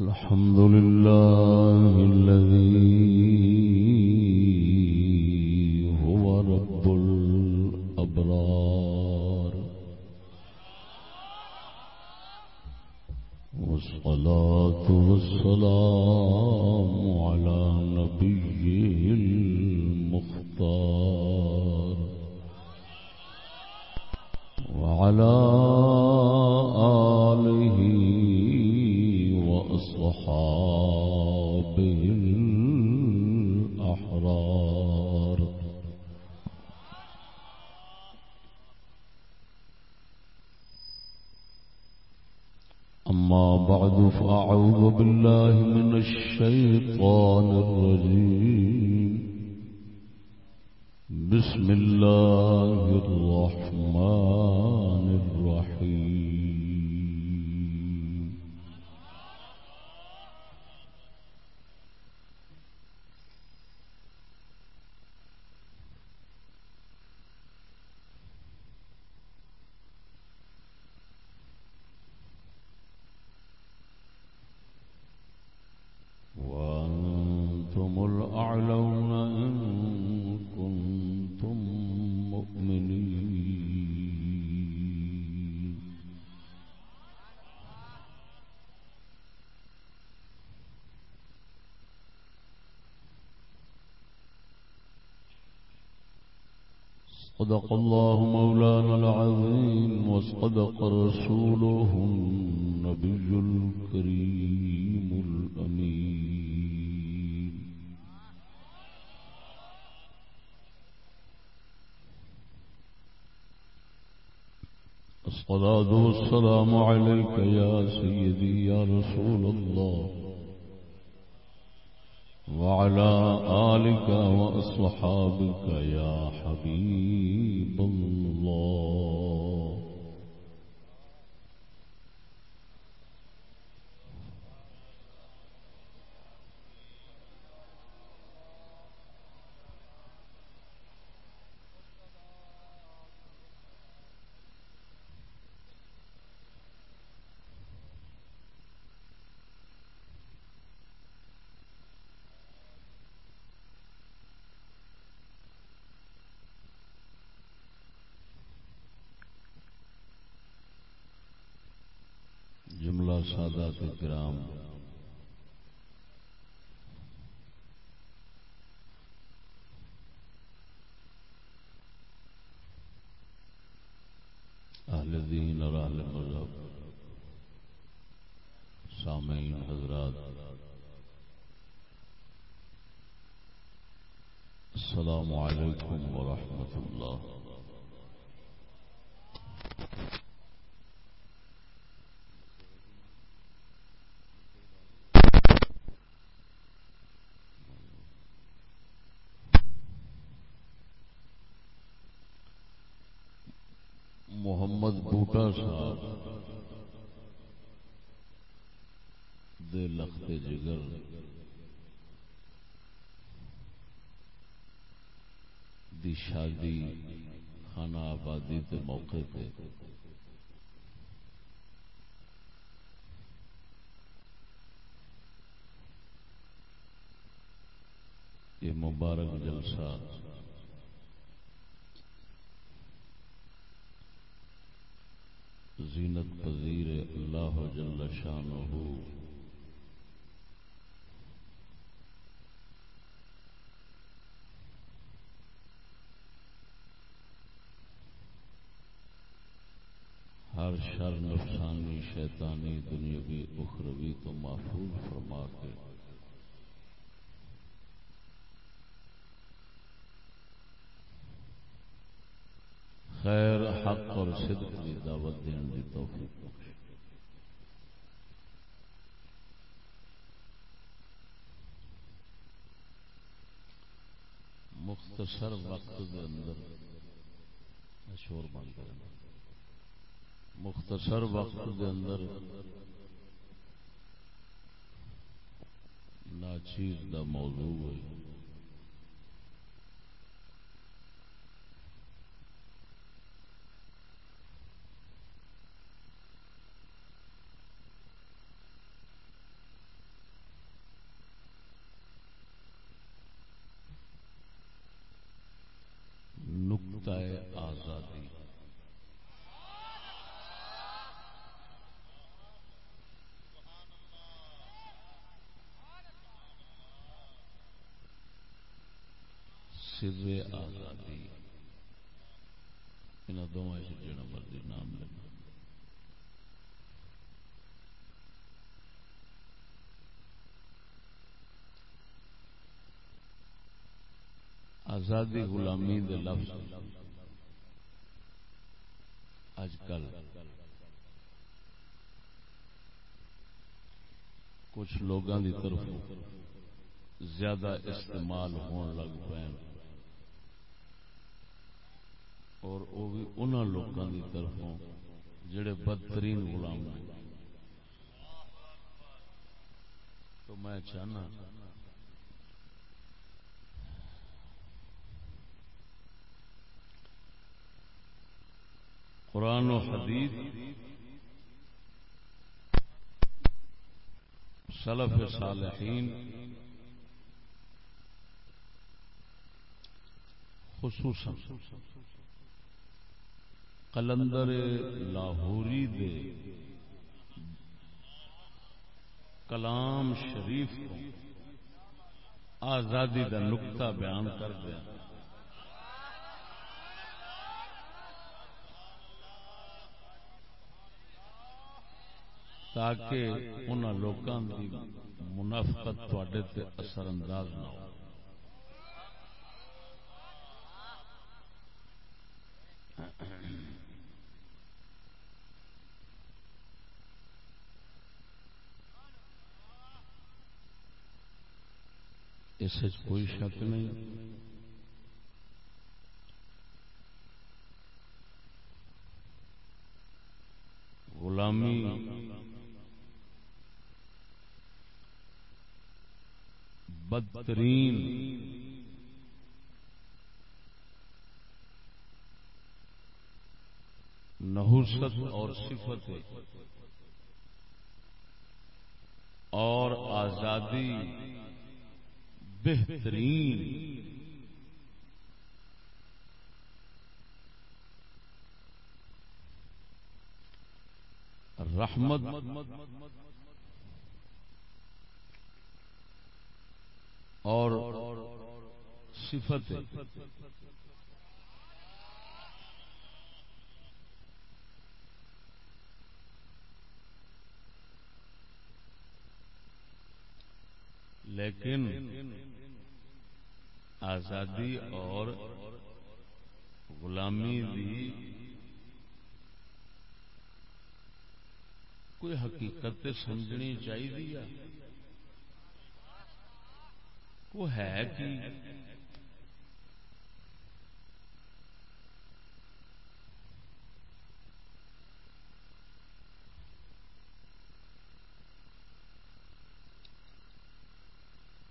الحمد لله الذي عليك يا سيدي يا رسول الله. سادات کرام۔ اہل دین اور اہل مذہب۔ سامعین حضرات۔ السلام علیکم ورحمۃ اللہ محمد بوٹا صاحب دے لخت جگر۔ دی شادی، خانہ آبادی کے موقع پہ یہ مبارک جلسہ۔ زینت پذیر اللہ جل شانہ ہر شر نفسانی شیطانی دنیاوی اخروی تو محفوظ فرما کے خیر، حق اور صدق کی دعوت دین کی توفیق۔ بخشے مختصر وقت دے اندر شور بند کرنا۔ مختصر وقت کے اندر ناچیز دا موضوع ہے سر آزادی ان دونوں جڑا مرضی نام لینا آزادی غلامی دے لفظ اج کل کچھ لوگوں کی طرف زیادہ استعمال ہون لگ پے اور وہ بھی ان لوگوں کی طرفوں جڑے بدترین غلام ہیں۔ تو میں چاہنا قرآن و حدیث سلف صالحین خصوصا قلندر لاہوری دے کلام شریف کو آزادی کا نقطہ بیان کر دیا۔ تاکہ ان لوگوں کی منافقت تے اثر انداز نہ ہو۔ اس کوئی شک نہیں۔ غلامی بدترین۔ نحوست اور صفت اور آزادی بہترین۔ رحمت اور صفت لیکن آزادی اور غلامی بھی کوئی حقیقت سمجھنی چاہیے۔ وہ ہے کہ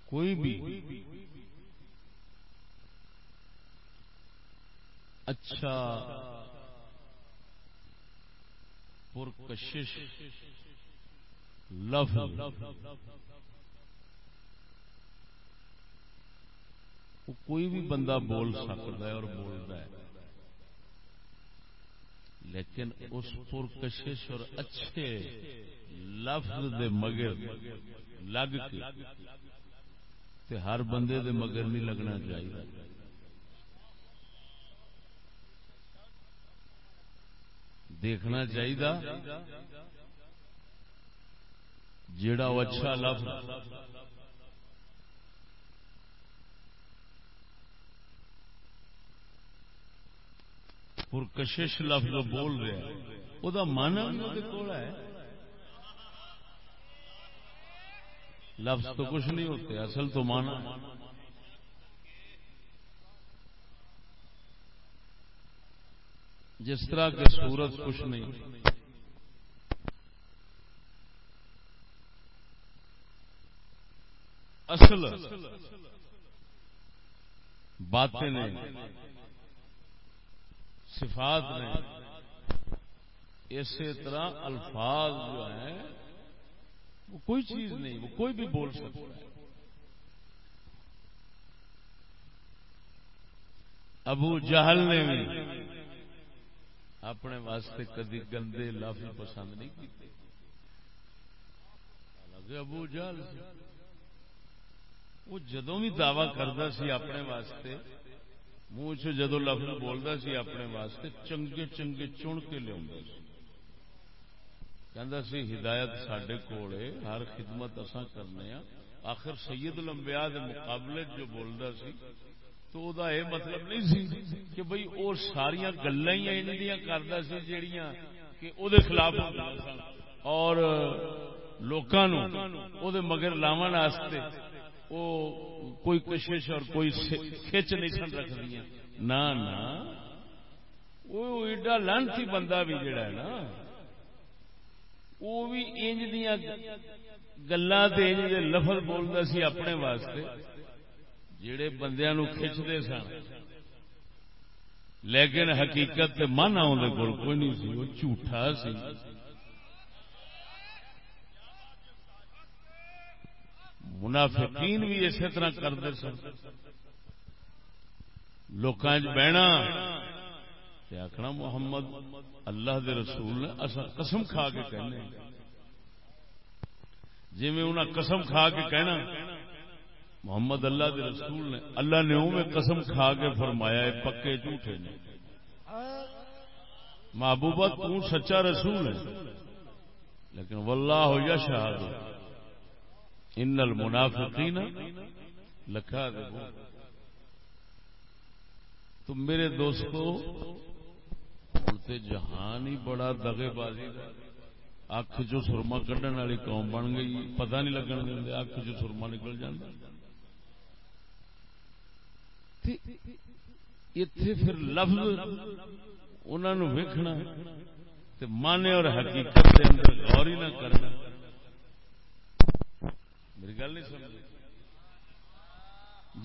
کوئی بھی۔ اچھا۔ پرکشش۔ لفظ۔ کوئی بھی بندہ بول سکتا ہے اور بولتا ہے۔ لیکن اس پرکشش اور اچھے لفظ دے مگر لگ کے ہر بندے دے مگر نہیں لگنا چاہیے۔ دیکھنا چاہیے جڑا اچھا لفظ پرکشش لفظ بول رہا وہ من ہے۔ لفظ تو کچھ نہیں ہوتے، اصل تو مانا جس طرح کے سورت کچھ نہیں۔ اصل باتیں صفات نے اسی طرح الفاظ جو ہیں، وہ کوئی چیز نہیں، وہ کوئی بھی بول سکتا ہے۔ ابو جہل نے بھی اپنے واسطے کدی گندے لفظ پسند نہیں کیتے۔ ابو جہل، وہ جدو بھی دعوی کرتا سی اپنے واسطے منہ چ جدو لفظ بولتا سی اپنے واسطے چنگے چنگے چن کے لیا سی۔ ہدایت سڈے کول ہر خدمت اصا کرنے ہاں۔ آخر سید لمبیا مقابلے جو بولتا سی تو دا یہ مطلب نہیں سی کہ بھئی وہ ساریا گلا ہی کرتا سی جہیا کہ وہ خلاف اور لوگوں مگر لاون واسطے وہ کوئی کشش اور کوئی کھچ نہیں سن رکھ دیا نہ وہ ایڈا لانسی بندہ بھی جڑا ہے نا۔ وہ بھی انج دیا گلا لفظ بولتا سی اپنے واسطے، جڑے بندیا نو کھچتے سن۔ لیکن حقیقت من آدھے کول کوئی نہیں سی، وہ جھوٹا سی۔ منافقین بھی اسی طرح کرتے سن۔ لوگ بہنا آخنا محمد، اللہ دے رسول نے قسم کھا کے کہنے جی انہیں قسم کھا کے کہنا، محمد اللہ دے رسول نے، اللہ نے میں قسم کھا کے فرمایا ہے پکے جھوٹے نے۔ محبوبہ تو سچا رسول ہے، لیکن واللہ ہو یا شہاد ان المنافقین لکھا دے تو میرے دوستو جہان ہی بڑا دگے بازی اکھ جو سرما کھڈن والی قوم بن گئی، پتہ نہیں لگن دیں اکھ جو سرما نکل جانا اتے پھر لفظ انہوں ویکھنا تے مانے اور حقیقت کے اندر غور ہی نہ کرنا۔ میری گل نہیں سمجھ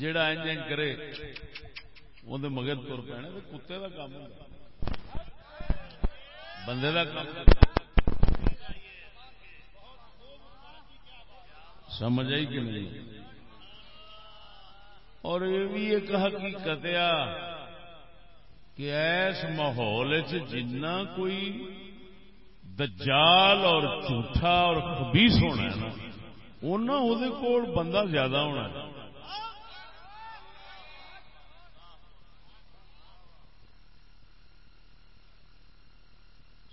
جڑا انج کرے اندر مگر تر پینا کتے کا کام بندے کا کام سمجھ آئی کہ نہیں؟ اور یہ بھی ایک حقیقت کہ ایس ماحول جنا کوئی دجال اور جھوٹا اور خبیس ہونا ہے نا کول بندہ زیادہ ہونا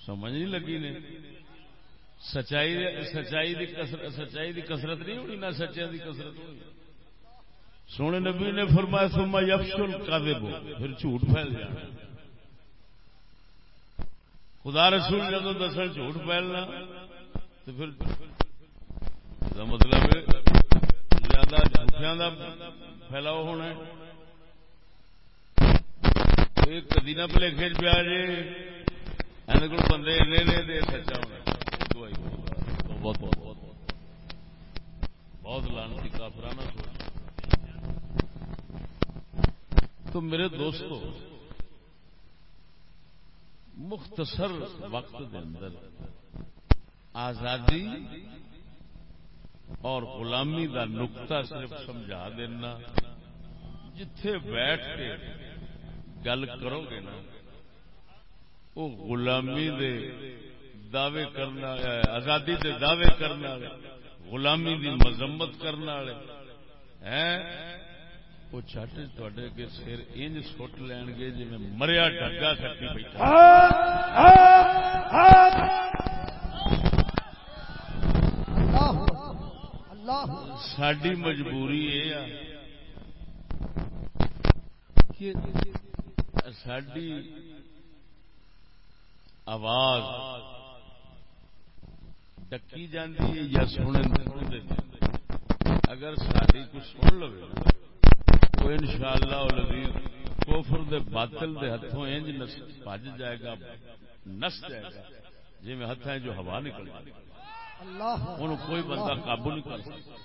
سمجھ نہیں لگی نے؟ سچائی سچائی سچائی دی کسرت نہیں ہونی، نہ سچیا دی کسرت ہونی۔ سونے نبی نے فرمایا سما یفشل کا پھر جھوٹ پھیل جانا۔ خدا رسول جب دس جھوٹ پھیلنا، تو پھر مطلب زیادہ جھوٹیاں کا پھیلاؤ ہونا کدی نہ پلے پیا جی کو بندے دے سچا ہونا بہت بہت بہت لانتی کافرانہ سوچ۔ تو میرے دوستو، مختصر وقت دے اندر آزادی اور غلامی دا نقطہ صرف سمجھا دینا۔ جتھے بیٹھ کے گل کرو گے نا وہ غلامی دے دعوے کرنا آزادی دے دعوے کرنا غلامی دی مذمت کرنا وہ چٹ تے سر انج سٹ لین گے جی میں مریا ڈگا کٹی بیٹھا۔ ہاں، ہاں، ہاں، ساری مجبوری یہ ساری آواز ڈکی جاتی ہے یا سننے اگر ساری کچھ سن لو تو ان شاء اللہ کوفر دے باطل دے ہاتھوں انج بج جائے گا، نس جائے گا۔ جی میں ہاتھ جو ہوا نکل جائے گا۔ ان کوئی بندہ قابو نہیں کر سکتا۔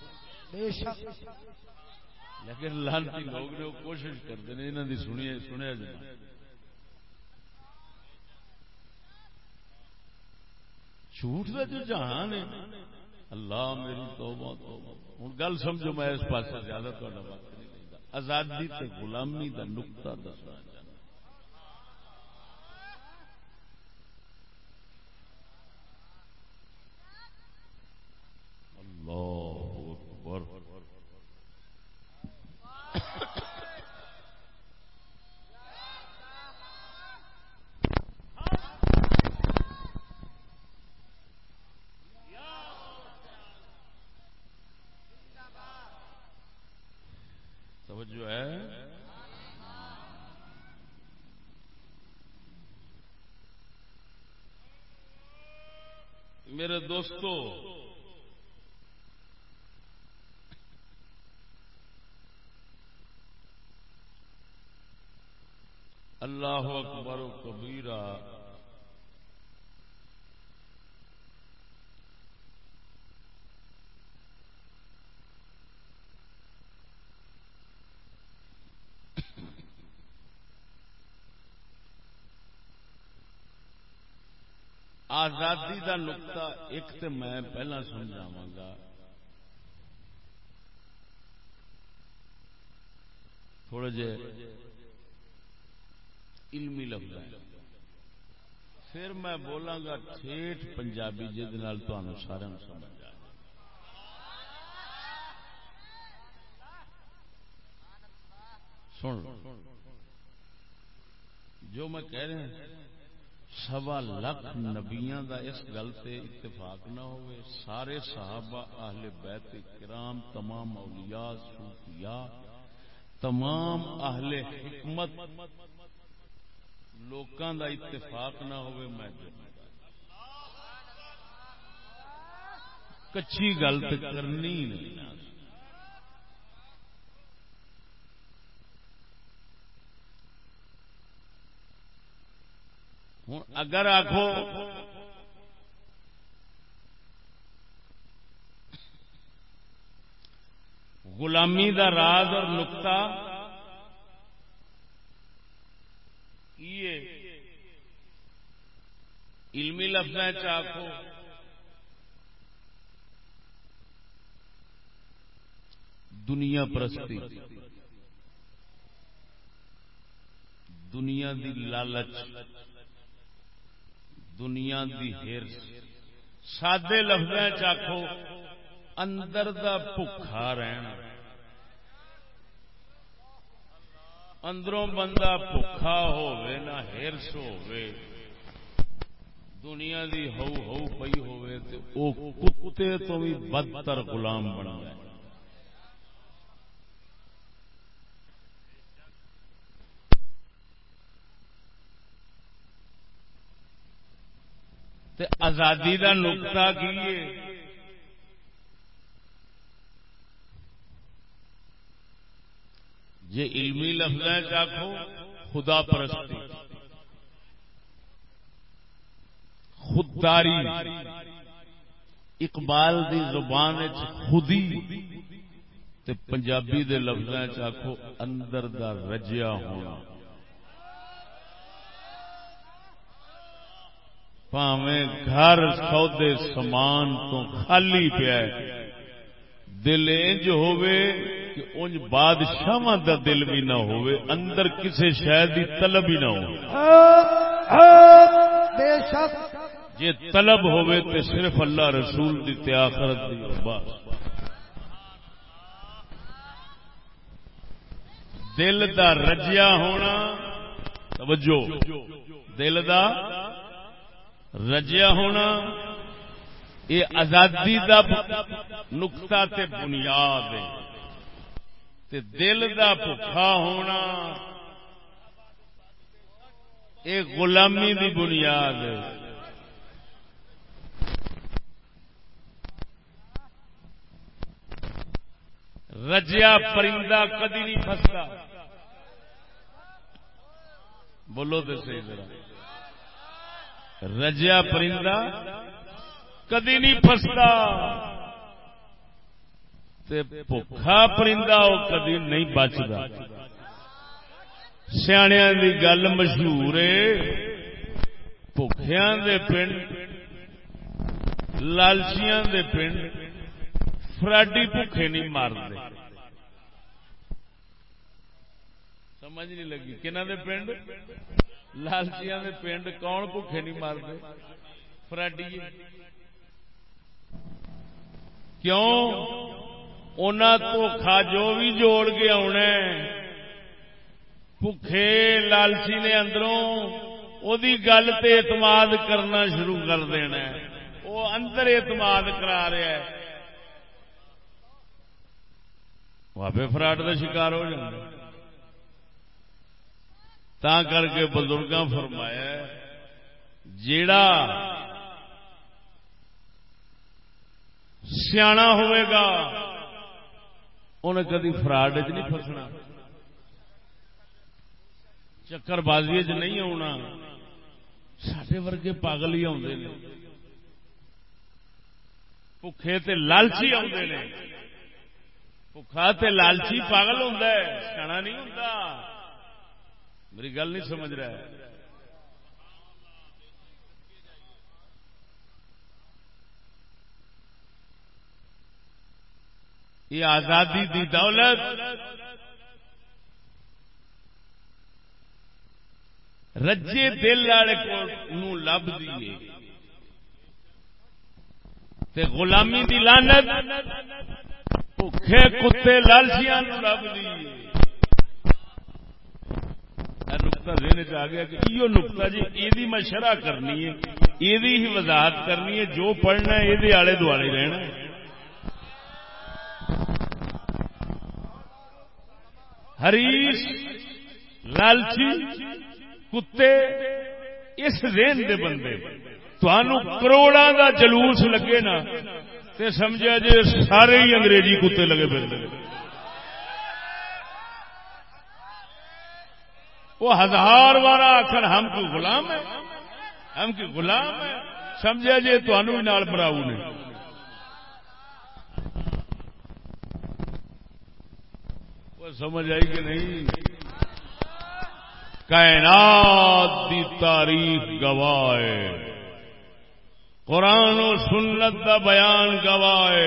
لیکن لانتی لوگ نے کوشش کرتے ہیں انہوں نے سنیا سنیا جائے جھوٹ کا جو جہان ہے۔ اللہ میری توبہ توبہ۔ ہوں گل سمجھو میں اس پاس زیادہ تھوڑا وقت نہیں آزادی تے غلامی دا نقطہ دسنا۔ اللہ اکبر جو ہے میرے دوستو اللہ اکبر و کبیرہ۔ آزادی کا نقطہ ایک تو میں پہلا سمجھاوا گا۔ تھوڑے جے علمی لفظ پھر میں بولاں گا ٹھیٹ پنجابی جہد سارا سمجھ سن، جو میں کہہ رہے ہیں، سوا لکھ نبیاں دا اس گل سے اتفاق نہ ہوئے۔ سارے صحابہ اہل بیت کرام، تمام اولیاء، صوفیاء، تمام اہل حکمت لوکاں دا اتفاق نہ ہوئے میں کچھی گل تو کرنی نہیں۔ ہوں اگر آخو غلامی دا راز اور نقطہ نقتا علمی لفظ آخو دنیا پرستی۔ دنیا دی لالچ۔ دنیا دی ہر سادے لفظ چاخو اندر دا بھوکھا رہنا اندروں بندہ بھوکھا ہوے نہ ہرس ہوے دنیا دی ہو ہو پئی ہوے تے او کتے تو بھی بدتر غلام بنا ہے تے آزادی دا نقطہ کی ہے؟ جی علمی لفظ آخو خدا پرستی۔ خودداری۔ اقبال دی زبان خودی تے پنجابی دے لفظ آخو اندر دا رجیا ہونا۔ گھر سودے سامان تو خالی پیا دل انج کہ انج بادشاہ دا دل بھی نہ ہوئے، اندر کسی شہر دی طلب ہی نہ ہو۔ بے شک جی طلب ہوئے تے صرف اللہ رسول دی تیاخرت دی بات دل دا رجیا ہونا، توجہ، دل دا رجیا ہونا، یہ آزادی کا نقطہ تے بنیاد تے دل دا بھوکھا ہونا۔ یہ غلامی دی بنیاد۔ رجیا پرندہ کدی نہیں فستا بولو تو صحیح ذرا۔ رجیا پرندہ کدی نہیں فستا بھوکھا پرندہ وہ کدی نہیں بچتا سیا گل مشہور دے پنڈ، لالچیاں دے پنڈ، فراڈی بھوکھے نہیں مارتے سمجھ نہیں لگی کنہ دے پنڈ؟ لالچیاں دے پنڈ کون بھوکے نہیں مارتے فراڈی کیوں؟ تو کھا جو بھی جوڑ کے آنا بھوکے لالچی نے اندروں وہ گل تے اعتماد کرنا شروع کر دینا وہ اندر اعتماد کرا رہا ہے۔ وابے فراڈ کا شکار ہو جائے تا کر کے بزرگ فرمایا جیڑا سیاح ہوئے انہیں کدی فراڈ چ نہیں فسنا چکر بازی چ نہیں آنا سڈے ورگے پاگل ہی آتے ہیں بکھے لالچی آتے ہیں بکھا لالچی پاگل ہوتا ہے، سیاح نہیں ہوتا میری گل نہیں سمجھ رہا ہے۔ یہ آزادی دی دولت۔ رجے دل والے کو لب دیے تے غلامی دی لانت بھوکھے کتے لالچیاں لب دیے نقطہ دن چ گیا کہ یہ نقطہ جی یہ میں شرح کرنی ہے یہ وضاحت کرنی ہے، جو پڑھنا ہے یہ آلے دوالے رہنا ہے۔ ہریش لالچی، کتے، اس رین دے بندے۔ کروڑا دا جلوس لگے نا، تے سمجھا جی سارے ہی انگریزی کتے لگے پھر۔ وہ ہزار بار آخر ہم کو غلام ہے ہم کی غلام ہے سمجھا جی تمہوں نال نے سمجھ آئی کہ نہیں؟ کائنات دی تاریخ گواہ قرآن و سنت دا بیان گواہ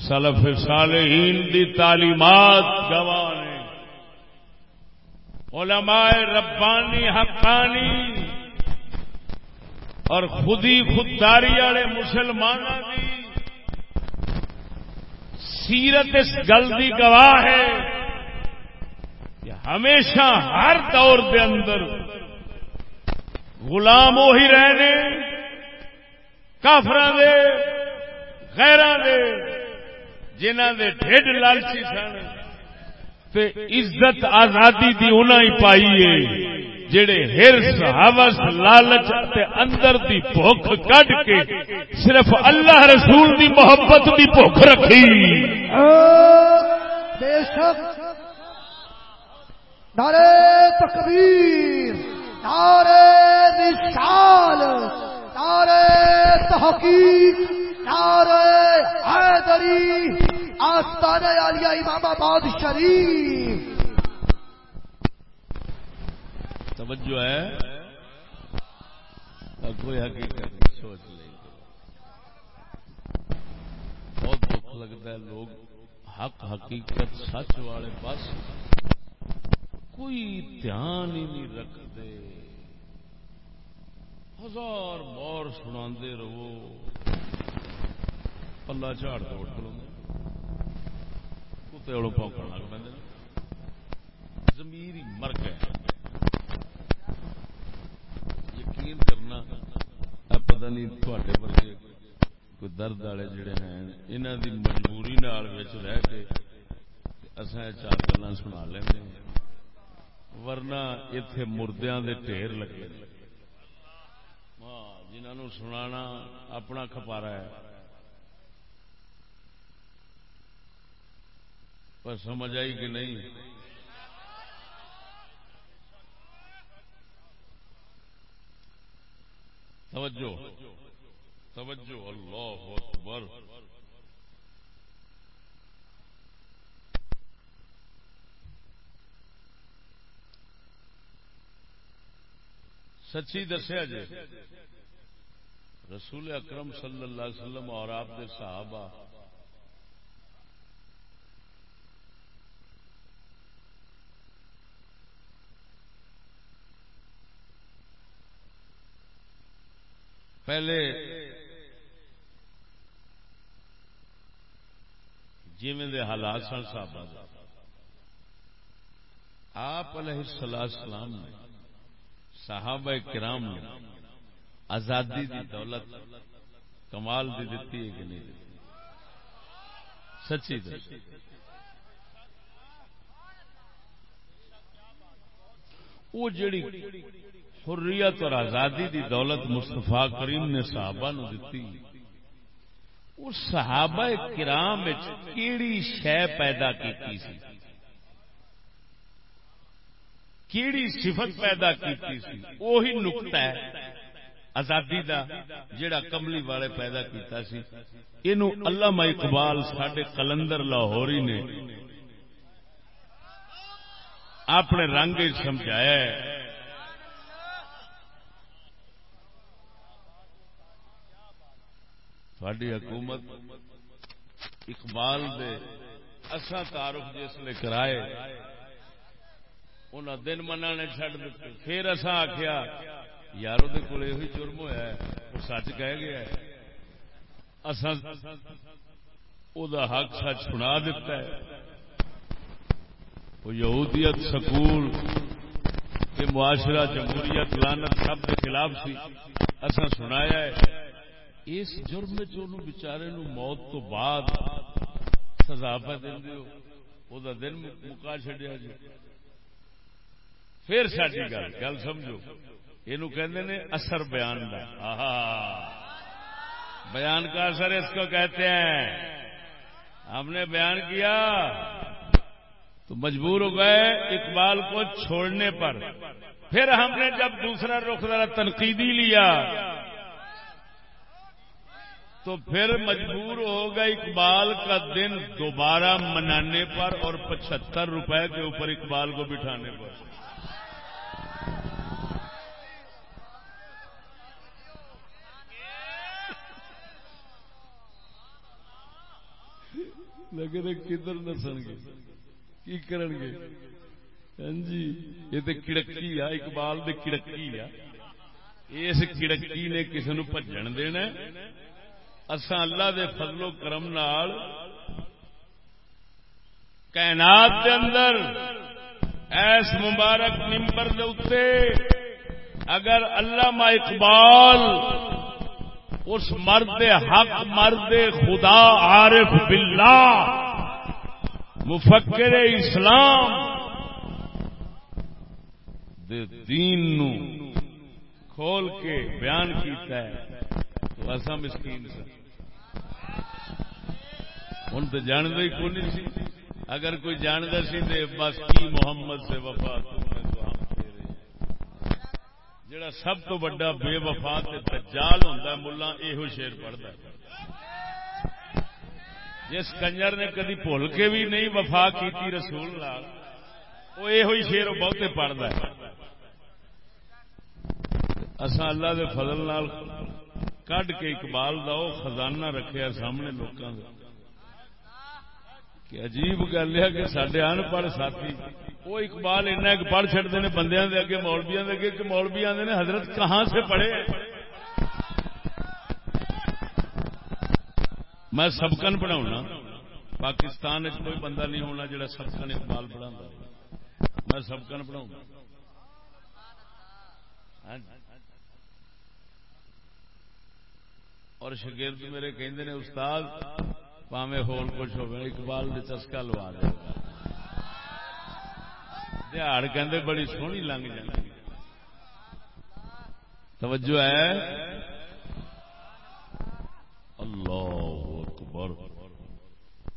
سلف صالحین دی تعلیمات گواہ علماء ربانی حقانی اور خودی خودداری والے مسلمانوں کی سیرت اس گل کی گواہ ہے کہ ہمیشہ ہر دور دے اندر غلام وہی رہنے کافر دے غیران دے جنہ دے ڈھڈ لالچی سن، تے عزت آزادی دی انہیں ہی پائی ہے۔ جڑے ہرس ہوس لالچ تے اندر دی بھوک کڈ کے صرف اللہ رسول دی محبت دی بھوک رکھی۔ بے شک۔ نعرے تکبیر نعرے نشال نعرے تحقیق نعرے حیدری، آستانہ علیہ امام آباد شریف۔ توجہ ہے؟ کوئی حقیقت سوچ لیں۔ بہت دکھ لگتا ہے لوگ حق، حقیقت، سچ والے پاس کوئی دھیان ہی نہیں رکھتے۔ ہزار بار سنا رہو۔ پلا جھاڑ دوڑ کرو کتے والوں پونکن لگ پہ زمیر مر گئے یقین کرنا پتہ نہیں تھوڑے ورگے کوئی درد والے جڑے ہیں انہوں دی مجبوری نال رہ کے اصا چار گلا سنا لیں ورنہ اتے مردیاں دے ڈھیر لگے۔ ہاں جنہوں سنا اپنا کپارا ہے۔ پر سمجھ آئی کہ نہیں؟ توجہ توجہ، اللہ اکبر۔ سچی دسیا جی رسول اکرم صلی اللہ علیہ وسلم اور آپ کے صحابہ پہلے جیویں دے حالات سن صاحب آپ علیہ السلام نے، صحابہ کرام نے آزادی دی دولت، کمال دی دیتی ہے کہ نہیں دیتی؟ سچی دے۔ وہ جڑی حریت اور آزادی دی دولت مستفا کریم نے صحابہ نو دیتی اس صحابہ کرام کیڑی شہ پیدا کی سی۔ کیڑی صفت پیدا کی سی۔ وہی نقطہ ہے آزادی دا جڑا کملی والے پیدا کیتا سی۔ اینو علامہ اقبال ساڈے کلندر لاہوری نے اپنے رنگ سمجھایا ہے۔ تھوڑی حکومت اقبال دے اصا تعارف جس نے کرائے انہیں دن منا نے چڈ دیتے پھر اصا آخیا یار وہ کول یہ جرم ہوا ہے، وہ سچ کہہ گیا ہے۔ اصا حق سچ سنا دیتا ہے۔ وہ یہودیت سکول یہ معاشرہ جمہوریت لانت سب کے خلاف سی۔ اصا سنایا ہے۔ اس جرم بچارے نو موت تو بعد سزا پہ دے دن مکا چڈیا جی۔ پھر ساری گل گل سمجھو۔ یہ اثر بیان کا بیان کا اثر اس کو کہتے ہیں۔ ہم نے بیان کیا۔ تو مجبور ہو گئے اقبال کو چھوڑنے پر۔ پھر ہم نے جب دوسرا رخ ذرا تنقیدی لیا۔ تو پھر مجبور ہوگا اقبال کا دن دوبارہ منانے پر اور پچہتر روپے کے اوپر اقبال کو بٹھانے پر۔ لیکن کدھر نسن گے؟ کی کرن گے؟ ہاں جی یہ تو کڑکی آ، اقبال دے کڑکی آ۔ اس کڑکی نے کسی نو دینا اساں اللہ دے فضل و کرم نال کائنات دے اندر ایس مبارک نمبر دے اتے اگر علامہ اقبال اس مرد حق، مرد خدا عارف باللہ، مفکر اسلام دے دین نو کھول کے بیان کیتا ہے، تو ایسا مسکین سے ہوں تو جاندے ہی کون سی؟ اگر کوئی جانتا سی تو بس کی محمد سے وفا جڑا سب تو بڑا بے وفا دجال ہوتا ہے ملا یہ شیر پڑھتا ہے۔ جس کنجر نے کدی بھول کے بھی نہیں وفا کی رسول لال وہ یہ شیر بہتے پڑھتا ہے۔ اصا اللہ دے فضل نال کڈ کے اقبال دا خزانہ رکھے سامنے لوگوں کا کہ عجیب گل ہے کہ سڈے ان پڑھ ساتھی، وہ اقبال ایسا ایک پڑھ چڑتے ہیں بندے دے اگے مولبیا دے اگے، کہ مولبی آتے ہیں حضرت کہاں سے پڑھے؟ میں سبکن پڑھاؤنا۔ پاکستان کوئی بندہ نہیں ہونا جڑا سبکن اقبال پڑھا میں سبکن پڑھاؤں ہاں جی۔ اور شگرد میرے کہندے نے، استاد پاوے ہول کچھ ہو اقبال نے چسکا لوا دے۔ دیہڑ کہ بڑی سونی لنگ جاتی توجہ ہے؟ اللہ اکبر۔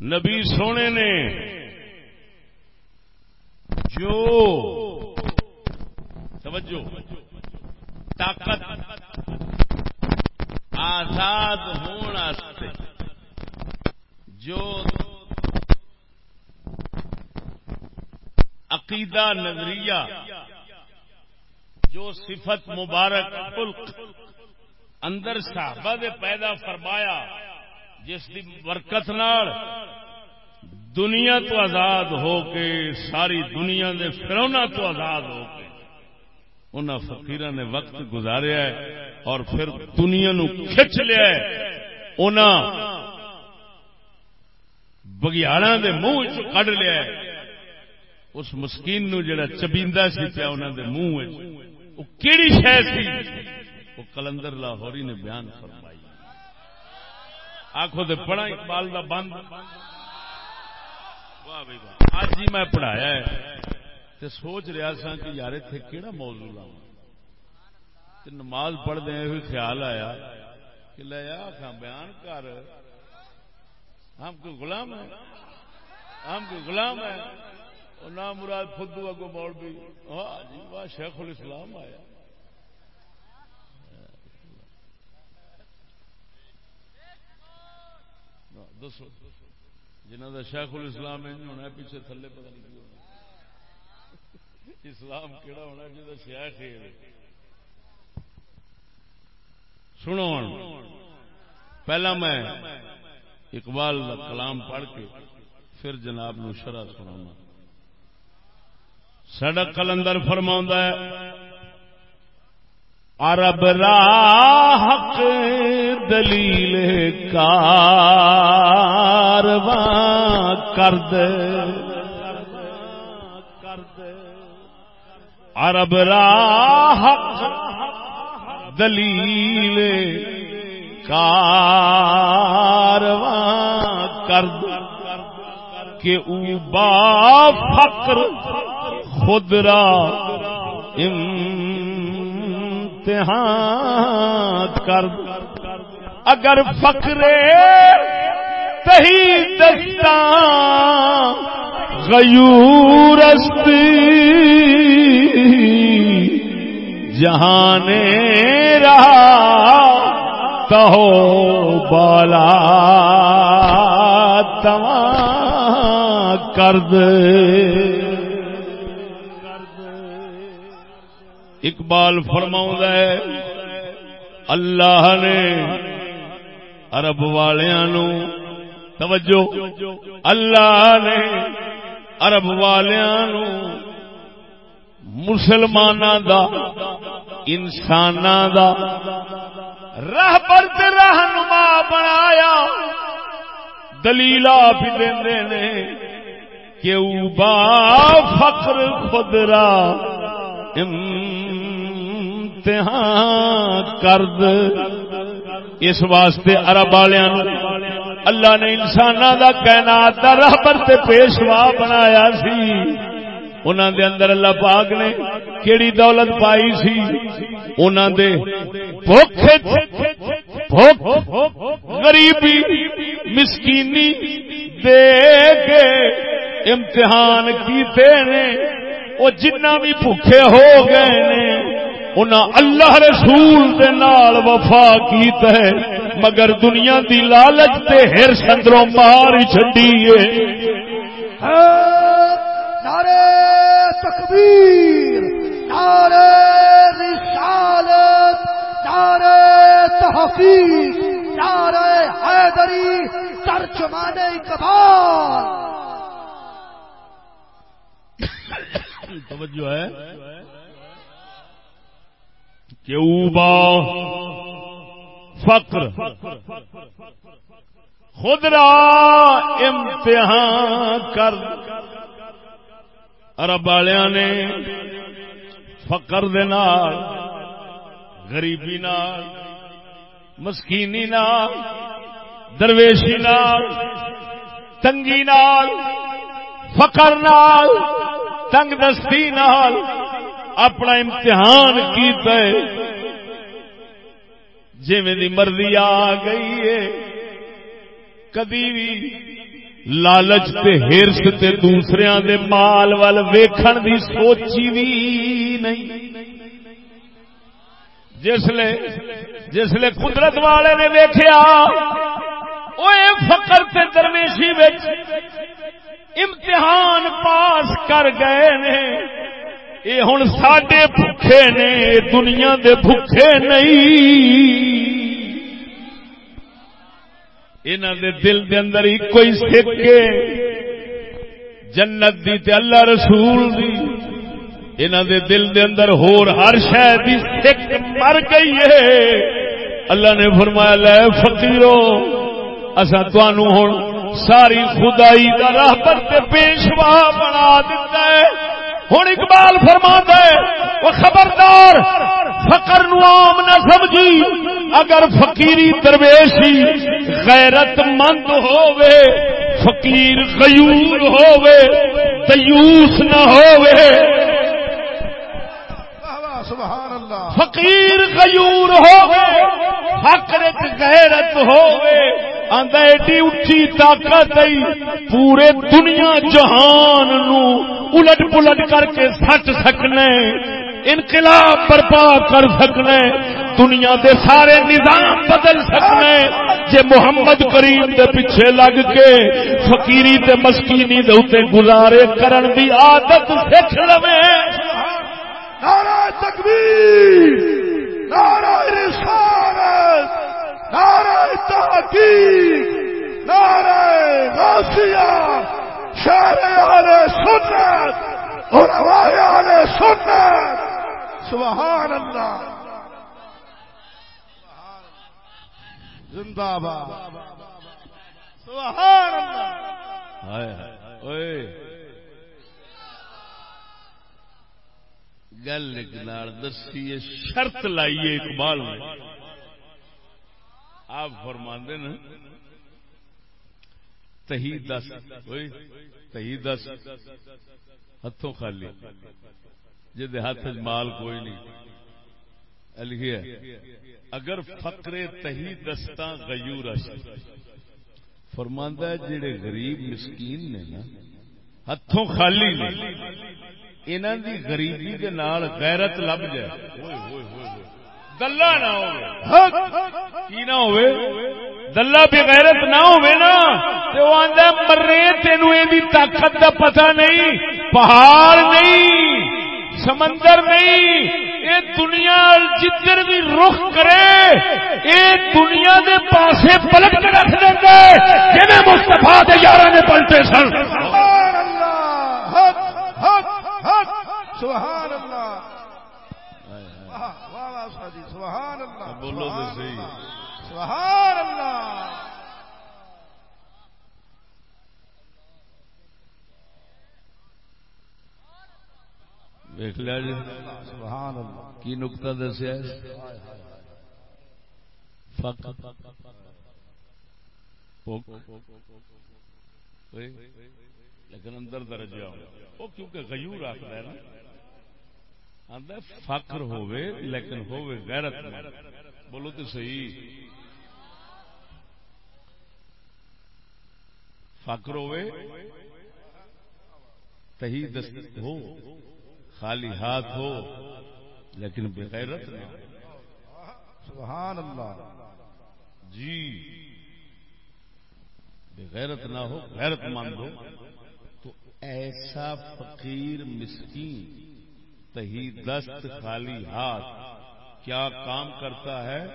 نبی سونے نے جو توجہ، طاقت، آزاد ہونے جو عقیدہ نظریہ، جو صفت مبارک خلق اندر صحابہ دے پیدا فرمایا، جس کی برکت نال دنیا تو آزاد ہو کے، ساری دنیا دے فرونا تو آزاد ہو کے ان فقیر نے وقت گزاریا ہے اور پھر دنیا نو کھچ لیا بگیاڑا دے منہ کڈ لیا اس مسکین نو جڑا چبیندا سی پیا انہوں دے منہ وہ کیڑی شہ سی؟ وہ کلندر لاہوری نے بیان فرمائی۔ آخو دے پڑھا اقبال دا بند۔ آج ہی میں پڑھایا ہے تے سوچ رہا سا کہ یار اتنے کہڑا موضوع لاؤں تے نماز پڑھ دیں ہوئے خیال آیا کہ لیا کھا بیان کر۔ ہم کوئی غلام ہے ہم کوئی غلام ہے اور نہ مراد فدو اگو موڑ بھی واہ جی واہ، شیخ الاسلام آیا۔ دسو۔ جنہ کا شیخ الاسلام ہونا ہے پیچھے تھلے پتہ نہیں ہونا۔ اسلام کہڑا ہونا جا شیخ ہے۔ سنو۔ پہلا میں اقبال کا کلام پڑھ کے پھر جناب نو شرح سنا سڑک کلندر فرما ہے، عرب راحق دلیل کارواں کرد۔ عرب راحق دلیل کارواں کرد کہ او با فقر خود را امتحان کر۔ اگر فقرے تہی دستان غیورستی جہانے رہا تو بالا۔ تمام کر دے اقبال فرماؤں ہے، اللہ نے عرب والیاں توجہ، اللہ نے عرب والیاں مسلمان دا انسان دا راہ پر رہنما بنایا۔ دلیل بھی دے نے کہ با فخر خود را امتحان کرد۔ اس واسطے عرب والوں اللہ نے انسان دا کائنات دا رہبر تے پیشوا بنایا سی۔ انہاں دے اندر اللہ پاک نے کیڑی دولت پائی سی؟ انہاں دے بھوک غریبی مسکینی دے کے امتحان کیتے نے وہ جنہ بھی بھوکے ہو گئے نے، انہاں اللہ رسول دے نال وفا کیتا ہے مگر دنیا دی لالچ تے ہر سندروں مار چھڈی ہے۔ ہاں، نعرے تکبیر نعرے رسالت نعرے تحقیق نعرے حیدری، ترجمان اقبال۔ توجہ ہے۔ کہ اوبا، فقر، خود را امتحان کر۔ عرب والوں نے فقر دے نال، غریبی نال مسکینی نال، درویشی نال، تنگی نال، فقر نال، تنگ دستی نال اپنا امتحان کیتا ہے۔ جی دی مرضی آ گئی ہے، کدی بھی لالچ تے ہرس تے دوسریاں دے مال وال ویکھن دی سوچی بھی نہیں۔ جسلے جسلے قدرت والے نے ویکھیا وہ فقر تے درویشی وچ امتحان پاس کر گئے نے۔ یہ ہوں سڈے بھوکے نے، دنیا دے بھوکے نہیں۔ انہوں دے دل دے اندر ایک ہی سکے۔ جنت دی تے اللہ رسول دی۔ انہوں دے دل دے اندر ہور ہر شہ دی سکھ مر گئی ہے۔ اللہ نے فرمایا، لے فقیرو اصا تنوع ہوں ساری خدائی کا راہ پر پیشوا بنا دیتا ہے۔ ہوں اقبال فرما ہے وہ خبردار، فقر نام نہ سمجھی۔ اگر فقیری درویشی غیرت مند ہووے، فقیر غیور ہووے دیوس نہ ہوئے سبحان اللہ۔ فقیر غیور ہوئے فقر غیرت ہوئے آندا ایڈی اچھی طاقت آئی، پورے دنیا جہان نو الٹ پلٹ کر کے سٹ سکنے، انقلاب برپا کر سکنے، دنیا دے سارے نظام بدل سکنے۔ جے محمد کریم دے پیچھے لگ کے فقیری تے مسکینی دے اوتے گزارے کرن دی عادت سکھ لوے۔ نعرہ تکبیر نعرہ رسالت نعرہ تحقیق نعرہ غوثیہ شہر اہل سنت علماء اہل سنت سبحان اللہ۔ زندہ باد سبحان اللہ۔ ہائے ہائے۔ اوئے۔ گل دسی شرط لائیے اقبال نے۔ آپ فرماندے نا تہی دس تہی دس ہاتھوں خالی۔ جد ہاتھ مال کوئی نہیں۔ لکھے اگر فقرے تہی دستا غیور فرماندہ جڑے غریب مسکین نے نا ہاتھوں خالی نے۔ انہوں دی غریبی دے نال غیرت لب جائے۔ دلہ نہ ہو کی نہ ہوئے؟ دلہ بے غیرت نہ ہوئے نا۔ وہ مرے تینو یہ طاقت دا پتہ نہیں پہاڑ نہیں سمندر نہیں۔ اے دنیا جدھر بھی رخ کرے اے دنیا دے پاسے پلٹ کے رکھ دیں گے جنہیں مستفا دے یارہ نے پلٹے سن۔ سبحان اللہ حق حق۔ حق سبحان اللہ واہ واہ سادی سبحان اللہ بولو تو صحیح سبحان اللہ دیکھ لیا جی سبحان اللہ کی نقطہ دسیا لیکن اندر درجہ وہ کیونکہ غیور آخر ہے نا؟ فخر ہووے لیکن ہووے غیرت مند بولو تو صحیح۔ فخر ہووے تہی دست ہو، خالی ہاتھ ہو، لیکن بغیرت نہ سبحان اللہ۔ جی۔ بغیرت نہ ہو، غیرت مند ہو۔ ایسا فقیر مسکین تہی دست خالی ہاتھ کیا کام کرتا ہے؟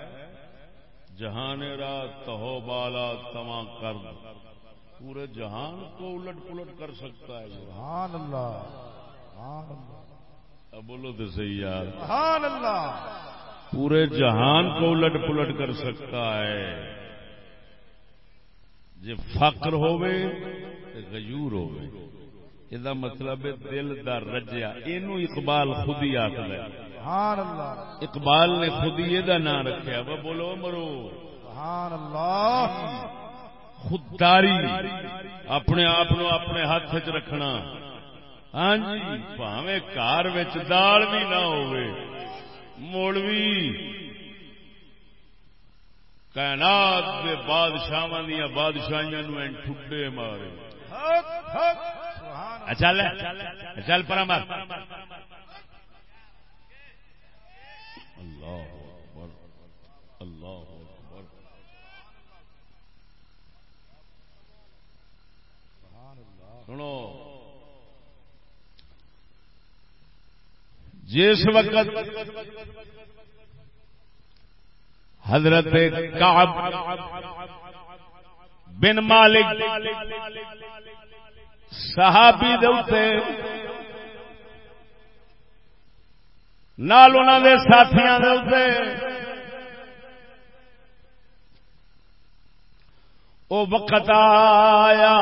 جہان رات تہو بالا تما کر پورے جہان کو الٹ پلٹ کر سکتا ہے۔ سبحان اللہ سبحان اللہ۔ اب بولو تو صحیح یار سبحان اللہ۔ پورے جہان کو الٹ پلٹ کر سکتا ہے۔ جی فقر ہوے غیور ہوے یہ مطلب دل دا رجیا اینو اقبال خود ہی آخر اقبال نے خود ہی یہ نام رکھا وہ بولو مرو اللہ خودداری اپنے آپ اپنے ہاتھ چ رکھنا ہاں جی پاوے کار دال بھی نہ ہوئے مولوی کائنات دے بادشاہ بادشاہیاں نو ٹھڈے مارے اچھا، چل چل پر اللہ اکبر اللہ اکبر۔ سنو۔ جس وقت حضرت کعب بن مالک، صحابی دے نال انہوں دے ساتھیاں دے او وقت آیا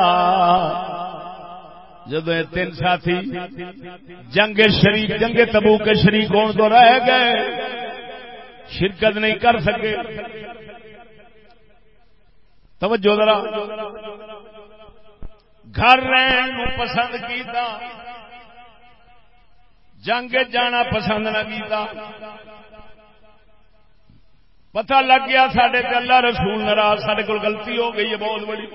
جدو تین ساتھی جنگ شریک جنگ تبو کے شریک ہونے تو رہ گئے، شرکت نہیں کر سکے۔ توجہ ذرا۔ گھر رہن نو پسند کیتا۔ جنگ جانا پسند نہ کیتا۔ پتہ لگ گیا سڈے اللہ رسول ناراض سڈے کو غلطی ہو گئی ہے، بہت بڑی۔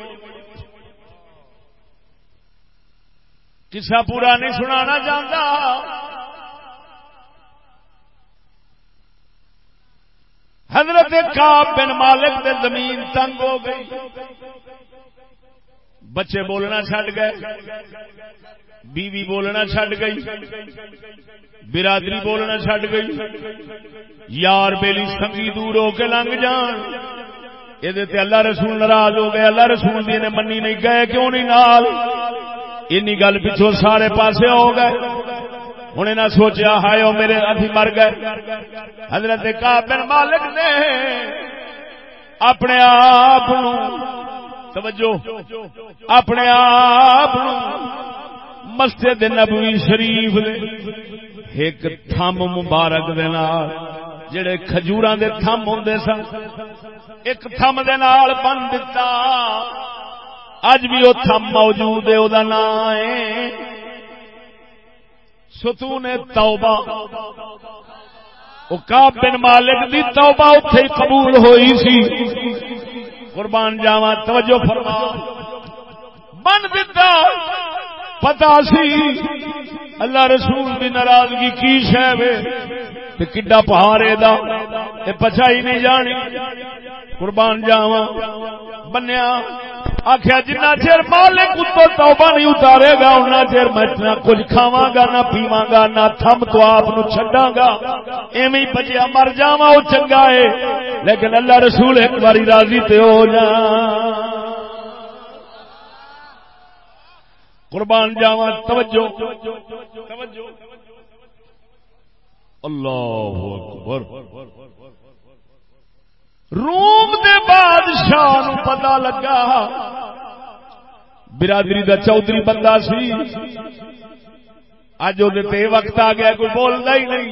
کسا پورا نہیں سنانا چاہتا حضرت کاب بن مالک دے زمین تنگ ہو گئی۔ بچے بولنا چڈ گئے۔ بیوی بولنا چڈ گئی۔ برادری بولنا چڈ گئی۔ یار بیلی سنگی دور ہو کے لنگ جان۔ یہ اللہ رسول ناراض ہو گئے۔ اللہ رسول دی نے منی نہیں گئے، کیوں نہیں نال؟ گل پچھو سارے پاسے ہو گئے۔ ہوں نہ سوچیا، ہائے میرے ابھی مر گئے۔ حضرت کا بن مالک نے اپنے آپ توجہ، اپنے آپ مسجد نبوی شریف ایک تھم مبارک جڑے کھجور دے تھم ہوں سن، ایک تھم دے نال بن دتا۔ اج بھی وہ تھم موجود ہے وہ نام ہے ستون توبہ۔ وہ کاب بن مالک دی توبہ اتے قبول ہوئی سی۔ قربان جاوا توجہ فرما۔ بن دتا۔ پتا سی اللہ رسول کی ناراضگی کی شہ کڈا پہاڑے دا؟ اے پچائی نہیں جانی۔ قربان جاوا بنیا۔ آخیا جنا چر مالک اتو توبہ نہیں اتارے گا اُنہ چر میں نہ کچھ کھاوا گا، نہ پیوا گا، نہ تھم تو آپ چڈا گا۔ ایویں بچیا مر جا وہ چنگا ہے۔ لیکن اللہ رسول ایک باری راضی تے ہو جا قربان جاوا توجہ۔ اللہ اکبر۔ روم دے بادشاہ نو پتا لگا۔ برادری دا چودھری بندہ سی۔ اج وہ وقت آ گیا، کوئی بولتا ہی نہیں۔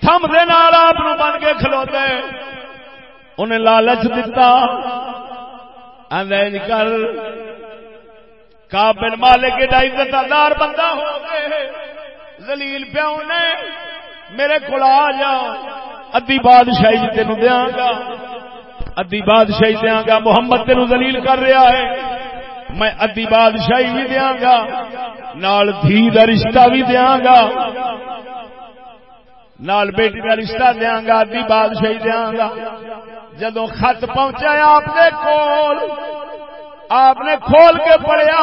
تھم دے نال آپ بن کے کھلوتے انہیں لالچ دتا۔ جی کر۔ کابل مالک ایڈا عزت دار بندہ ہو گئے۔ زلیل پیو نے میرے کو آ جا ادی بادشاہی جی تین دیا گا، ادی بادشاہی دیا گا، محمد تین دلیل کر رہا ہے۔ میں ادی بادشاہی بھی دیا گا، نال دھی کا رشتہ بھی دیا گا۔ نال بیٹی کا رشتہ دیا گا، ادی بادشاہی دیا گا۔ جدو خط پہنچا آپ نے کول آپ نے کھول کے پڑیا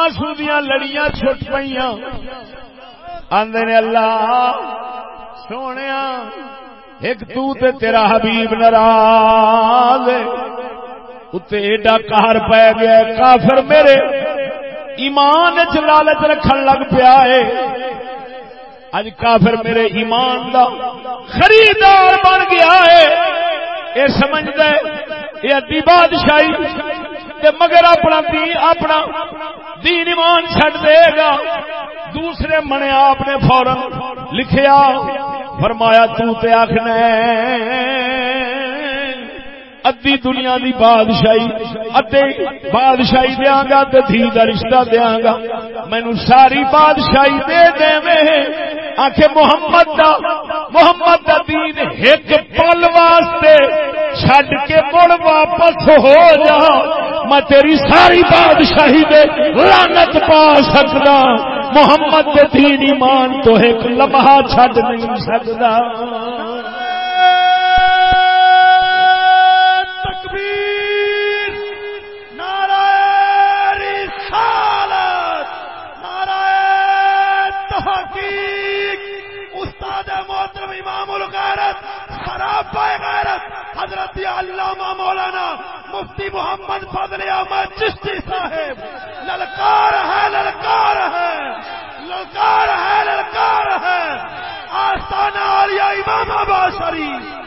آنسو دیا لڑیاں چھٹ پہ آدھے نے اللہ سونے ایک تو تے تیرا حبیب ناراض اتنے ایڈا کار پی گیا کافر میرے ایمان چ لالچ رکھن لگ پیا ہے اج کافر میرے ایمان دا خریدار بن گیا ہے یہ سمجھ دے یہ ادی بادشاہی مگر اپنا دین اپنا دین ایمان چھڈ دے گا دوسرے منے آپ نے فورن لکھیا فرمایا تو تے آخنا ادی دنیا دی بادشاہی ادے بادشاہی دیا گا تو دھی کا رشتہ دیا گا مینو ساری بادشاہی دے دے آخ محمد دا محمد دا دین ایک پل واسطے چھڈ کے مڑ واپس ہو جا، میں تیری ساری بادشاہی دے لانت پا سکتا محمد دین ایمان تو ایک لمحہ چھڈ نہیں سکتا حضرت علامہ مولانا مفتی محمد فضل احمد چشتی صاحب۔ للکار ہے للکار ہے۔ للکار ہے للکار ہے۔ آستانہ عالیہ امام آباد شریف۔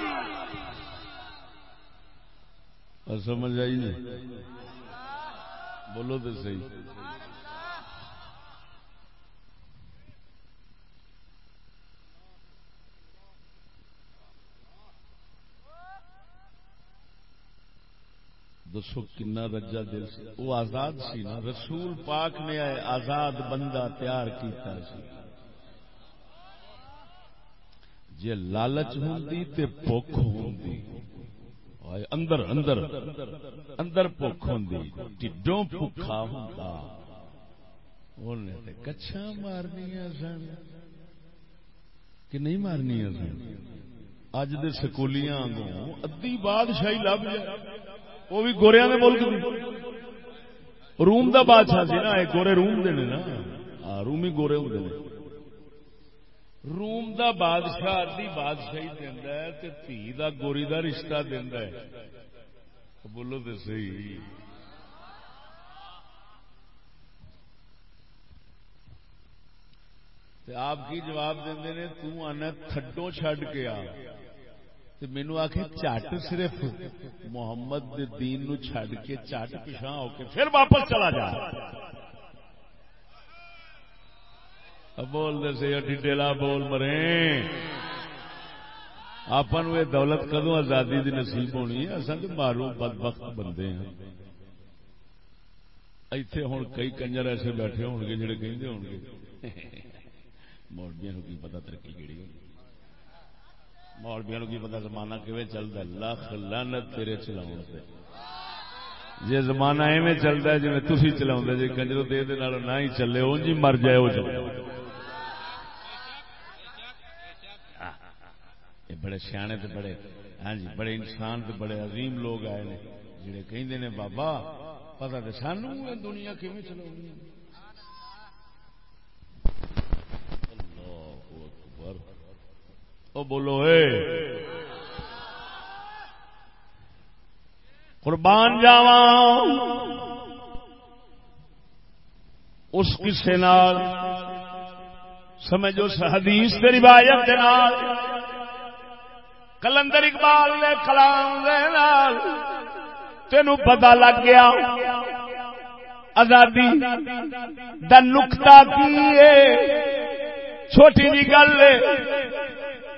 سمجھ آئی نہیں؟ بولو تو صحیح۔ دسو کنا رجا دل سی۔ وہ آزاد سی نا۔ رسول پاک نے آزاد بندہ تیار کیتا سی۔ جی لالچ ہوں تے بھوک ہوں اندر اندر اندر بھوک ہوں ٹھڈوں بھوکا ہوں کچھا مارنی سن۔ کہ نہیں مارنی سن؟ اج دے سکولیاں ادی بادشاہی لب جائے۔ وہ بھی گوریا نے ملک دی۔ روم دا بادشاہ سی نا گورے روم دے نا۔ روم ہی گورے ہوں روم دا بادشاہ ادی بادشاہی دینا ہے تے تھی دا گوری دا رشتہ دینا ہے۔ بولو تو صحیح۔ آپ کی جواب دے نے تنا تھڈو چڈ کے آ۔ مینو آخ چٹ صرف محمد دین نو چھڈ کے چٹ پچھا ہو کے پھر واپس چلا جا بول دے ڈیلا بول مرے آپ دولت کدو آزادی دی نصیب ہونی ہے اصل مارو بد وقت بندے ہیں ایتھے ہوں کئی کنجر ایسے بیٹھے ہو گے جڑے کہ ہو گے مولبیا کی پتا ترقی کہڑی ہوگی مولبیا کی پتا زمانہ کیون چلتا لکھ لانت تیرے چلاؤ جی زمانہ ایویں چلتا ہے جی تھی چلا جی کنجرو دے نہ ہی چلے ان جی مر جائے وہ چلے بڑے سیانے تے بڑے ہاں جی بڑے انسان تے بڑے عظیم لوگ آئے نے، جڑے کہندے نے، بابا پتا تو سانو دنیا کیون چلا او بولو، اے۔ قربان جاوا اس کسے نال۔ سمجھو حدیث کے روایت نال۔ کلندر اقبال نے کلام نال۔ تینوں پتا لگ گیا۔ آزادی دا نکتا کی چھوٹی جی گل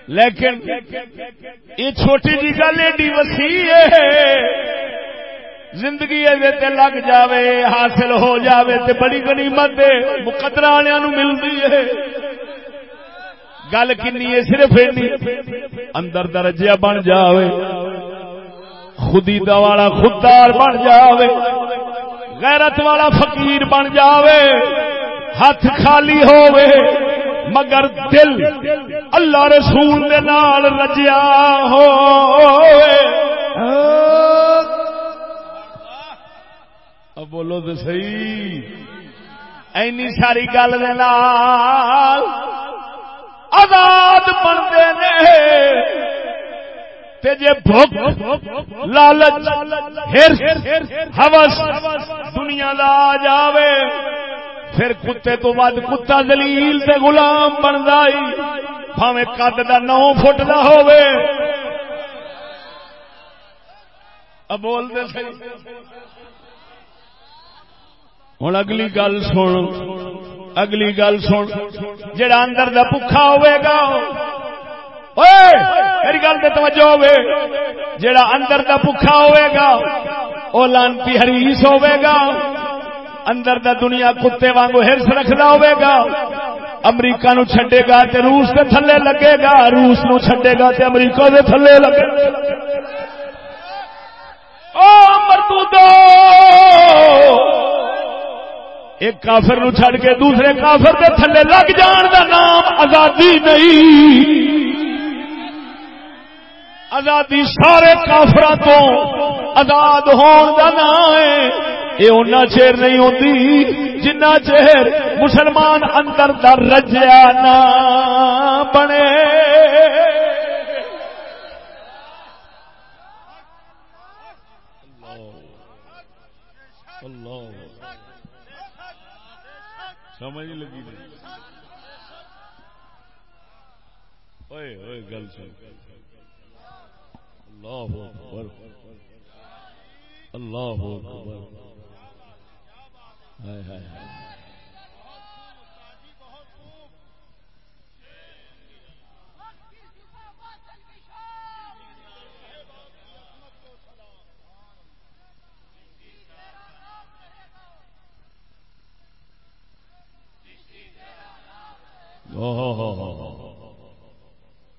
لیکن یہ چھوٹی جی گل ایڈی وسیع ہے۔ زندگی لگ جاوے، حاصل ہو جاوے تے بڑی غنیمت مقدر والوں ملتی ہے۔ گل کنی ہے، صرف اندر درجہ بن جاوے، خودی دا والا خوددار بن جاوے، غیرت والا فقیر بن جاوے، ہاتھ خالی ہووے۔ مگر دل اللہ رسول دے نال رجیا ہو اب بولو تو سی اینی ساری گل آزاد بنتے جے بھوک، لالچ ہوس، دنیا لا جاوے۔ پھر کتے تو بعد کتا دلیل سے غلام بنتا بھاوے کد کا نو فٹ کا ہو بولتے سی ہوں اگلی گل سن۔ اگلی گل سن۔ جڑا اندر دا بکھا ہوئے گا۔ میری گل تو توجہ ہوئے جڑا اندر دا بکھا ہوئے گا وہ لانتی ہریس ہوئے گا۔ اندر دا دنیا کتے وانگو ہرس رکھدا ہوئے گا۔ امریکہ نو چھڈے گا تے روس دے تھلے لگے گا۔ روس نو چھڈے گا تے امریکہ دے تھلے لگے گا۔ او مردودو ایک کافر نو چھڑ کے دوسرے کافر دے تھلے لگ جان دا نام آزادی نہیں۔ آزادی سارے کافر تو آزاد ہون دا نام ہے۔ یہ اُنہ چیر نہیں ہوتی جنہ چیر مسلمان اندر در رجیا نہ بنے۔ سمجھ لگی جی۔ گل سن۔ اللہ اکبر۔ اللہ اکبر۔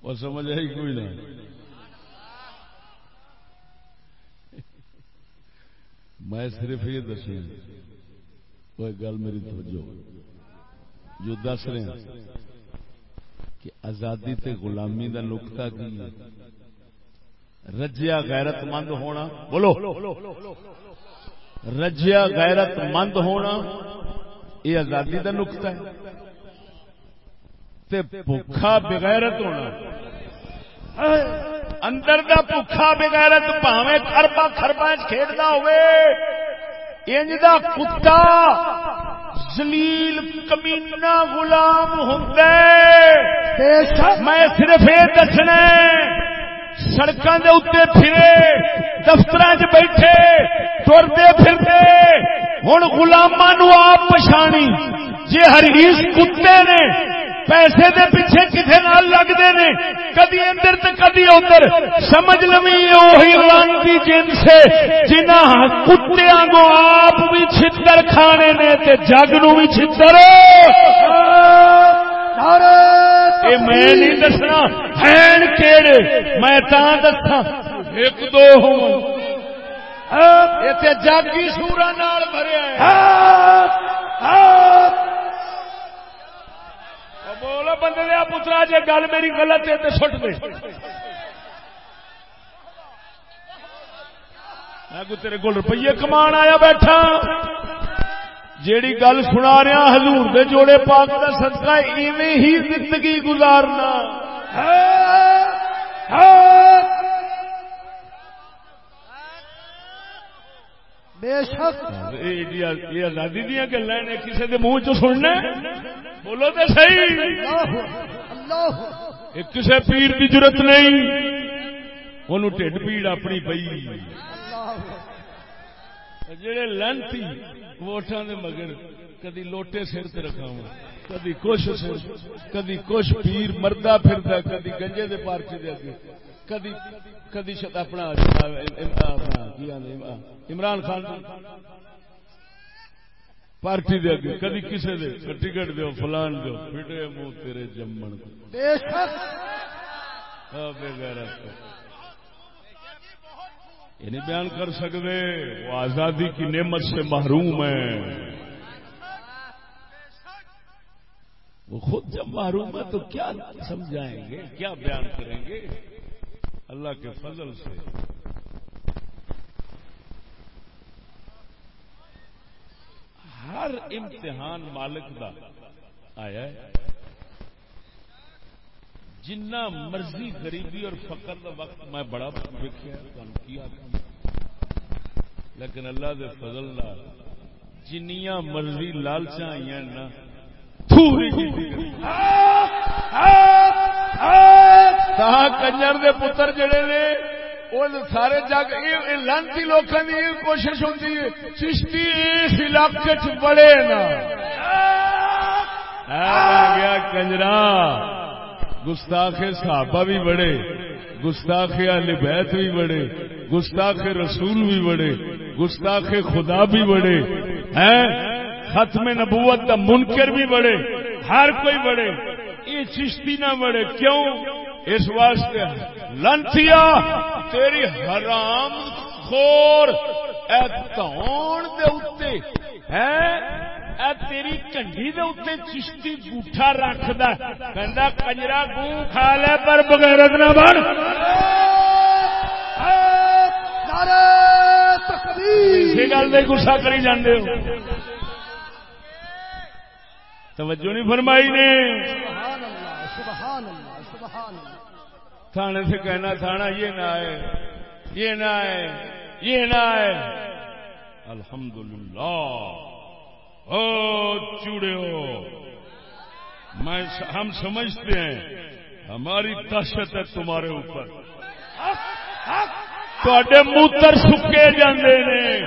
وہ سمجھ آئی کوئی نہ۔ میں صرف یہ دسی کوئی گل میری توجہ۔ جو دس رہے ہیں کہ آزادی تے غلامی دا نقطہ کی رجیا غیرت مند ہونا۔ بولو۔ رجیا غیرت مند ہونا یہ آزادی دا نقطہ ہے۔ تے بھوکھا بغیرت ہونا۔ اندر دا بھوکھا بغیرت پاویں خربا خربا کھیڈتا ہوئے۔ انج دا کتا زلیل کمینا غلام ہوں میں صرف یہ دسنا سڑکوں کے اتنے پھرے دفتر چ بیٹھے ٹرتے پھرتے ہوں گلاما نو آپ پچھانی جی ہر کتے نے پیسے دے پیچھے کسی نال لگتے نے؟ کدی ادھر تو کدی ادھر سمجھ لو وہی لانتی جن سے جنہ کتیا کو آپ بھی چھتر کھانے نے تے جگ نو بھی چھتر۔ میں نہیں دسنا ہین کیڑے؟ میں تا دسا ایک دو ہوں۔ جگ ہی سورا نال بھریا بولو بندے دیا پترا جی گل میری غلط ہے تو سٹ دے۔ میں تیرے کول روپیے کمان آیا بیٹھا؟ جیڑی گل سنا رہا حضور دے جوڑے پاک کا صدقہ ایویں ہی زندگی گزارنا۔ ہاں، ہاں۔ بے شک۔ یہ آزادی دیا گلا نے کسی کے منہ چ سننا بولو تو صحیح۔ کسی پیر کی ضرورت نہیں وہ ٹھڈ پیڑ اپنی پی جڑے لنتی ووٹان دے مگر کدی لوٹے سر تے رکھا کدی کچھ سر کدی کچھ پیر مردہ پھردا کدی گنجے دے پارچے دے اگے کدی کدی اپنا عمران خان پارٹی دے اگے کدی کسے دے؟ ٹکٹ دیو فلان دیو پھٹے منہ تیرے جمن بے یہ نہیں بیان کر سکتے وہ آزادی کی نعمت سے محروم ہے وہ خود جب محروم ہے تو کیا سمجھائیں گے؟ کیا بیان کریں گے؟ اللہ کے فضل سے۔ ہر امتحان مالک دا آیا ہے۔ جنہ مرضی غریبی اور فقر دا وقت میں بڑا ویکیا لیکن اللہ دے فضل لا جنیاں مرضی لالچا آئی نا۔ کنجر دے پتر جڑے نے وہ سارے جگ لانتی لوگوں کی کوشش ہوتی ہے، چشتی اس علاقے چ بڑے نا۔ گیا کنجرا۔ گستاخ صحابہ بھی بڑے، گستاخ علی بیت بھی بڑے، گستاخ رسول بھی بڑے، گستاخ خدا بھی بڑے۔ ہیں، ختم نبوت کا منکر بھی بڑے، ہر کوئی بڑے۔ یہ چشتی نہ بڑے کیوں؟ اس واسطے لنتیا تیری حرام خور اے دے اتے ہے؟ تیری کنڈی دے چشتی گوٹا رکھد کنجرا گو کھا لے پر نہ بن۔ اسی گل گسا کری جانے ہو۔ توجہ نہیں فرمائی نے؟ تھانے سے کہنا تھانا یہ نہ آئے، یہ نہ آئے، یہ نہ آئے۔ الحمدللہ۔ چوڑے ہو میں ہم سمجھتے ہیں، ہماری دہشت ہے تمہارے اوپر۔ تے موتر سکے جاندے نے۔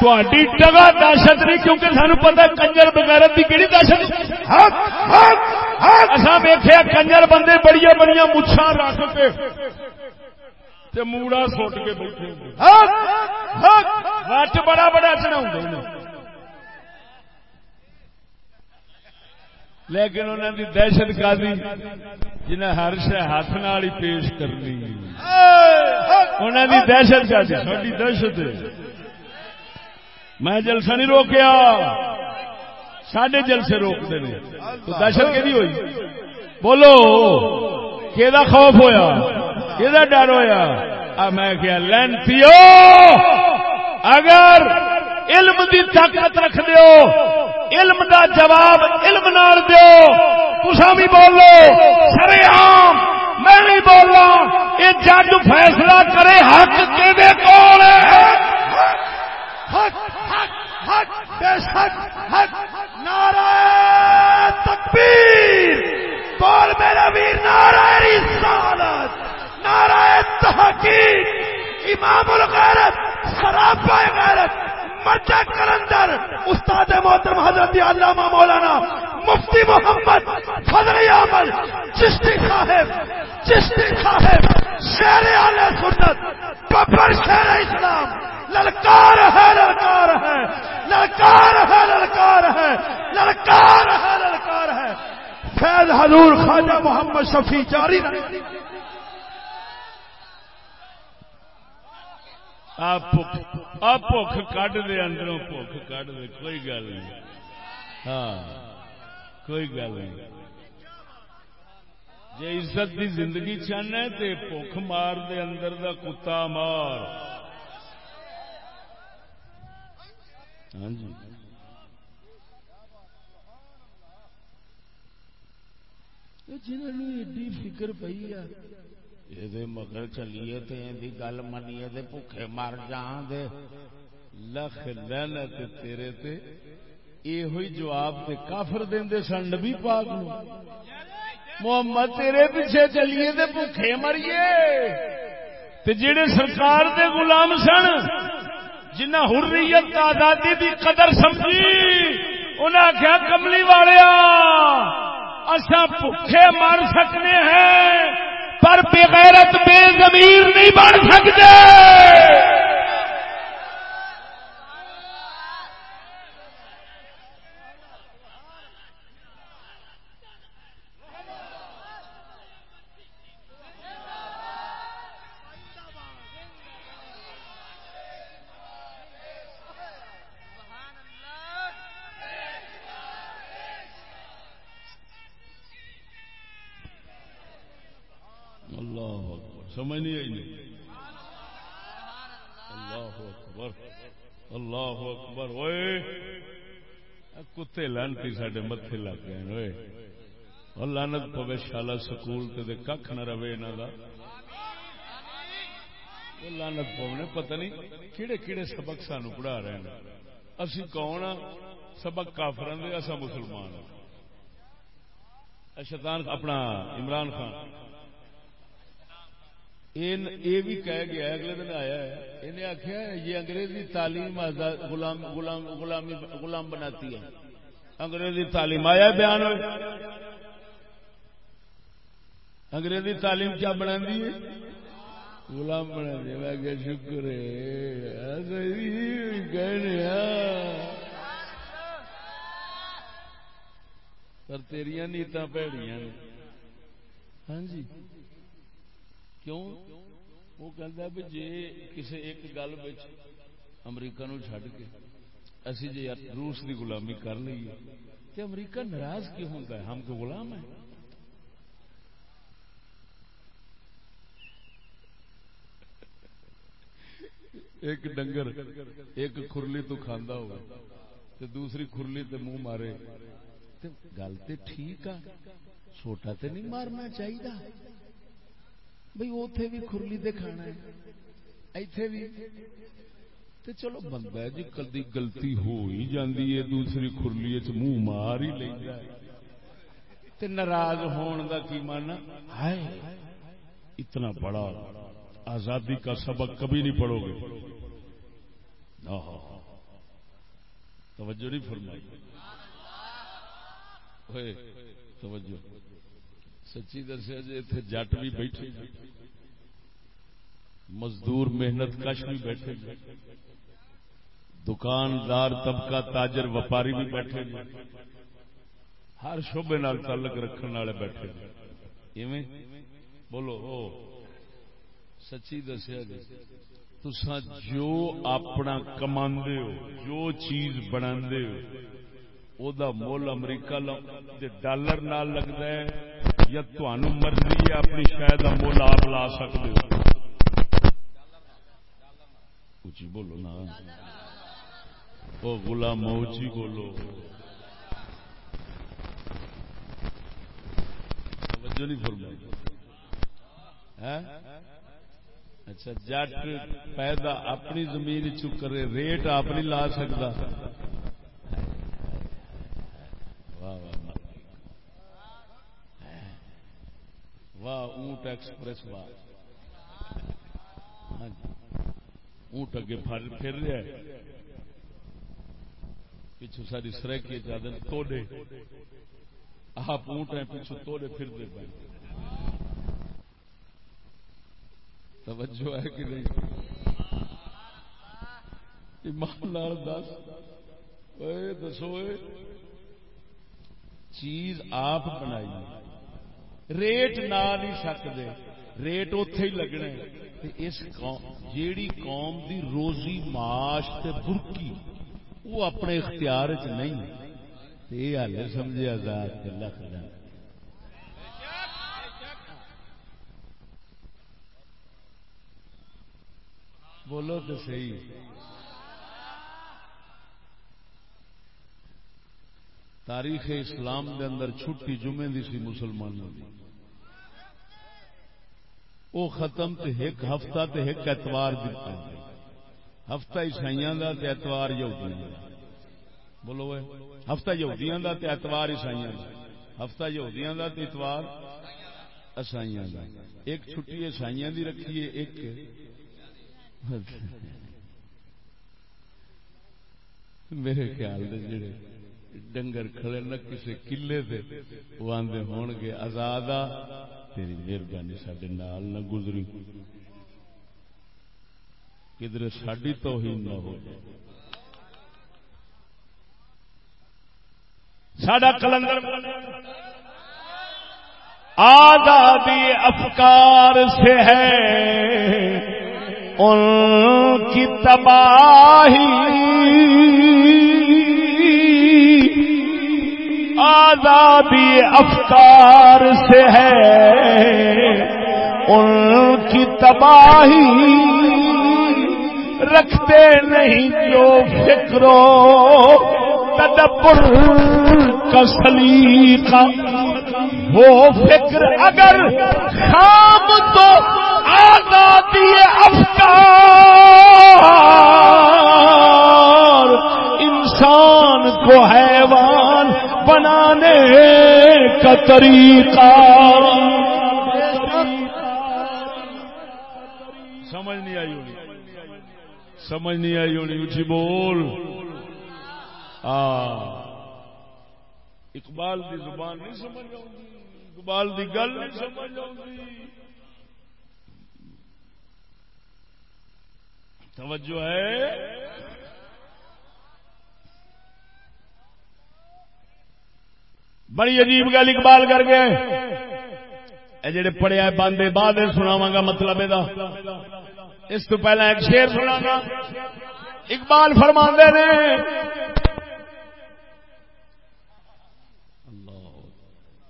ٹگا دہشت نہیں کیونکہ سانو پتا کنجر بغیرت کی کہڑی دہشت اصا ویخیا کنجر بندے بڑی بڑی مچھا رکھ کے موڑا سٹ کے بیٹھے وٹ بڑا بڑا چڑھا لیکن انہوں دی دہشت گردی جنہیں ہر شہ ہاتھ نال ہی پیش کرنی انہوں دی دہشت گردی ساری دہشت میں جلسہ نہیں روکیا۔ سڈے جلسے روکتے ہیں تو دہشت کہ ہوئی؟ بولو کہ خوف ہویا؟ کہ ڈر ہویا؟ میں کیا لین پیو اگر علم دی طاقت رکھ دیو، علم دا جواب علم نال دیو تسا بھی بولو سرے عام میں نہیں بولنا یہ جج فیصلہ کرے حق کہ کون ہے؟ حق! کے دے کول نعرہ تکبیر۔ بول میرا ویر؟ نعرہ رسالت، نعرہ تحقیق۔ امام الغیرت، سراپا غیرت مرچا کلندر، استاد محترم حضرت علامہ مولانا مفتی محمد فضل عمل چشتی صاحب چشتی صاحب شیر علیہ سنت، ببر شیر اسلام۔ للکار ہے للکار ہے للکار ہے للکار ہے للکار ہے للکار ہے۔ فیض حضور خواجہ محمد شفیع جاری۔ بھوک کھ دے، اندروں بھوک کھ دے، کوئی گل نہیں۔ ہاں کوئی گل نہیں۔ جی عزت دی زندگی چاہنا تو بھوک مار دے، اندر دا کتا مار۔ ہاں جی۔ جنہوں ایڈی فکر پی ہے۔ یہ مگر چلیے گل منیے بھوکے مر جان دے۔ لکھ لعنت تیرے تے۔ یہ جواب تے کافر دے سن نبی پاک نو۔ محمد تیرے پیچھے چلیے تے بھوکے مریے۔ تے جڑے سرکار دے غلام سن جنہ حریت آزادی دی قدر سمجھی انہیں آخیا کملی والیا اصا بھوکے مر سکنے ہیں، پر بغیرت بے زمیر نہیں بن سکتے۔ سمجھ نہیں آئی نہیں اللہ۔ اکبر۔ اللہ اکبر۔ ہوئے کتے لانتی سڈے متے لگ گئے اور لانت پوے شالا سکول تے کھ نہ رہے انہوں کا لانت پونے پتہ نہیں کہڑے کہڑے سبق سانو پڑھا رہے ہیں۔ اسی کون سبق کافر دے اصا مسلمان شیطان اپنا عمران خان۔ یہ بھی کہہ گیا اگلے دن آیا ہے۔ انہیں آخیا یہ انگریزی تعلیم غلام غلام غلامی غلام بناتی ہے۔ انگریزی تعلیم آیا بیان ہو انگریزی تعلیم کیا بنا دی غلام بنا دی میں کہ شکر پر تیریا نیتا پیڑیاں ہاں جی۔ کیوں؟ وہ کہتا بھی جی کسی ایک گل امریکہ نو چڈ کے اسی جی روس کی غلامی کر لیے تو امریکہ ناراض کیوں ہوتا ہے؟ ہم کو غلام ہیں۔ ایک ڈنگر، ایک خرلی تو کھانا ہو تو دوسری خرلی تو منہ مارے۔ گل تو ٹھیک آ چھوٹا تو نہیں مارنا چاہیے بھائی اتے بھی خرلی دے کھانا ہے۔ ایتھے بھی تے چلو بندہ جی کدی گلتی ہو ہی جاندی ہے، دوسری خرلی منہ مار ہی لینا تے ناراض ہون دا کی مانا ہائے، اتنا بڑا آزادی کا سبق کبھی نہیں پڑھو گے۔ توجہ نہیں فرمائی۔ توجہ۔ سچی دسیا جی اتنے جٹ بھی بیٹھے جی۔ مزدور محنت کش بھی بیٹھے جی۔ دکاندار طبقہ تاجر وپاری بھی بیٹھے جی۔ ہر شعبے نال تعلق رکھنے والے بیٹھے ایویں؟ بولو او سچی دسیا جی تسا جو اپنا کما جو چیز بنا ہو دا مول امریکہ ڈالر نال لگتا ہے۔ یا تنوع مرضی ہے، اپنی شاید کا مل آپ لا سکتے ہو۔ اچھی بولو نا۔ وہ غلام اچھی بولو۔ توجہ نہیں فرمائی۔ ہاں؟ اچھا جٹ پیدا اپنی زمین چکرے ریٹ آپ نہیں لا سکتا۔ واہ واہ۔ واہ، اونٹ ایکسپریس، واہ۔ ہاں جی۔ اونٹ اگے پھر رہا ہے۔ پچھو ساری سرکی چادر توڑے آپ اونٹ ہیں پچھو توڑے پھر دے پائے توجہ ہے کہ نہیں؟ ایماندار دس۔ دسو چیز آپ بنائی۔ ریٹ نہ نہیں سکتے ریٹ اتے ہی لگنا اس جیڑی قوم دی روزی معاش تے برکی، وہ اپنے اختیار چ نہیں۔ یہ ہل سمجھے آزاد لکھ بولو تو صحیح۔ تاریخ اسلام دے اندر چھٹی جمعے دی سی مسلمانوں کی وہ ختم تے ایک ہفتہ تے ایک اتوار دیتا ہفتہ عیسائی دا تے اتوار یہودیاں دا۔ بولو اے، ہفتہ یہودیاں دا تے اتوار عیسائی دا۔ ہفتہ یہودیاں دا تے اتوار عیسائیاں دا۔ ایک چھٹی عیسائیاں دی رکھی ہے ایک میرے خیال دے جڑے ڈنگر کھڑے نہ کسی کلے سے وہ آدھے ہون گے آزاد تیری مہربانی سڈے نال نہ گزری۔ کدھر ساری تو ہی نہ ہو جائے۔ سڈا کلندر۔ آزادی افکار سے ہے۔ ان کی تباہی آزادی افکار سے ہے۔ ان کی تباہی رکھتے نہیں جو فکرو تدبر کا سلیقہ۔ وہ فکر اگر خام تو آزادی افکار انسان کو حیوان بنانے کا طریقہ۔ سمجھ نہیں آئی ہونی سمجھ نہیں آئی ہونی اچھی بول۔ ہاں۔ اقبال دی زبان نہیں سمجھ اقبال دی گل نہیں سمجھ توجہ ہے۔ بڑی عجیب گل اقبال کر گئے اے جڑے پڑھیا باندے بعد سناواں گا مطلب اس تو پہلے ایک شیر سنا گا۔ اقبال فرما نے۔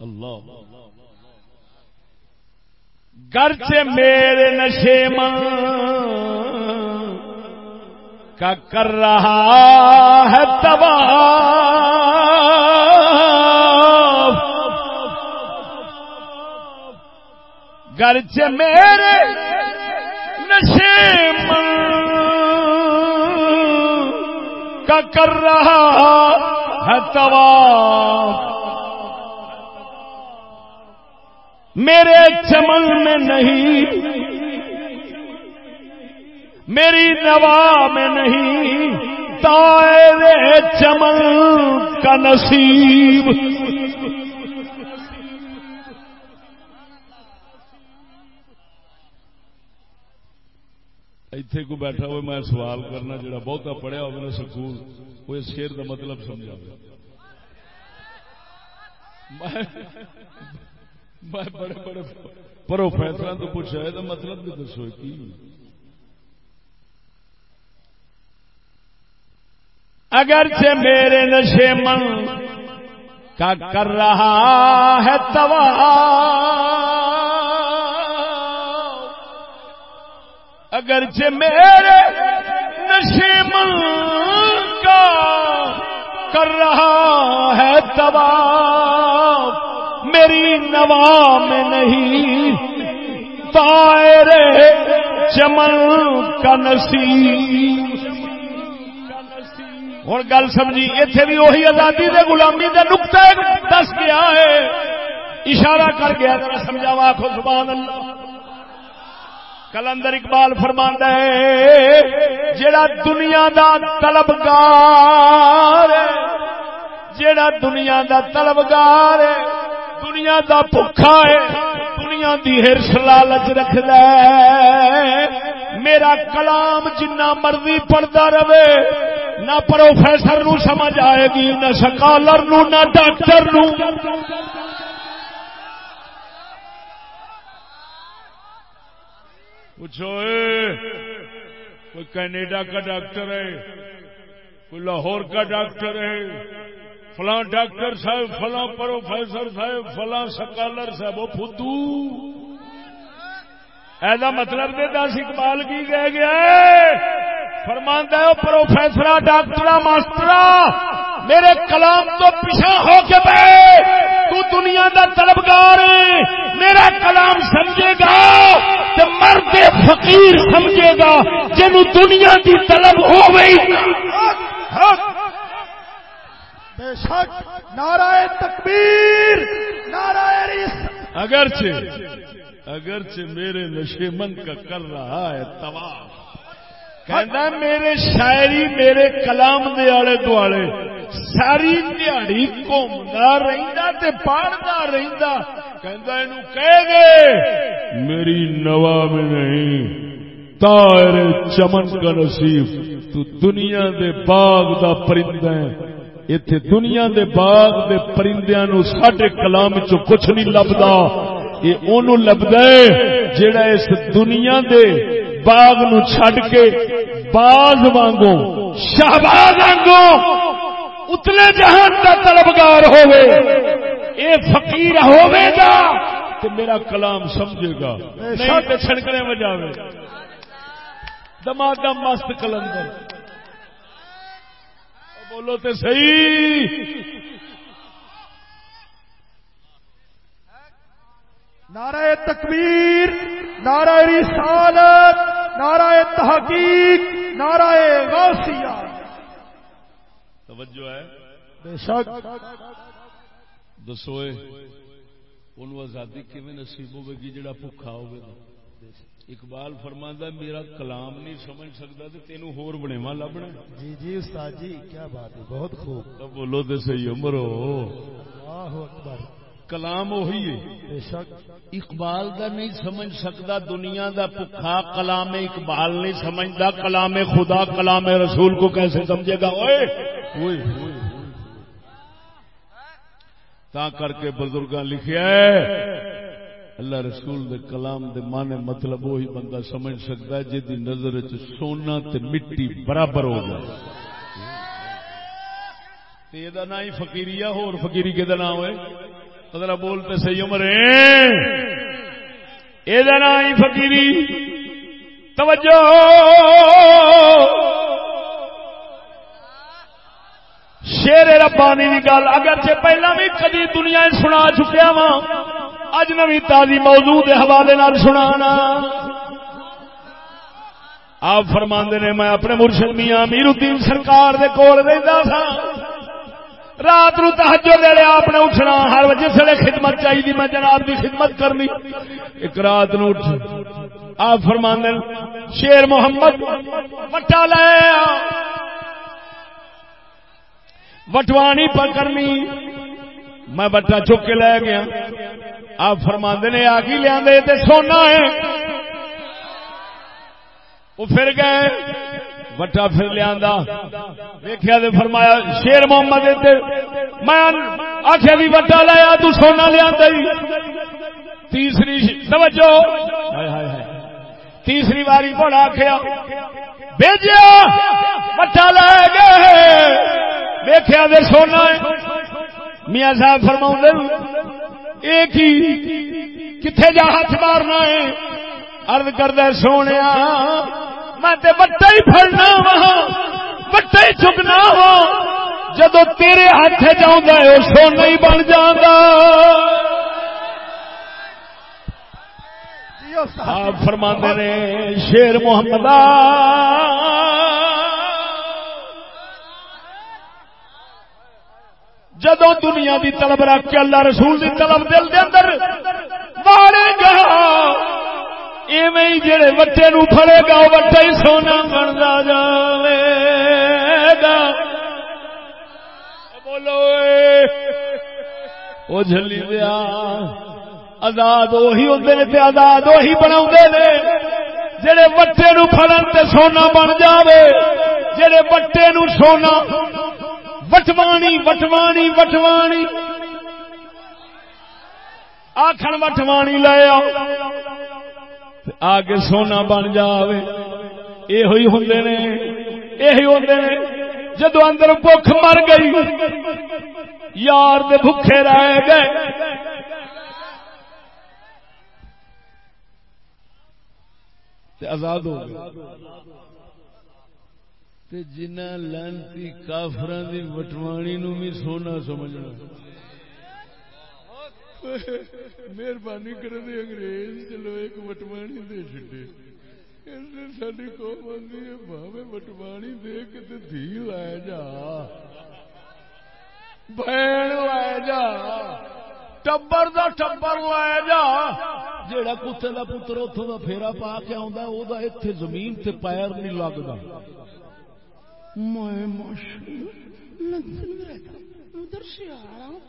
اللہ گرچہ میرے نشے من کا کر رہا ہے تباہ۔ گرچ میرے نشے کا کر رہا ہے تباہ میرے چمن میں نہیں، میری نوا میں نہیں تائرے چمن کا نصیب۔ ایتھے کو بیٹھا ہوئے میں سوال کرنا جڑا بہتا پڑھیا ہو میرا سکول، وہ اس شیر کا مطلب سمجھا میں بڑے بڑے پروفیسر تو پوچھا ہے تو مطلب بھی دسو کی؟ اگرچہ میرے نشے من کا کر رہا ہے توا اگرچہ میرے نشے من کا کر رہا ہے تبا میری نوا میں نہیں تائرے چمن کا نصیب۔ ہوں گل سمجھی اتے بھی وہی آزادی دے غلامی دے نقطے دس گیا ہے، اشارہ کر گیا سمجھاوا آخو سبحان اللہ۔ کلندر اقبال فرماندہ ہے، جڑا دنیا دا طلبگار ہے، جڑا دنیا دا طلبگار ہے، دنیا دا بھوکا ہے، دنیا دی ہرس لالچ رکھد میرا کلام جنہ مرضی پڑھتا رہے، نہ پروفیسر نو سمجھ آئے گی، نہ سکالر نو، نہ ڈاکٹر نو۔ پوچھو کوئی کینیڈا کا ڈاکٹر ہے؟ کوئی لاہور کا ڈاکٹر ہے؟ فلاں ڈاکٹر صاحب، فلاں پروفیسر صاحب، فلاں سکالر صاحب، وہ فدو ایسا مطلب دے دس اقبال کی کہہ گیا فرماندہ ہے پروفیسر ڈاکٹر ماسٹر میرے کلام تو پیچھا ہو کے بے تو دنیا دا طلبگار میرا کلام سمجھے گا تو مرد فقیر سمجھے گا جن دنیا دی طلب ہو گئی بے شک نعرہ تکبیر نعرہ اگرچہ اگرچہ میرے نشے من کا کر رہا ہے طواف کہنا میرے شاعری میرے کلام دے آلے دوالے ساری دیہڑی گھومتا رہتا تے پڑھتا رہتا کہندا کہہ گے میری نوا میں نہیں تار چمن کا نصیب۔ تو دنیا دے باغ دا پرندہ ہے۔ ایتھے دنیا دے باغ دے پرندیاں نو ساڈے کلام چ کچھ نہیں لبدا۔ یہ اونوں لبدا ہے جیڑا اس دنیا دے باغ نو چھڈ کے باز وانگو، شہباز وانگو۔ اتلے جہان کا طلبگار ہوئے اے فقیر ہوئے گا تو میرا کلام سمجھے گا۔ نہیں تو چھڑکنے بجاوے دماغا مست کلندر۔ بولو تے صحیح۔ نعرہ تکبیر نعرہ رسالت نعرہ تحقیق نعرہ غوثیہ۔ توجہ ہے۔ بے شک۔ دسوئے ان آزادی کیون نصیب ہوے گی جڑا بھوکا ہوگا اقبال فرماندا میرا کلام نہیں سمجھ سکتا تو تینوں ہور بنےوا لبنا جی جی استاد جی کیا بات ہے بہت خوب۔ بولو تو صحیح عمر ہو۔ اللہ اکبر۔ کلام وہی ہے۔ اقبال دا نہیں سمجھ سکتا دنیا دا پکھا کلام اقبال نہیں سمجھتا کلام خدا کلام رسول کو کیسے سمجھے گا؟ اوئے۔ تا کر کے بزرگ لکھیا ہے، اللہ رسول دے کلام دے مانے مطلب وہی بندہ سمجھ سکتا ہے جی نظر چ سونا تے مٹی برابر ہو جائے۔ یہ نام ہی فکیری ہور فکیری کہ نام ہوئے؟ ذرا بولتے سی عمر یہ نام فکیری توجہ! شیر ربانی کی گل، اگرچہ پہلا بھی کدی دنیا سنا چکیا وا اج نوی تازی موضوع کے حوالے سنا آپ فرما نے، میں اپنے مرشد میاں امیر الدین سرکار دے کول رہتا تھا رات نو تحجو لے آپ نے اٹھنا، ہر جس ویلے خدمت چاہیے میں جناب کی خدمت کرنی۔ ایک رات نو اٹھ، آپ فرمان شیر محمد وٹا لیا وٹوانی پر کرنی میں بٹا چک کے لے گیا۔ آپ فرما نے آ کی لیا سونا ہے۔ وہ پھر گئے۔ وٹا پھر لیا ویخیا فرمایا، شیر محمد میں آخیا بھی وٹا لایا، تو سونا لیا تیسری، توجہ۔ تیسری باری بڑا آخیا بھیجیا وٹا لے گئے دیکھا دے سونا میاں صاحب فرما ایک ہی کتنے جا ہاتھ مارنا ہے۔ ارد کردہ سونے میں بٹا ہی پڑنا وا بٹا ہی چکنا وا جدو تیرے ہاتھ چاہتا ہے وہ سونا ہی بن جانا آپ فرما نے، شیر محمد جدو دنیا دی طلب رکھ کے اللہ رسول دی طلب دل دے اندر مارے گا، ایویں جڑے وٹے نو پھڑے گا وہ وٹا ہی سونا بنتا جائے گا۔ بولو وہ جلی دیا۔ آزاد وہی ہوتے نے آزاد وہی بنا جڑے وٹے نو فڑن تے سونا بن جاوے، جڑے وٹے نو سونا وٹوانی وٹوانی وٹوانی آخر وٹوانی لے آؤ آ کے سونا بن جائے یہ ہوئی ہوں نے یہ ہوں نے۔ جدو اندر بخ مر گئی، یار دے بھوکے رہ گئے۔ آزاد ہو گئے۔ جنہ لانتی کافر دی وٹوانی نو بھی سونا سمجھنا۔ مہربانی کر دے انگریز چلو ایک وٹوانی دے چڈے ساری قوم آدھی ہے بھاوے وٹوانی دے کے دھی لائے جا۔ بہن لائے جا۔ ٹبر دا ٹبر لائے جا۔ جیڑا کتے دا پتر اتوں دا پھیرا پا کے آدھا وہ اتنے زمین تے پیر نہیں لگتا میں لندن میں رہتا ادھر سے آ رہا ہوں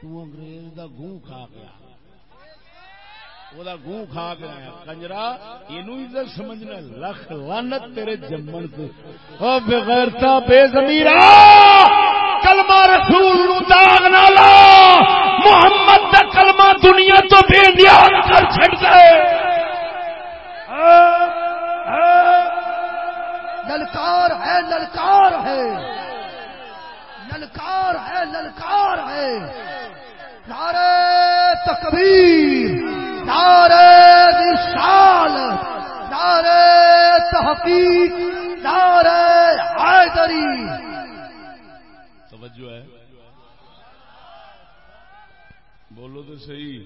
تو انگریز دا گوں کھا گیا۔ وہ گوں کھا گیا کنجرا یہ سمجھنا لکھ لانت تیرے جمن سے بغیرتا بے زمیرا کلمہ رسول نو داغ نہ لا محمد دا کلمہ دنیا تو بے نیاز کر چھڑ دے للکار ہے للکار ہے للکار ہے للکار ہے نعرے تکبیر نعرے وشال نعرے تحقیق نعرے حیدری۔ توجہ ہے۔ بولو تو صحیح۔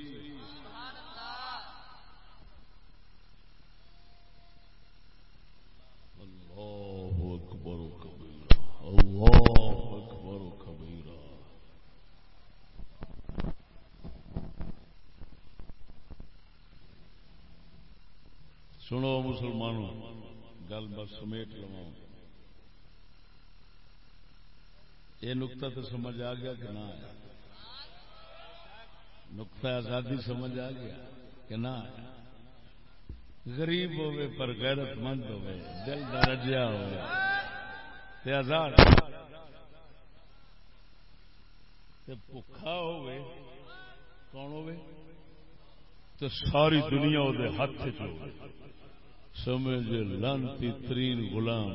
اللہ اکبر۔ اللہ سنو مسلمانوں، گل بس سمیٹ لو یہ نقطہ تو سمجھ آ گیا کہ نہ آیا۔ نقطہ آزادی سمجھ آ گیا کہ نہ آیا۔ غریب ہوئے پر غیرت مند ہوئے، دل درجیا ہوئے آزاد بکھا ہوئے، کون ہوئے؟ تو ساری دنیا وہ ہاتھ چ سمجھ لانتی ترین غلام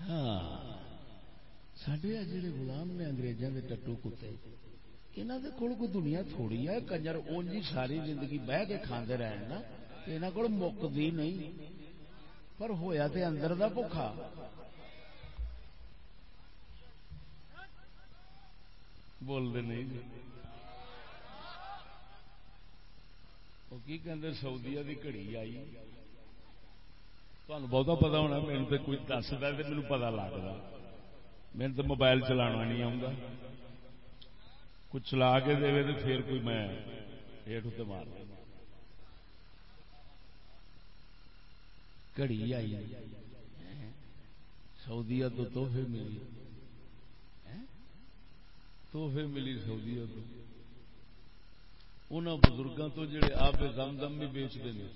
ہاں۔ سڈے جڑے غلام نے انگریزوں کے ٹٹو کتے یہاں کے کول کوئی دنیا تھوڑی ہے کنجر اونجی ساری زندگی بہ کے کھانے رہن نا یہاں کو مکتی نہیں۔ پر ہویا تے اندر دا بخا بولتے نہیں۔ کی کہ سعودیا کی گھڑی آئی؟ تمہیں بہت پتا ہونا میرے تو کوئی دستا تو میرے پتا لگتا میرے تو موبائل چلانا نہیں آؤں کچھ چلا کے دے تو پھر کوئی میں ہیٹ اتنے مار گھڑی آئی۔ سعودیا تو تحفے ملی۔ تحفے ملی سعودیا تو۔ ان بزرگوں تو جڑے آپ دم دم بھی بیچتے ہیں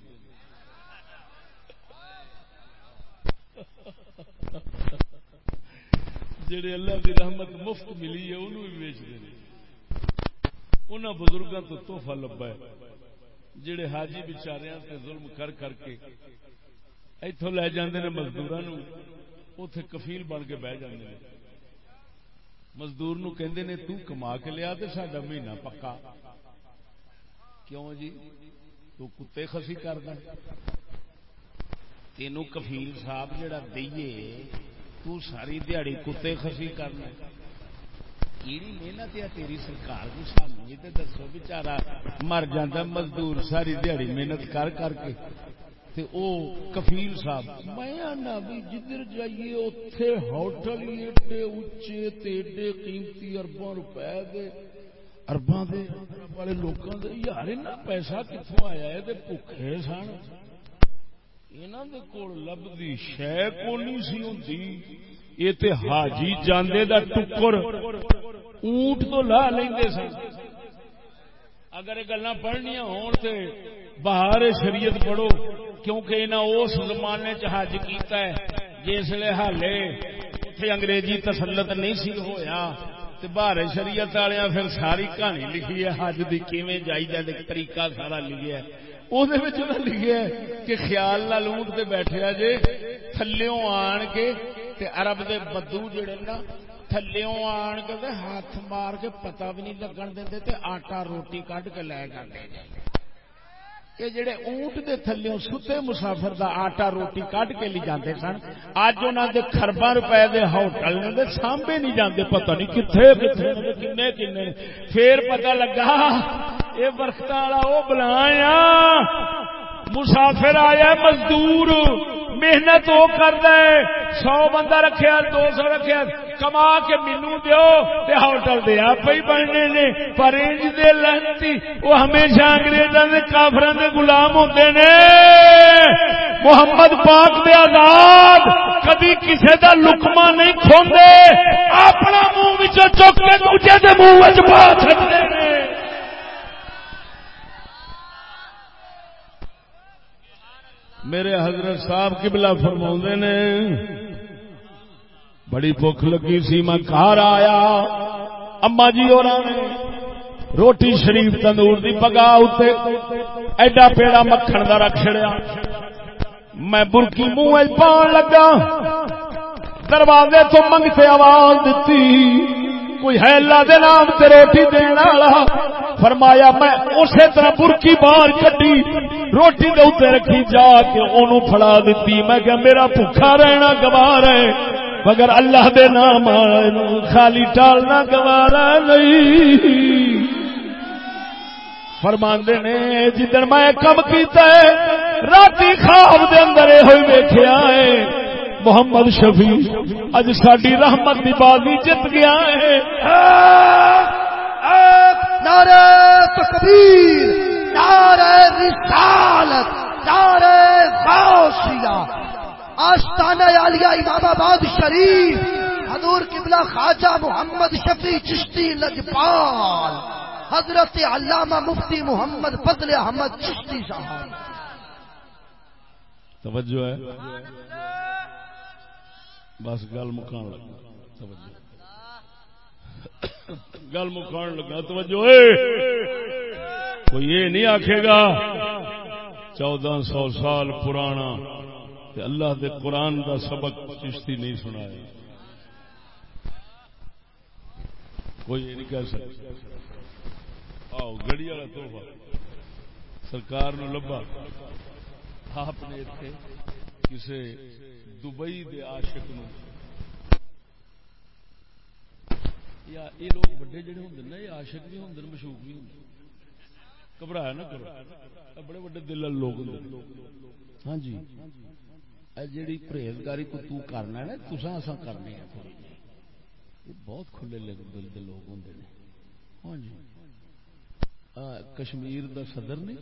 جڑے اللہ کی رحمت مفت ملی ہے، انہوں بھی ویچتے ہیں انہوں بزرگوں تو توحفہ لبا ہے۔ جڑے حاجی بچارے تے ظلم کر کر کے اتوں لے جاندے نے مزدور اتے کفیل بن کے بہ جاندے نے۔ مزدور نو کہندے نے، تو کما کے لیا تے ساڈا مہینہ پکا۔ کیوں جی؟ تو کتے خسی کردا تینوں کفیل صاحب جڑا دئیے، تو ساری دیہڑی کتے خسی کرنا کیڑی محنت ہے تیری سرکار کو سانو یہ دسو بچارا مر جاتا مزدور ساری دیہڑی محنت کر کر کے۔ تے او کفیل صاحب، میں آنا بھی جدھر جائیے اتے ہوٹل ایڈے اچے ایڈے قیمتی ارباں روپے دے۔ ارباں دے والے لوگوں دے یار اتنا پیسہ کتوں آیا ہے تے بھوکے سن لبھی شہ کو نہیں سی ہوں یہ تے حاجی جاندے دا ٹکر اونٹ تو لا لیں سن اگر یہ گلا پڑھنیا ہون تے باہر شریعت پڑھو کیونکہ انہیں اس زمانے چ حج کیتا ہے جسے حالے اتنے انگریزی تسلط نہیں سی ہویا باہر شریعت والے پھر ساری کہانی لکھی ہے، حج کی کیویں جائی جائے طریقہ سارا لکھا ہے۔ لکھا کہ خیال نال اونٹ تے بیٹھے جے، تھلیوں آن کے تے عرب دے بدو جڑے نا، تھلیوں آن کے تے ہاتھ مار کے پتہ بھی نہیں لگن دے تے آٹا روٹی کڈ کے لے جاندے کہ جڑے اونٹ دے تھلیوں ستے مسافر دا آٹا روٹی کٹ کے لی جاندے سن اج انہاں دے خرباں روپے دے ہوٹل نے دے سامنے نہیں جاندے، پتہ نہیں کتھے کتھے کنے کنے پھر پتہ لگا، اے برختا والا، او بلایا مسافر آیا مزدور، محنت وہ کر دے سو بندہ رکھیا دو سو رکھیا کما کے مینو دیو تے ہوٹل دے آپ ہی بننے نے۔ پر انج دے لہنتی وہ ہمیشہ انگریزاں دے، کافراں دے غلام ہوندے نے۔ محمد پاک دے آزاد، کبھی کسے دا لقمہ نہیں کھوندے۔ اپنا منہ وچوں چک کے دوجے دے منہ وچ پا چھڈدے نے۔ میرے حضرت صاحب قبلہ فرما نے، بڑی بھوک لگی سی، میں گھر آیا۔ اما جی اور روٹی شریف تندور دی پگا اتنے ایڈا پیڑا مکھن کا رکھ چڑیا میں برکی منہ پان لگا، دروازے تو منگتے آواز دیتی کوئی ہے اللہ دے نام تے روٹی دین والا؟ فرمایا، میں اسی طرح برکی باہر کٹی روٹی دے اتنے رکھی جا کے اونوں پھڑا دیتی میں کہ میرا بھوکا رہنا گوار ہے، مگر اللہ دے نام خالی ٹالنا گوارا نہیں۔ فرماندے نے، جدن میں کم کیتا ہے، راتی خواب دے اندر ہوئی ویکھیا ہے۔ محمد شفیع اج ساری رحمت کی بازی جت گیا ہے۔ نعرہ تکبیر نعرہ رسالت نعرہ غوثیہ۔ آستانہ عالیہ امام آباد شریف حضور قبلہ خواجہ محمد شفیع چشتی لجپال حضرت علامہ مفتی محمد فضل احمد چشتی صاحب۔ توجہ ہے۔ بس گل مکان لگا۔ گل مکان لگا، توجہ۔ کوئی یہ نہیں آخے گا، چودہ سو سال پرانا اللہ دے قرآن دا سبق چشتی نہیں سنایا۔ کوئی یہ نہیں کہہ سکتا۔ آؤ، گڑی والا توحفہ سرکار نو لبا آپ نے اتنے کسی دبئی دے عاشق نو یا یہ لوگ بڑے جڑے ہوں نا، یہ عاشق بھی ہوں مشہور بھی ہوں گھبرایا نہ کرو۔ بڑے بڑے دل لوگ ہاں جی۔ جیڑی پرہیزگاری کو تو کرنا ہے نا تسا اصا کرنے بہت کھلے دل دے لوگ ہوں ہاں جی۔ کشمیر دا صدر نے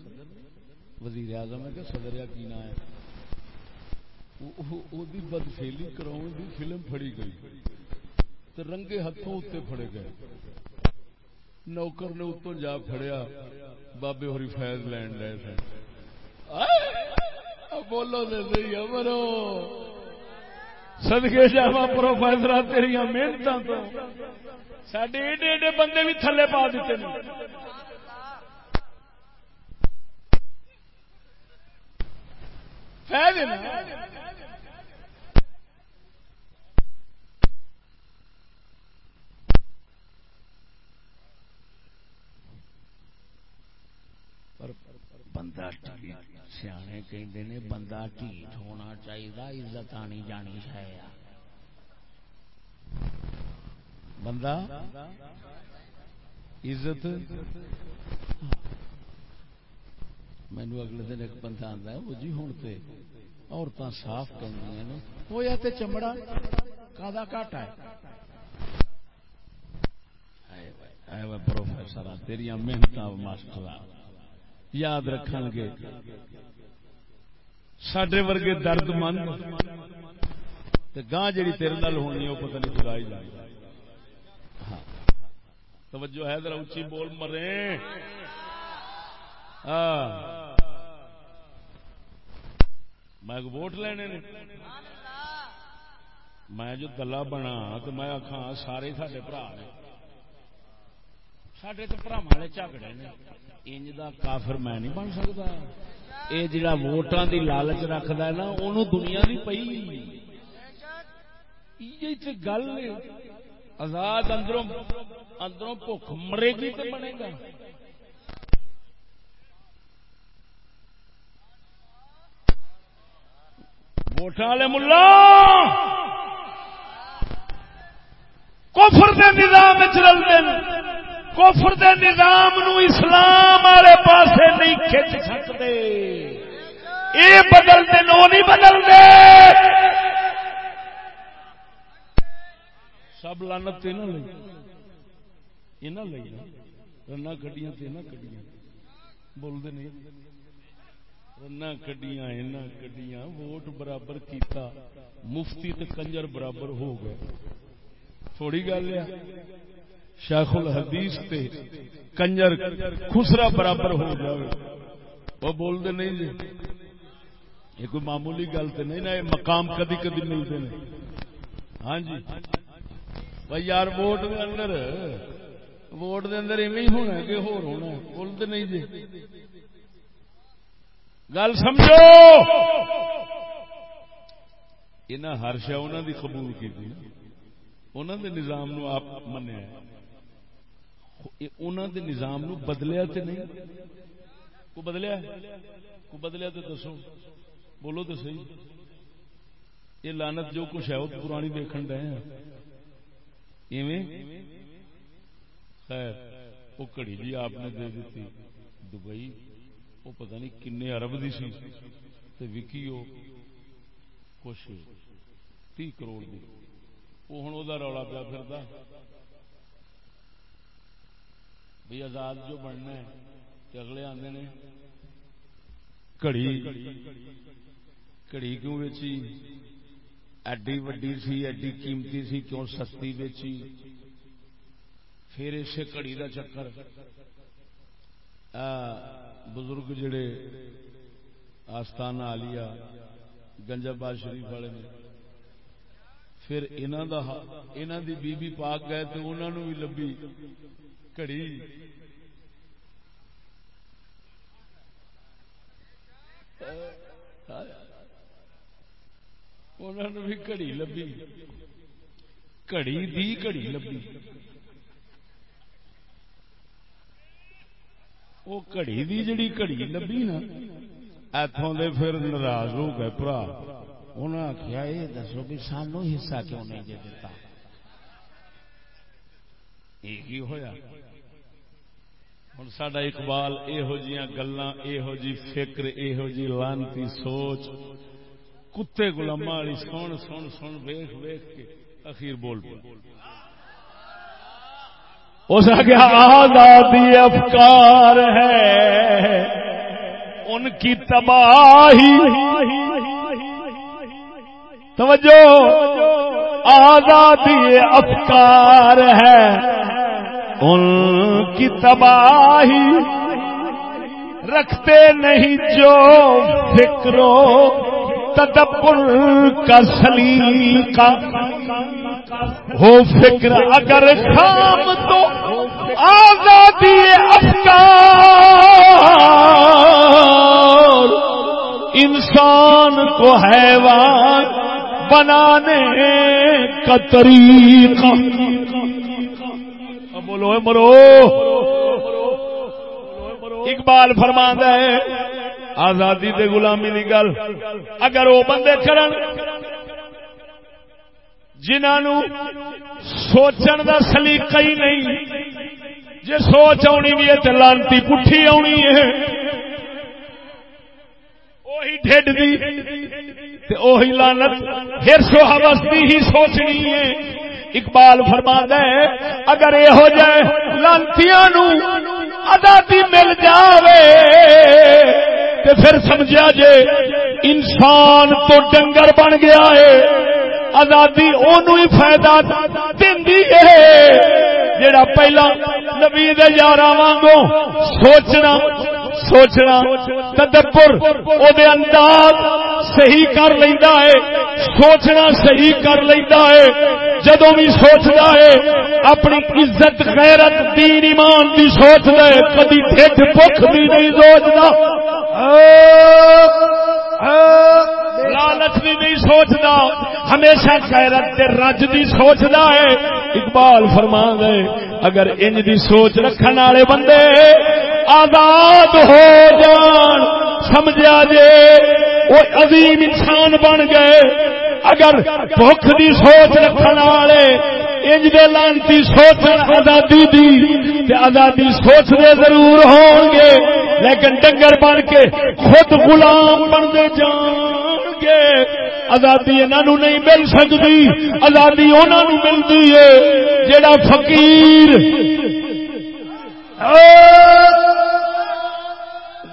وزیر اعظم ہے کہ صدر یا کی نام ہے؟ بدفیلی کراؤ دی فلم پھڑی گئی تو رنگے ہاتھوں اتنے پھڑے گئے نوکر نے اتوں جا پھڑیا بابے ہوری فیض لین رہے تھے بولو دے سی امرو سدکے جا پروفیسر تیریا محنتوں تو سڈے ایڈے ایڈے بندے بھی تھلے پا دیتے ہیں بندہ سیانے کہ بندہ ٹھیٹ ہونا چاہیے عزت آنی جانی ہے۔ بندہ؟ عزت؟ مینو اگلے دن ایک بندہ آتا ہے، وہ جی ہوں تو عورتیں صاف کہ چمڑا؟ کا گھاٹا ہے؟ پروفیسر تیریا محنت ماسٹر یاد رکھ گے سڈے ورگے درد مند گاہ جی تیرے نال ہونی وہ پتہ نہیں خدا ہی جائے۔ ہاں۔ توجہ ہے، ذرا اچھی بول مرے۔ ہاں۔ میں ووٹ لینے نے؟ میں جو دلہ بنا تو میں آخا سارے سارے برا نے۔ سڈے تو برا والے جھگڑے نے۔ انج دا کافر میں نہیں بن سکتا یہ جڑا ووٹاں دی لالچ رکھد ہے نا انہوں دنیا دی پئی۔ گل آزاد اندروں اندروں بھوک مرے گی تو بنے گا۔ ووٹان والے ملا۔ کوفر دے نظام چلتے کوفر دے نظام نو اسلام والے پاسے نہیں کھچ سکتے۔ یہ بدل بدلتے نو نہیں بدلتے۔ سب لانت یہاں لئی۔ رنا کڈیاں کڈیاں۔ بولتے نہیں۔ کڈیاں اینا کڈیاں، ووٹ برابر کیتا۔ مفتی تے کنجر برابر ہو گئے۔ تھوڑی گل ہے، شیخ الحدیث تے کنجر خسرا برابر ہو جائے وہ بول دے نہیں جی۔ یہ کوئی معمولی گل تو نہیں نا یہ مقام کدی کدی ملتے ہیں ہاں جی۔ بھائی یار، ووٹ دے اندر، ووٹ دے اندر ایویں ہونا ہے کہ ہور ہونا ہے۔ بولتے نہیں جی۔ گل سمجھو؟ یہاں ہر شا انہوں دی قبول کی انہوں دے نظام نو آپ منیا انہوں دے نظام نو بدلیا تے نہیں؟ کو بدلیا کو بدلیا تو دسو۔ بولو تو صحیح۔ یہ لانت جو کچھ ہے، وہ پرانی دیکھن رہے ہیں۔ ایویں؟ خیر، وہ کڑی جی آپ نے دے دیتی۔ دبئی۔ وہ پتہ نہیں کن ارب دی سی تے وکی وہ کچھ تی کروڑ دی۔ وہ ہوں وہ رولا پیا پھر بھی آزاد جو بننا ہے تو اگلے آتے نے کڑی کڑی کیوں ویچی؟ ایڈی وڈی سی، ایڈی قیمتی سی، کیوں سستی ویچی؟ پھر اسے کڑی کا چکر۔ بزرگ جڑے آستان آلیا گنجا گنجاباد شریف والے نے۔ پھر انہوں دی بی بی پاک گئے تو انہوں بھی لبی کڑی انہوں بھی کڑی لبی کڑی دی کڑی لبی وہ کڑی دی جڑی کڑی لبی نا اتوں دے پھر ناراض ہو گئے برا انہوں نے آخیا یہ دسو بھی سانو حصہ کیوں نہیں جی دتا؟ یہ ہوا ہوں سڈا اقبال یہو گلا یہو جی فکر یہو جی لانتی سوچ۔ کتے گلاما والی سن سن سن ویخ ویخ کے اخیر بول پہ اس کے آزادی افکار ہے۔ ان کی تباہی۔ توجہ۔ آزادی افکار ہے۔ ان کی تباہی۔ رکھتے نہیں جو فکرو تدبر کا سلیقہ۔ ہو فکر اگر خام تو آزادی افکار۔ انسان کو حیوان بنانے کا طریقہ۔ بولو مرو۔ اقبال فرما ہے آزادی تے غلامی دی گل۔ اگر وہ بندے کرن جنہوں سوچن دا سلیقہ ہی نہیں، جے سوچ آنی بھی ہے لانتی پٹھی آنی ہے۔ اوہی ڈھڈ دی تے لانت ہرس و حوث دی ہی سوچنی ہے۔ اقبال فرما ہے، اگر یہ ہو جائے لانتیاں نو آزادی مل جاوے تے پھر سمجھا جے انسان تو ڈنگر بن گیا ہے، آزادی اونوں ہی فائدہ دیندی ہے۔ جڑا پہلا نبی دے یاراں وانگو سوچنا سوچنا، تدبر او دے انداز صحیح کر لیندا ہے، سوچنا صحیح کر لیندا ہے، جدوں بھی سوچدا ہے، اپنی عزت، غیرت، دین، ایمان دی سوچدا ہے کبھی ٹھڈ بھوک دی نہیں سوچدا۔ لالچ بھی نہیں سوچدا ہمیشہ غیرت تے رج دی سوچدا ہے۔ اقبال فرما گئے اگر انج دی سوچ رکھن والے بندے آزاد ہو جان، سمجھا جے، وہ عظیم انسان بن گئے۔ اگر بھوک دی سوچ رکھن والے، انج دے لانتی سوچ، آزادی دی، تے آزادی سوچ دے ضرور ہون گے۔ لیکن ڈنگر بن کے خود غلام بنتے جان۔ گے آزادی انہوں نہیں مل سکتی آزادی انہوں ملتی ہے جڑا فقیر۔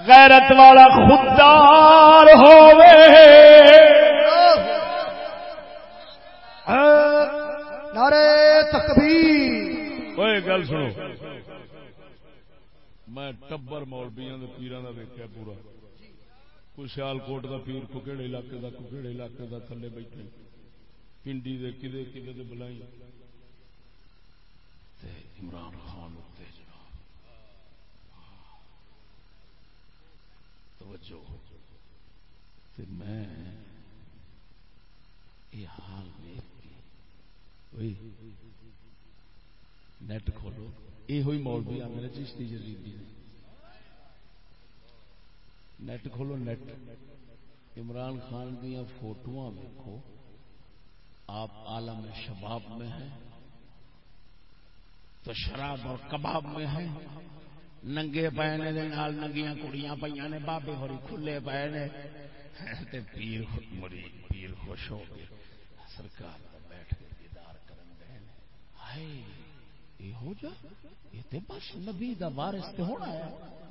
غیرت والا خوددار ہووے۔ نعرے تکبیر۔ اوے گل سنو۔ میں ٹبر مولبیاں دے پیراں دا ویکھیا پورا۔ کوئی سیال کوٹ دا پیر کو کہڑے علاقے دا کو کہڑے علاقے دا تھلے بیٹھے۔ پنڈی دے کدے کدے دے بلائی تے عمران خان اتے جناب۔ توجہ۔ تے میں یہ حال دیکھ کے، اوئے، نیٹ کھولو۔ یہ ہوئی مولوی آ میرے چشتی جزیدی نے نیٹ کھولو نیٹ عمران خان دیا فوٹو دیکھو آپ عالم شباب میں ہیں، تو شراب اور کباب میں ہیں۔ ننگے پے نے نال ننگیاں کڑیاں پہ نے، بابے ہوری کھلے پے نے۔ تے پیر مری پیر خوش ہو گئے سرکار بیٹھ کے دیدار کرن گئے ہائے، یہ ہو جا، یہ تے بس نبی دا وارث تے ہونا ہے۔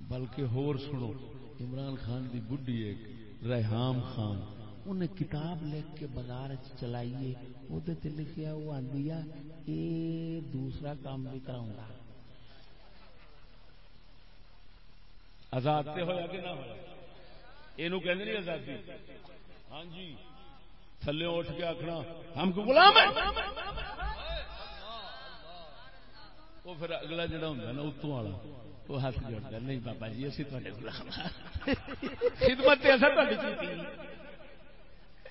بلکہ ہور سنو، عمران خان دی بڈی ایک، ریحام خان۔ انہیں کتاب لکھ کے بازار چلائیے وہ لکھیا وہ آدھی یہ دوسرا کام بھی کراؤں گا۔ آزاد تے ہویا کہ نہ ہویا؟ یہ نہیں آزادی۔ ہاں جی۔ تھلے اٹھ کے آخنا ہم کو غلام ہے۔ وہ پھر اگلا جڑا ہوں نا، اتوں والا۔ وہ ہاتھ جوڑتا نہیں بابا جی اسی غلام خدمت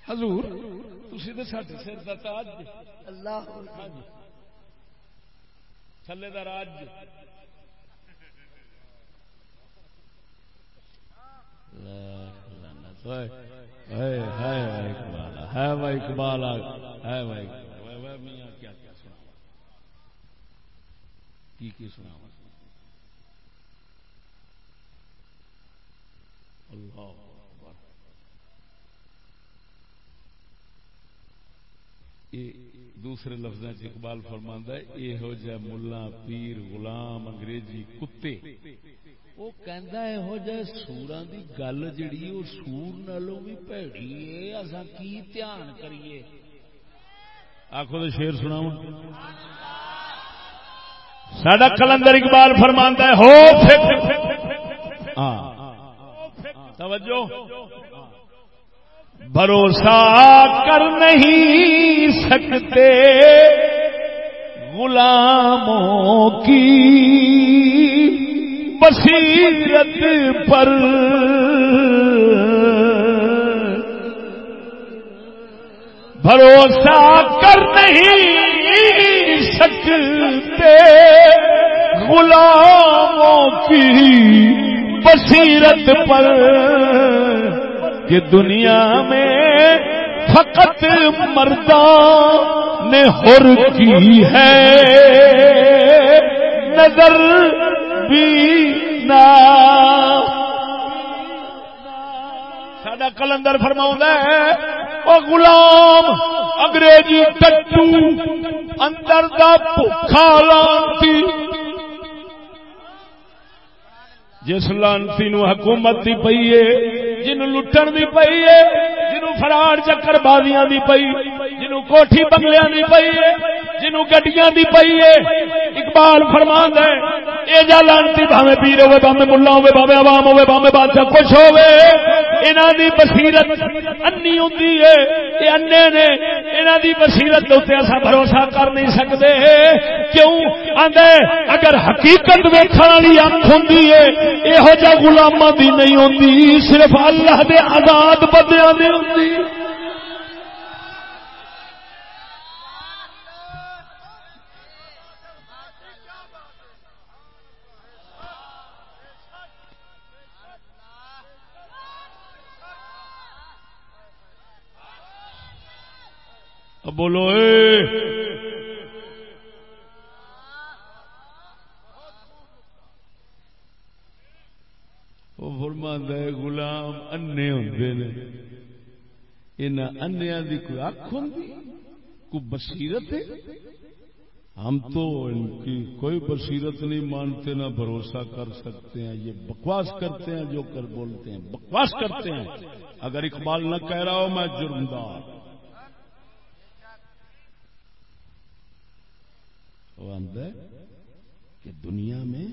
حضور سر تاج اللہ تھلے کا راج ہے بھائی اقبال ہے بھائی میاں کیا کیا سنا کی کی سنا اللہ دوسرے لفظ اقبال فرماندہ ہے یہ ہو جائے ملا پیر غلام انگریزی کتے وہ کہندا ہے ہو جائے سوراں دی گل جڑی او سور نالوں بھی بھڑی ہے، اساں کی دھیان کریے آکھو تے شعر سناؤں۔ ساڈا کلندر اقبال فرماندا ہے، ہو ہاں۔ توجہ۔ بھروسہ کر نہیں سکتے غلاموں کی۔ بصیرت پر۔ بھروسہ کر نہیں سکتے غلاموں کی۔ بصیرت پر، کہ دنیا میں فقط مردان نے ہر کی ہے۔ نظر بھی نہ۔ سڈا کلندر فرما ہے وہ غلام، انگریزی ٹٹو، اندر دا بھوکھا لانتی۔ جس لانتی نو حکومت دی پئی ہے جنو لٹن دی پئی ہے جنو فرار چکر بازیاں دی پئی جنو کوٹھی بنگلیاں دی پئی ہے جنو گڈیاں دی پئی ہے۔ اقبال فرمان ہے، اے جا لانتی بھاوے پیر ہوے بھاوے ملا ہوے بھاوے عوام ہوے بھاوے بادشاہ کچھ ہوے انہاں دی بصیرت انی ہوندی ہے، اے انے نے انہاں دی بصیرت دے اوتے اسا بھروسہ کر نہیں سکدے۔ کیوں؟ آندے اگر حقیقت ویکھن والی اکھ ہوندی ہے یہو جہ غلاماں دی نہیں ہوندی، صرف اللہ دے آزاد بندیاں دی ہوندی۔ بولو، اے۔ وہ فرماندا غلام انے ہوندے نے۔ انہاں انیاں دی کوئی اکھ ہوندی؟ کوئی بصیرت ہے؟ ہم تو ان کی کوئی بصیرت نہیں مانتے، نہ بھروسہ کر سکتے ہیں۔ یہ بکواس کرتے ہیں جو کر بولتے ہیں، بکواس کرتے ہیں۔ اگر اقبال نہ کہہ رہا ہو، میں جرمدار۔ وہ ہے کہ دنیا میں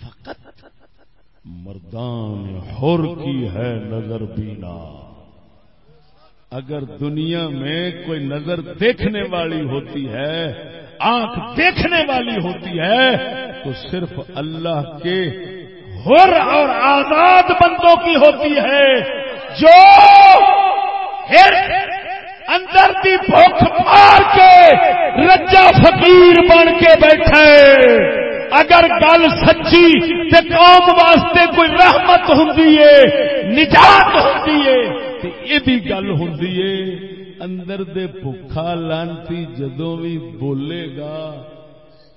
فقط مردان حر کی ہے نظر بینا۔ اگر دنیا میں کوئی نظر دیکھنے والی ہوتی ہے، آنکھ دیکھنے والی ہوتی ہے، تو صرف اللہ کے حر اور آزاد بندوں کی ہوتی ہے، جو اندر کی بھوک مار کے رجا فقیر بن کے بیٹھے۔ اگر گل سچی تے قوم واسطے کوئی رحمت ہوں نجات ہوں یہ گل ہوں اندر دے بھوکھا لانتی جدوں بھی بولے گا۔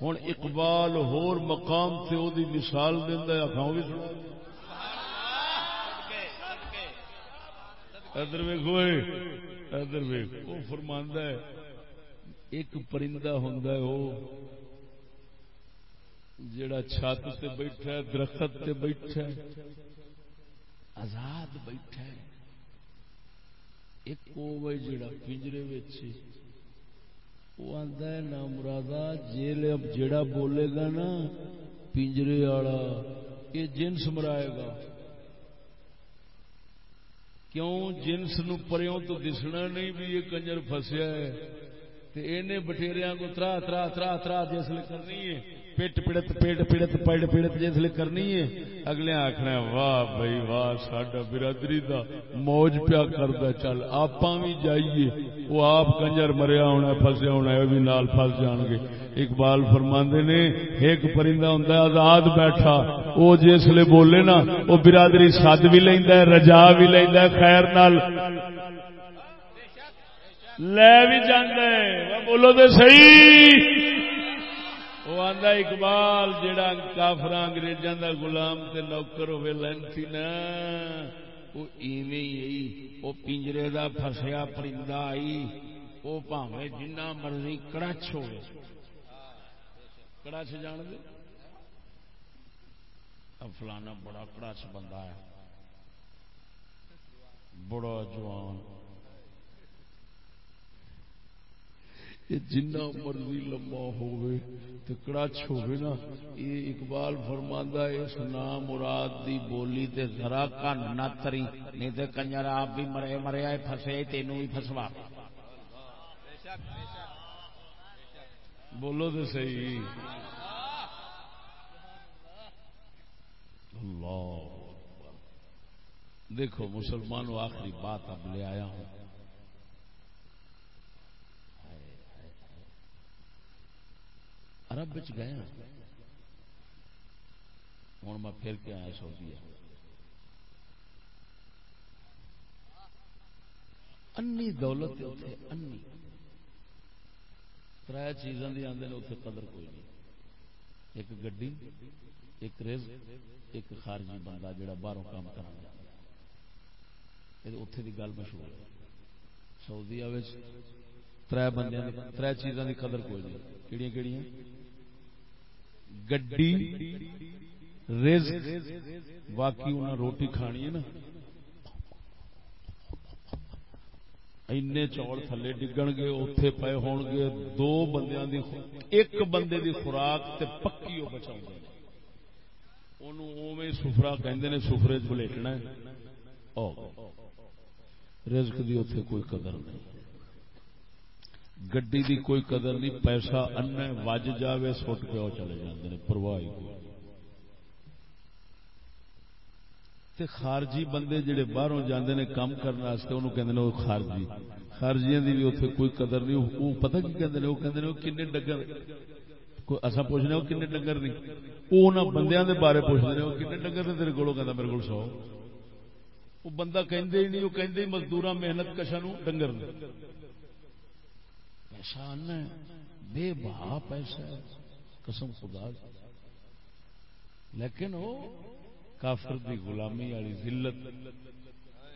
ہوں اقبال ہور مقام سے وہ مثال دینا اکھاؤں بھی سنا ادھر ویکو ادھر ویک وہ فرماندہ ہے، ایک پرندہ ہوں وہ جڑا چھت سے بیٹھا ہے، درخت سے بیٹھا ہے، آزاد بیٹھا ہے۔ ایک وہ جڑا پنجرے وہ آتا ہے نا مرادا جیل اب جڑا بولے گا نا، پنجرے والا، یہ جنس مرائے گا۔ کیوں جنس نو پریوں تو دسنا نہیں بھی یہ کنجر فسیا ہے؟ بٹھیریا کو ترا ترا ترا ترا جسل کرنی ہے۔ پیٹ پیڑت پیٹ پیڑت پیڑ پیڑت جسل کرنی ہے۔ اگلے آخنا واہ بھائی، واہ، ساڈا برادری دا موج پیا کردا چل آپ بھی جائیے۔ وہ آپ کنجر مریا ہونا فسیا ہونا یہ بھی نال فس جان گے۔ اقبال فرماندے نے، ایک پرندہ ہوں آزاد بیٹھا۔ وہ جسے بولے نا، وہ برادری سد بھی لینا رجا بھی لینا خیر نال۔ لے بھی جانا بولو تو صحیح۔ وہ آدھا اقبال جڑا کافر انگریزاں دا غلام تے نوکر ہوے لینتی نا وہ ایویں وہ پنجرے دا پھسیا پرندہ آئی وہ پاوے جنہ مرضی کڑچ ہو کڑچ جان دے فلانا بڑا کڑچ بندہ ہے بڑا جوان یہ جنہ مرضی لمبا ہوئے تو کڑاچ ہوئے نا یہ اقبال فرماندہ اس نام مراد دی بولی تے ذرا کن نہ تری، نہیں تے کنجر آپ بھی مرے مرے آئے پھسے، تینوں بھی پھسوا۔ بولو تو صحیح۔ اللہ دیکھو، مسلمانوں آخری بات اب لے آیا ہوں۔ عرب گئے ہاں۔ ہوں میں پھر کے آیا سعودی انی دولت اتنے انی تر چیزاں دی آدھے اتنے قدر کوئی نہیں۔ ایک گڈی، ایک رز ایک خارجی بندہ جڑا باہروں کام کرنا اتے کی گل مشہور ہے۔ سعودیا تر بندے تر چیزاں کی قدر کوئی نہیں۔ کہڑی کہڑی گڈی رز باقی روٹی کھانی ہے نا این چوڑ تھلے ڈگن گے اتے پے ہون گے دو بندیاں دی ایک بندے دی خوراک تے پکی وہ بچاؤ سفرا کہ سفرے چلیٹنا رزق دی اتے کوئی قدر نہیں گڈی دی کوئی قدر نہیں، پیسہ ان وج جاوے، سٹ کے وہ چلے جاندے نے پرواہ تے خارجی بندے جڑے باہروں جاندے نے کام کرنے واسطے، انہوں کہندے نے وہ خارجی۔ خارجیاں دی بھی اوتھے کوئی قدر نہیں، وہ پتہ کی کہندے نے؟ وہ کہندے نے کنے ڈگر۔ کوئی اسا پوچھنے وہ کنے ڈگر نہیں۔ وہ انہاں بندیاں دے بارے پوچھدے نے وہ کنے ڈگر نے تیرے کولوں کہندا میرے کول 100 وہ بندہ کہندے ہی نہیں، وہ کہندے ہی مزدوراں، محنت کشاں نو ڈنگر نے آنا بے بہا پیسہ ہے۔ قسم خدا لیکن وہ کافر دی غلامی والی ذلت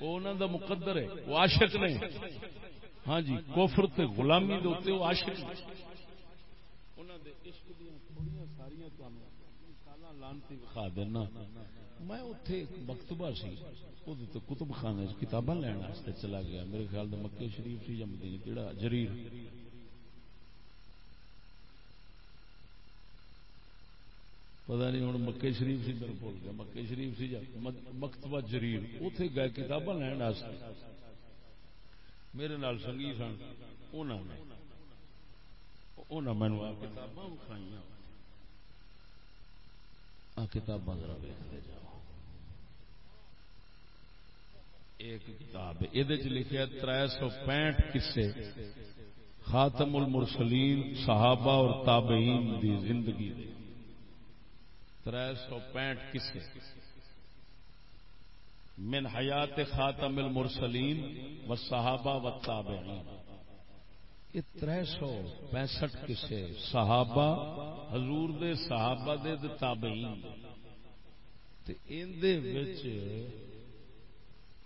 وہ انہوں دا مقدر ہے وہ عاشق نے ہاں جی کوفر تے غلامی دے اوتے وہ عاشق نے انہاں دے عشق دی تھوڑیاں ساریاں تانوں لانتی وکھا دینا۔ میں اوتھے مکتبہ سی او تے کتب خانے وچ کتاباں لین واسطے چلا گیا۔ میرے خیال دے مکے شریف سی یا مدینے کیڑا جریر۔ پتا نہیں ہوں مکے شریف سی میرے بھول گیا، مکے شریف سی مکتبہ جریر اتے گئے کتاباں لین میرے نال سنگی سن مینو آ کتاباں کھائی آ کتاباں ذرا ویکتے جاؤ۔ ایک کتاب یہ لکھا تر سو پینٹ قصے۔ خاتم المرسلین، صحابہ اور تابعین دی زندگی۔ دے تر سو پینٹ کسے۔ من حیات خاتم المرسلین و صحابہ و تابعین۔ یہ تر سو پینسٹھ کسے۔ صحابہ، حضور دے، صحابہ دے دے تابعین۔ تے ان دے وچ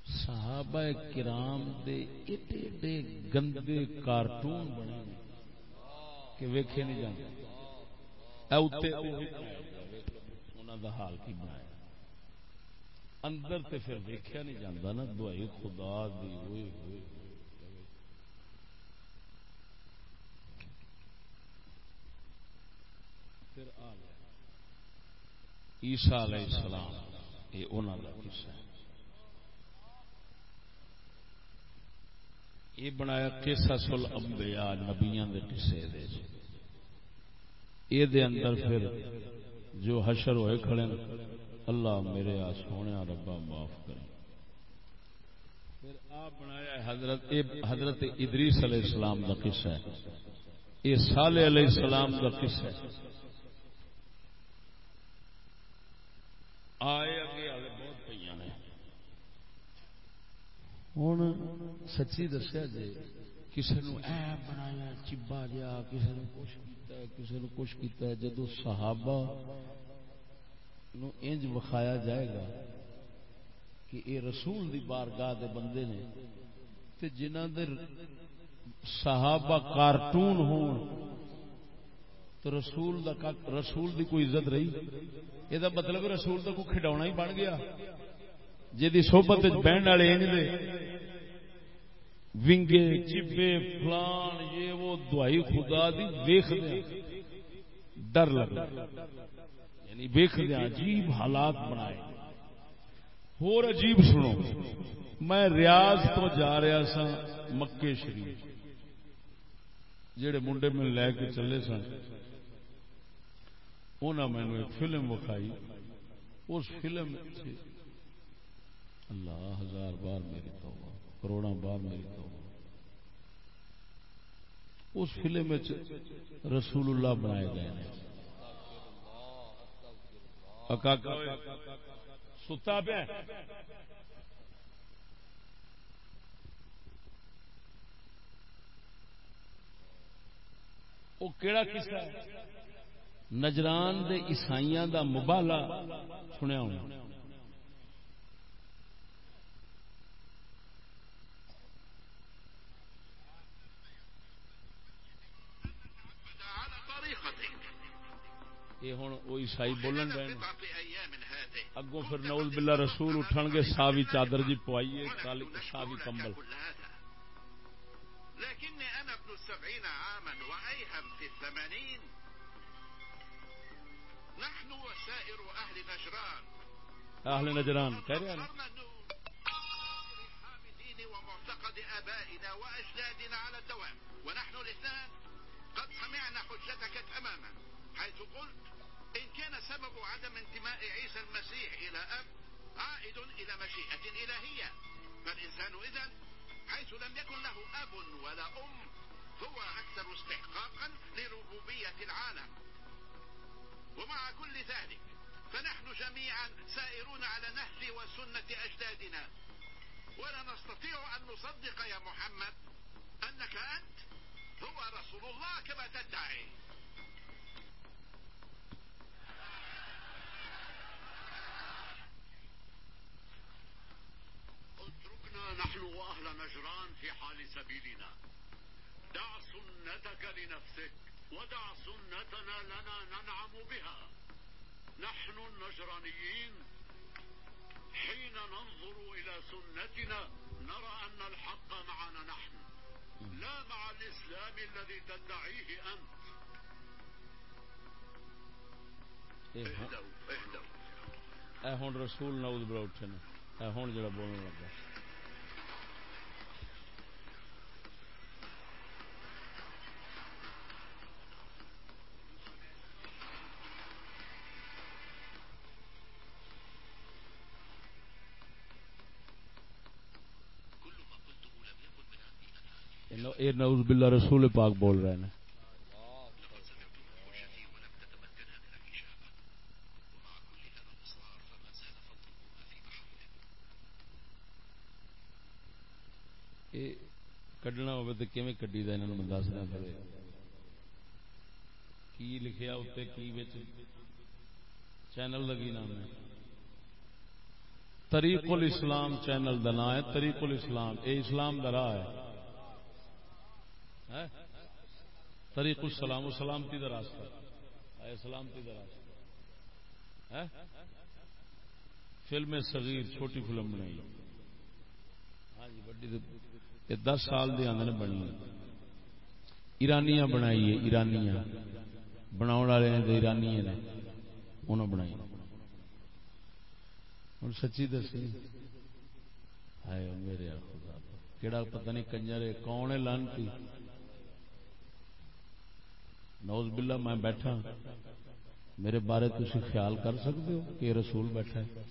صحابہ کرام دے ایڈے ایڈے گندے کارٹون بنے۔ کہ ویکھے نہیں جاندے۔ اے دا حال کی بنایا اندر تے پھر دیکھا نہیں جانا نا، دوائی خدا دی ہوئے ہوئے۔ عیسا علیہ السلام، یہ انہوں کا قصہ ہے۔ یہ بنایا کیسا سل امبیا نبیاں دے قصے دے۔ یہ دے اندر پھر جو حشر ہوئے کھڑے اللہ میرے آ سونے ربا معاف کرے۔ پھر آپ بنایا حضرت حضرت ادریس علیہ السلام کا قصہ ہے۔ یہ سال علیہ السلام کا قصہ ہے۔ آئے اگے والے بہت پہ نے ہوں سچی دسیا جی کسی نے بنایا، چبا جا کسی نے کچھ۔ کیتا ہے کسی نے کچھ کیتا ہے جدو صحابہ نو انج وکھایا جائے گا کہ اے رسول دی بارگاہ دے بندے نے، تے جنہ دے صحابہ کارٹون ہون تو رسول دا رسول دی کوئی عزت رہی؟ یہ مطلب رسول دا کوئی کھڈونا ہی بن گیا۔ جی صحبت بہن والے انج دے ونگے چبے فلان یہ وہ وہ دعائی خدا دی ویخ ڈر لگ یعنی ویخ عجیب حالات بنائے۔ اور عجیب سنو، میں ریاض تو جا رہا سا مکے شریف۔ جڑے منڈے میں لے کے چلے سن انہوں مینو ایک فلم وکھائی۔ اس فلم اللہ ہزار بار میری توبہ۔ کروڑا بار میری اس فلم رسول اللہ بنائے گئے ہیں۔ ستا پہ وہ کہڑا قصہ نجران دے عیسائیاں دا مبالا سنیا ہونا یہ ہوں وہ عیسائی بولن رہے اگوں پھر نوز بلا رسول اٹھن گے ساوی چادر جی پوائیے ساوی کمبل لكني أنا ابن السبعين عاما وأيهم في الثمانين نحن وسائر أهل نجران أهل نجران دين ومعتقد آبائنا وأجدادنا على الدوام ونحن الاثنان قد سمعنا حجتك تماما حيث قلت إن كان سبب عدم انتماء عيسى المسيح إلى أب عائد إلى مشيئة إلهية. فالإنسان إذن حيث لم يكن له أب ولا أم هو أكثر استحقاقا لربوبية العالم. ومع كل ذلك فنحن جميعا سائرون على نهج وسنة أجدادنا. ولا نستطيع أن نصدق يا محمد أنك أنت هو رسول الله كما تدعي. اتركنا نحن وأهل نجران في حال سبيلنا. دع سنتك لنفسك ودع سنتنا لنا ننعم بها. نحن النجرانيين. حين ننظر إلى سنتنا نرى أن الحق معنا نحن. لا مع الإسلام الذي تدعيه أنت. اهدوا اهدوا এখন রসুল নাউদ বলে উঠছে না এখন যেটা بولنے لگا یہ نعوذ باللہ رسول پاک بول رہے ہیں۔ کڈنا ہو تو کیون کڈی دا انہوں نے دسنا پڑے۔ کی لکھیا اتنے کی بچ چینل لگی نام ہے؟ طریق الاسلام چینل دا نام ہے، طریق الاسلام، اے اسلام دا راہ ہے۔ طریق السلام سلامتی دا راستہ اے سلامتی دا راستہ فلم صغیر، چھوٹی فلم بنائی۔ ہاں جی بڑی دس سال دی آدھے بنی ایرانیاں بنائی ہے، ایرانیاں۔ بناؤ والے نے ایرانی نے انہوں بنائی۔ ہوں سچی دسی؟ ہے میرے خدا کہڑا پتہ نہیں کنجر کون ہے لانتی نوز باللہ، میں بیٹھا۔ میرے بارے تھی خیال کر سکتے ہو کہ رسول بیٹھا ہے؟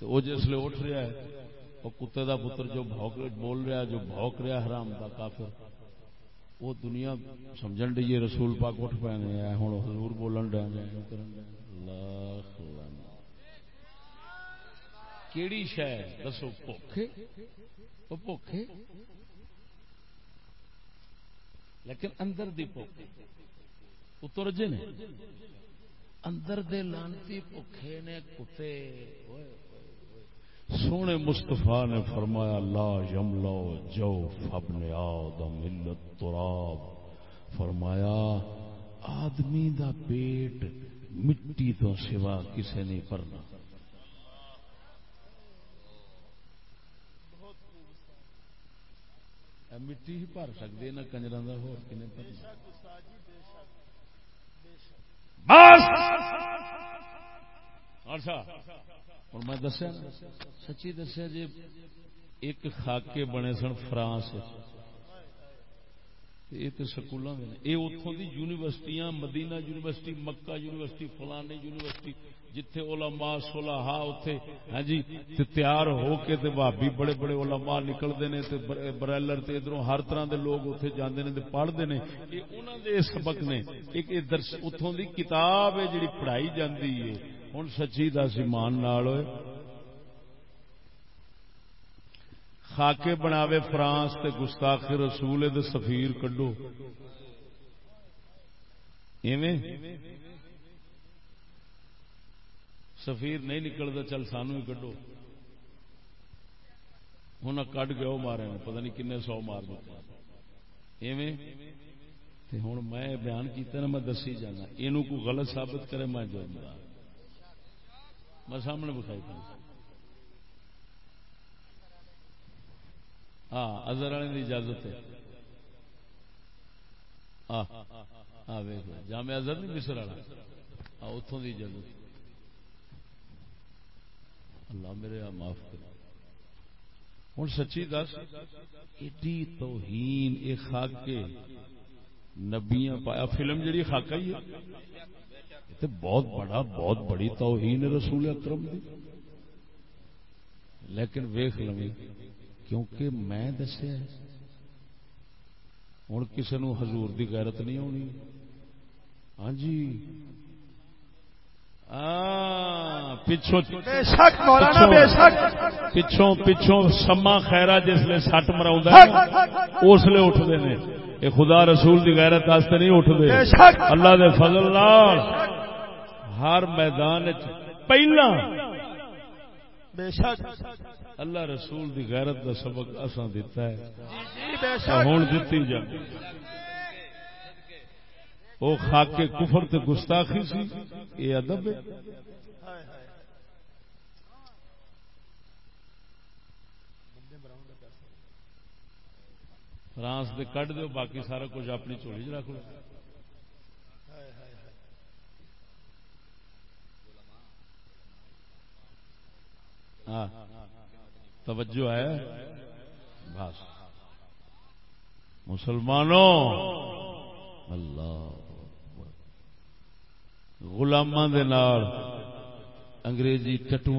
تو وہ جسے اٹھ رہا ہے، وہ کتے دا پتر جو بھوک بول رہا جو بھوک رہا حرام دا کافر۔ وہ دنیا سمجھن ڈی رسول پاک اٹھ پے ہوں حضور بولن ڈے کیڑی شہ دسو بھوکھے وہ بھوکھے لیکن اندر دی بھوک اتر جے نے۔ اندر دے لانتی بھوکھے نے کتے۔ سونے مستفا نے فرمایا، لا یملو جو فبن آدم ملت تراب فرمایا، آدمی دا پیٹ مٹی تو سوا کسے نہیں پرنا اے مٹی ہی بھر سکتے نہ کنجر کا ہو اچھا میں دسیا سچی دسیا جی ایک خاکے بنے سن فرانس۔ یہ تو یہ اتوں دی یونیورسٹیاں، مدینہ یونیورسٹی، مکہ یونیورسٹی فلانی یونیورسٹی جتھے علماء صلحاء اتے ہاں جی تے تیار ہو کے تے بھابی بڑے بڑے علماء نکلتے ہیں تے برائلر تے ادھروں ہر طرح دے لوگ اتنے جاندے نے، تے پڑھتے ہیں یہ انہوں دے سبق نے، ایک اتوں دی کتاب ہے جڑی پڑھائی جاندی ہے ہوں سچی دس ایمان نال ہوئے خاکے بناوے فرانس تے گستاخ رسول دے سفیر کڈو۔ ایویں؟ سفیر نہیں نکلتا چل سانو ہی کڈو ہوں کڈ کے وہ مارے پتہ نہیں کنے سو مار دیتے ایویں ہوں میں بیان کیتا نا میں دسی جانا یہ کوئی غلط ثابت کرے میں جو میں سامنے بکھائی کروں ہاں ازر والے کی اجازت ہے جامع ازر نہیں مصر والا اتوں کی اجازت اللہ میرے آ معاف کر ہوں سچی دس، ایڈی توہین یہ خاکے نبیاں پایا فلم جڑی خاکا ہی ہے۔ تے بہت بڑا، بہت بڑی توہین رسول اکرم دی۔ لیکن ویخ لو کیونکہ میں دسیا ہوں کسی نو حضور دی غیرت نہیں ہونی۔ ہاں جی پچھوں پچھوں پچھوں سما خیرا جسے سٹ مرا اس لیے اٹھتے ہیں یہ خدا رسول دی غیرت واسطے نہیں اٹھتے اللہ دے فضل لال ہر میدان پہلا۔ بے شک۔ اللہ رسول دی غیرت دا سبق اساں دیتا ہے۔ ہوں دیتی جائے وہ خاکے کفر تے گستاخی سی یہ ادب ہے۔ فرانس دے کٹ دو باقی سارا کچھ اپنی چولی چ رکھ لو ہاں توجہ ہے۔ بس۔ مسلمانوں، اللہ۔ گلاما انگریزی ٹٹو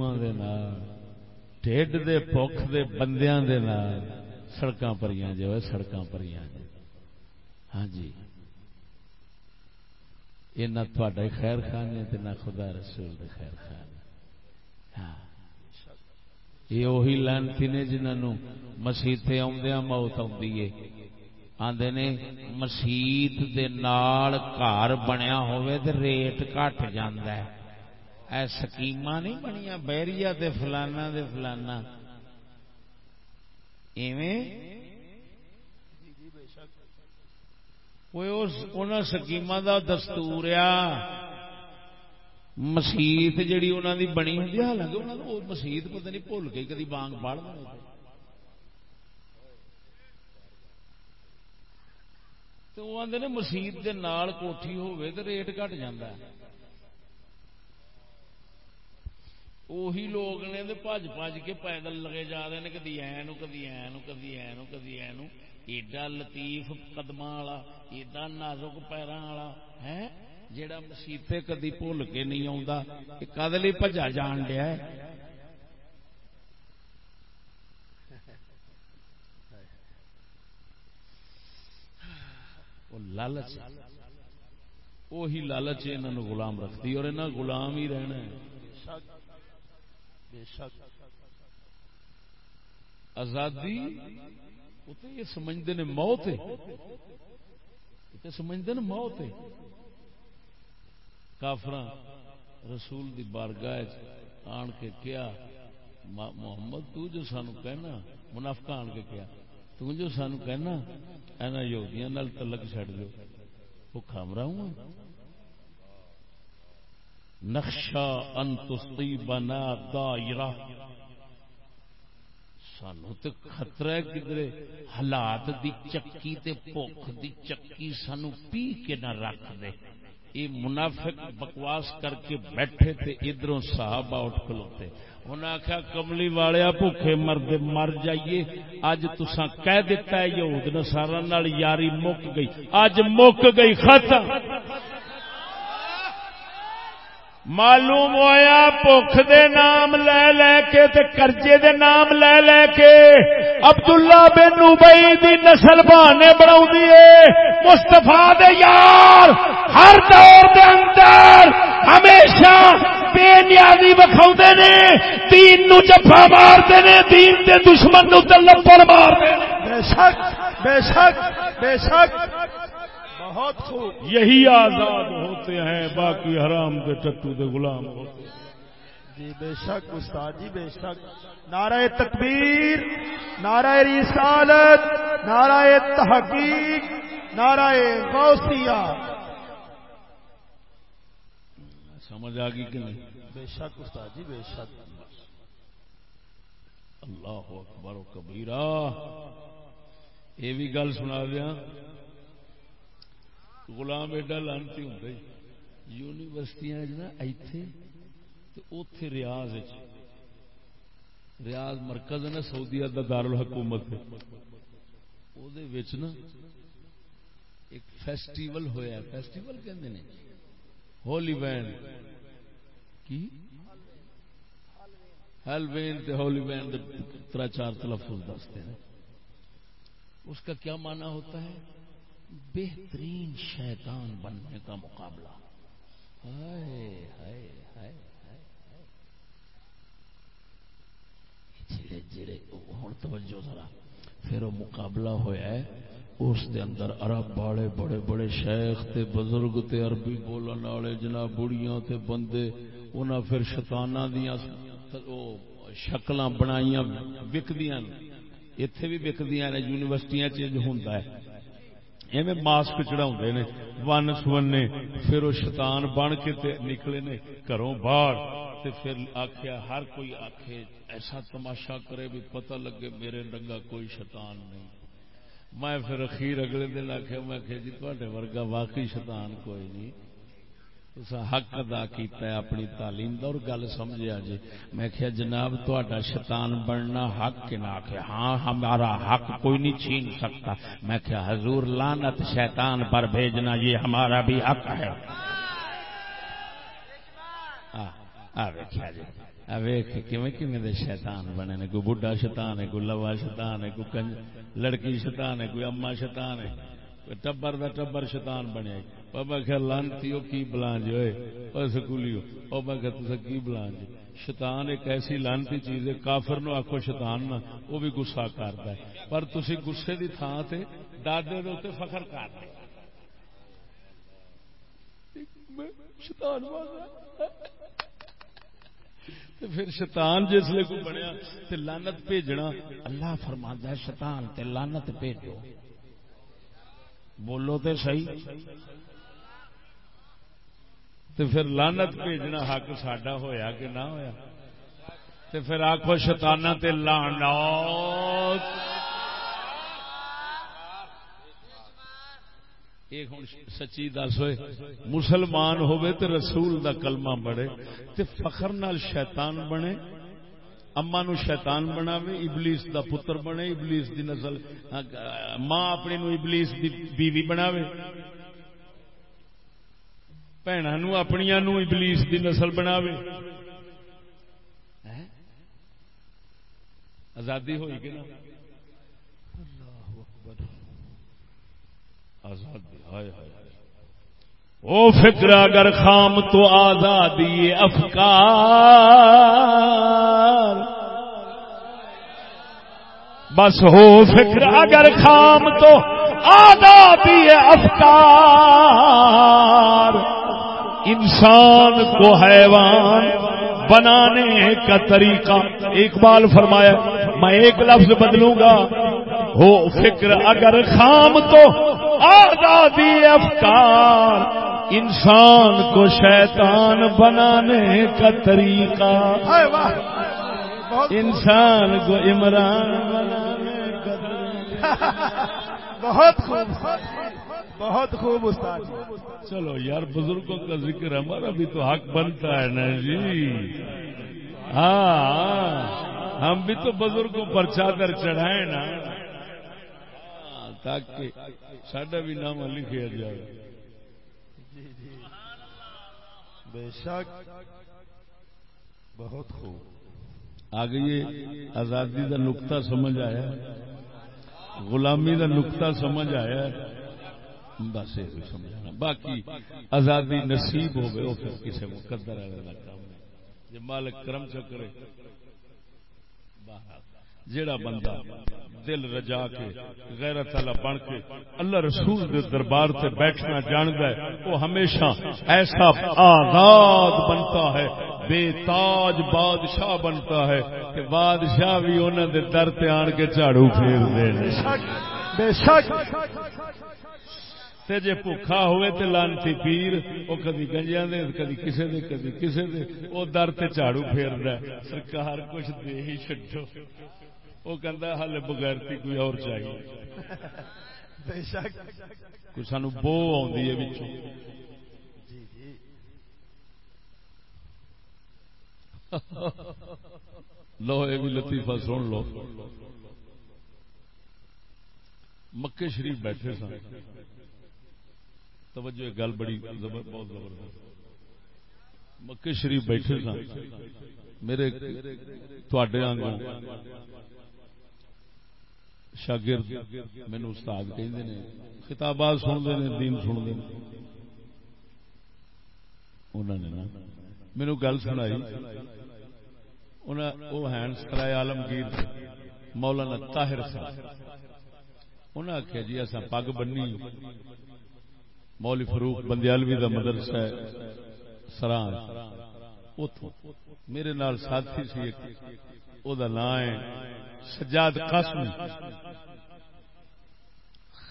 ٹھڈ دے پوکھ دے بندیاں دے نال، سڑکاں پریاں جو ہے سڑکاں پریاں جو ہاں جی۔ یہ نہ تھوڑا خیر خان ہے نہ خدا رسول دے خیر خان ہاں۔ یہ وہی لانتی نے جنہوں مسیطے آدھا موت آدھی آدھے نے مسیت دے نال گھر بنیا ہوئے تے ریٹ گھٹ جاندہ ہے۔ اے سکیمہ نہیں بنیا بیریا تے فلانا دے فلانا۔ ایویں؟ کوئی سکیما دا دستور آ۔ مسیت جیڑی انہوں دی بنی ہوں حالانکہ انہوں نے مسیت پتہ نہیں، بھول کے کدی بانگ پڑھ تو وہ آدھے مسیت دے نال کوٹھی ہوئے تو ریٹ گھٹ جاندہ ہے لوگ نے پج پج کے پیدل لگے جا رہے ہیں کدی اینو کدی اینو کدی اینو کدی اینو ایڈا لطیف قدم والا ایڈا نازک پیروں والا ہے جیڑا مسیطے کدی بھول کے نہیں آتا کدلی پجا جان دیا لالچ وہی لالچ انہوں غلام رکھتی اور انہیں غلام ہی رہنا آزادی یہ سمجھتے ہیں موت سمجھتے ہیں موت کافر رسول دی بارگاہ آن کے کیا محمد تو جو سانو کہنا منافقہ آن کے کیا۔ تو جو سانو کہنا، اینا یہودیاں نال تلک چھڑ دو وہ کھامرا ہوں۔ نقشہ ان تصیبنا دائرہ سانو تے خطرہ ہے کدرے، حالات دی چکی تے بھوک دی چکی سانو پی کے نہ رکھ دے۔ یہ منافق بکواس کر کے بیٹھے تے ادھروں صحابہ اٹھ کھلوتے انہیں آخیا کملی والیا بھوکے مرد مر جائیے۔ اج تسا کہہ دیتا ہے، یہود نسارا یاری مک گئی۔ اج مک گئی، ختم۔ معلوم ہویا بھوک دے نام لے لے کے تے کرجے دے نام لے لے کے عبداللہ بن ابئی دی نسل بہانے بناؤ دیے مستفا دے یار، ہر دور دے اندر ہمیشہ بے نیازی بکھاؤ نے، دین نو جفا مارتے نے، دین دے دشمن نو تلپڑ مارتے بے شک بے شک بے شک۔ بہت خوب۔ یہی آزاد ہوتے ہیں باقی حرام کے ٹٹو دے غلام ہوتے ہیں۔ جی بے شک استاد جی بے شک۔ نعرہ تکبیر نعرہ رسالت نعرہ تحقیق نعرہ غوثیہ۔ سمجھ آ گئی کہ نہیں؟ بے شک استاد جی بے شک۔ اللہ اکبر و کبیرہ۔ یہ بھی گل سنا دیا۔ غلام ایڈا لانتی ہوں یونیورسٹیاں نا ایتھے تے اوتھے ریاض وچ۔ ریاض مرکز ہے نا سعودیہ دا دارالحکومت ہے او دے وچ نا ایک فیسٹیول ہویا ہے۔ فیسٹیول کہندے نے۔ ہولی وینڈ کی؟ ہیلوین تے ہولی وینڈ ترا چار تلفظ دستے ہیں۔ اس کا کیا معنی ہوتا ہے؟ بہترین شیطان بننے کا مقابلہ۔ ہائے ہائے ہائے جڑے جڑے، ہوں توجہ ذرا۔ پھر وہ مقابلہ ہوا ہے، اس دے اندر عرب والے، بڑے بڑے شیخ تے بزرگ تے عربی بولن والے، جناب بڑیاں تے بندے، انہاں پھر شیطاناں دیاں او شکلاں بنائیاں وکدیاں ایتھے بھی وکدیاں نے، یونیورسٹیاں چ ہوندا ہے۔ ایویں ماسک چڑھاؤ نے، ون سونے پھر وہ شیطان بن کے تے نکلے نے گھروں باہر، تے پھر آخیا ہر کوئی آخے ایسا تماشا کرے بھی پتہ لگے میرے ڈنگا کوئی شیطان نہیں۔ میں پھر اخیر اگلے دن آخیا میں آخیا جی تے ورگا واقعی شیطان کوئی نہیں۔ اس حق ادا کیتا ہے اپنی تعلیم دا اور گل سمجھا جی میں کہا جناب تا شیطان بننا حق کے نہ کہ ہاں ہمارا حق کوئی نہیں چھین سکتا میں کہا حضور لانت شیطان پر بھیجنا یہ ہمارا بھی حق ہے جی شیطان بنے نے کوئی بڈھا شیطان ہے کوئی لوا شیطان ہے کوئی لڑکی شیطان ہے کوئی اما شیطان ہے ٹبر دا ٹبر شیطان بنے میں کہ لانتی کی بلانج ہوئے اور سکولی ہو۔ میں کہ تصا کی بلانج شیطان ایک ایسی لانتی چیز ہے، کافر نو آخو شیطان نہ، وہ بھی گسا کرتا ہے۔ پر تسی گسے دی تھان تے دادے دے اتنے فخر کرتے شیطان پھر شیطان جس لیے کو بنیا، تے لانت بھیجنا، اللہ فرما ہے، شیطان تے لانت بھیجو۔ بولو تے صحیح۔ تو پھر لانت بھیجنا حق ساڈا ہویا کہ نہ ہویا۔ تو پھر آخو شتانہ تے لانا ایک ہوں سچی دس ہوئے۔ مسلمان ہوئے تو رسول دا کلمہ بڑے تے فخر نال شیطان بنے۔ اما نو شیطان بناوے، ابلیس دا پتر بنے، ابلیس دی نسل، ماں اپنی نو ابلیس دی بیوی بناوے۔ بھنوں اپنی نو ابلیس دی نسل بناوے۔ آزادی ہوئی کہ نا آزادی، ہائے ہائے۔ او فکر اگر خام تو آزادی افکار۔ بس ہو فکر اگر خام تو آزادی افکار۔ انسان کو حیوان بنانے کا طریقہ اقبال فرمایا، میں ایک لفظ بدلوں گا۔ ہو فکر اگر خام تو آزادی افکار۔ انسان کو شیطان بنانے کا طریقہ۔ انسان کو عمران بنانے کا بہت خوب۔ بہت خوب استاد جی۔ چلو یار بزرگوں کا ذکر ہمارا بھی تو حق بنتا ہے نا جی۔ ہاں ہم بھی تو بزرگوں پر چادر چڑھائے نا۔ ہاں، تاکہ سڈا بھی نام لکھا جائے۔ بے شک بہت خوب۔ آگے یہ آزادی کا نقطہ سمجھ آیا غلامی کا نقطہ سمجھ آیا بس یہ سمجھانا باقی آزادی نصیب ہوگی وہ پھر کسی مقدر والے کا کام نہیں۔ جی مالک کرم چکرے جیڑا بندہ دل رجا کے غیرت والا بن کے اللہ رسول دے دربار سے بیٹھنا جانتا ہے وہ ہمیشہ ایسا آزاد بنتا ہے بے تاج بادشاہ بنتا ہے کہ بادشاہ بھی انہوں دے در تے آن کے جھاڑو پھیر دے۔ بے شک تے جے بھوکھا ہوئے تے لانتی پیر او کدی گنجیاں دے کدی کسے دے کدی کسے دے او در تے جھاڑو پھیردا ہے سرکار کچھ دے ہی چھڈو۔ وہ کہندا ہے ہلے بغیرتی کوئی اور چاہیے۔ بے شک۔ کوئی سانو بو آندی ہے وچوں۔ لو یہ بھی لطیفہ سن لو۔ مکے شریف بیٹھے سن۔ توجہ گل بڑی زبر بہت زبردست۔ مکے شریف بیٹھے سن۔ میرے تھوڑے آنگوں۔ شاگرد مینو استاد کہندے نے، خطابات سنتے نے، دین سنتے ہیں انہوں نے نا مینو گل سنائی۔ وہ ہیں سرائے عالمگیر مولانا طاہر صاحب۔ انہیں آخیا جی اصا پگ بنی مولی فروخ بندیالوی کا مدرسہ ہے، سران۔ اتو میرے نال ساتھی سی او دا نام ہے۔ سجاد قاسم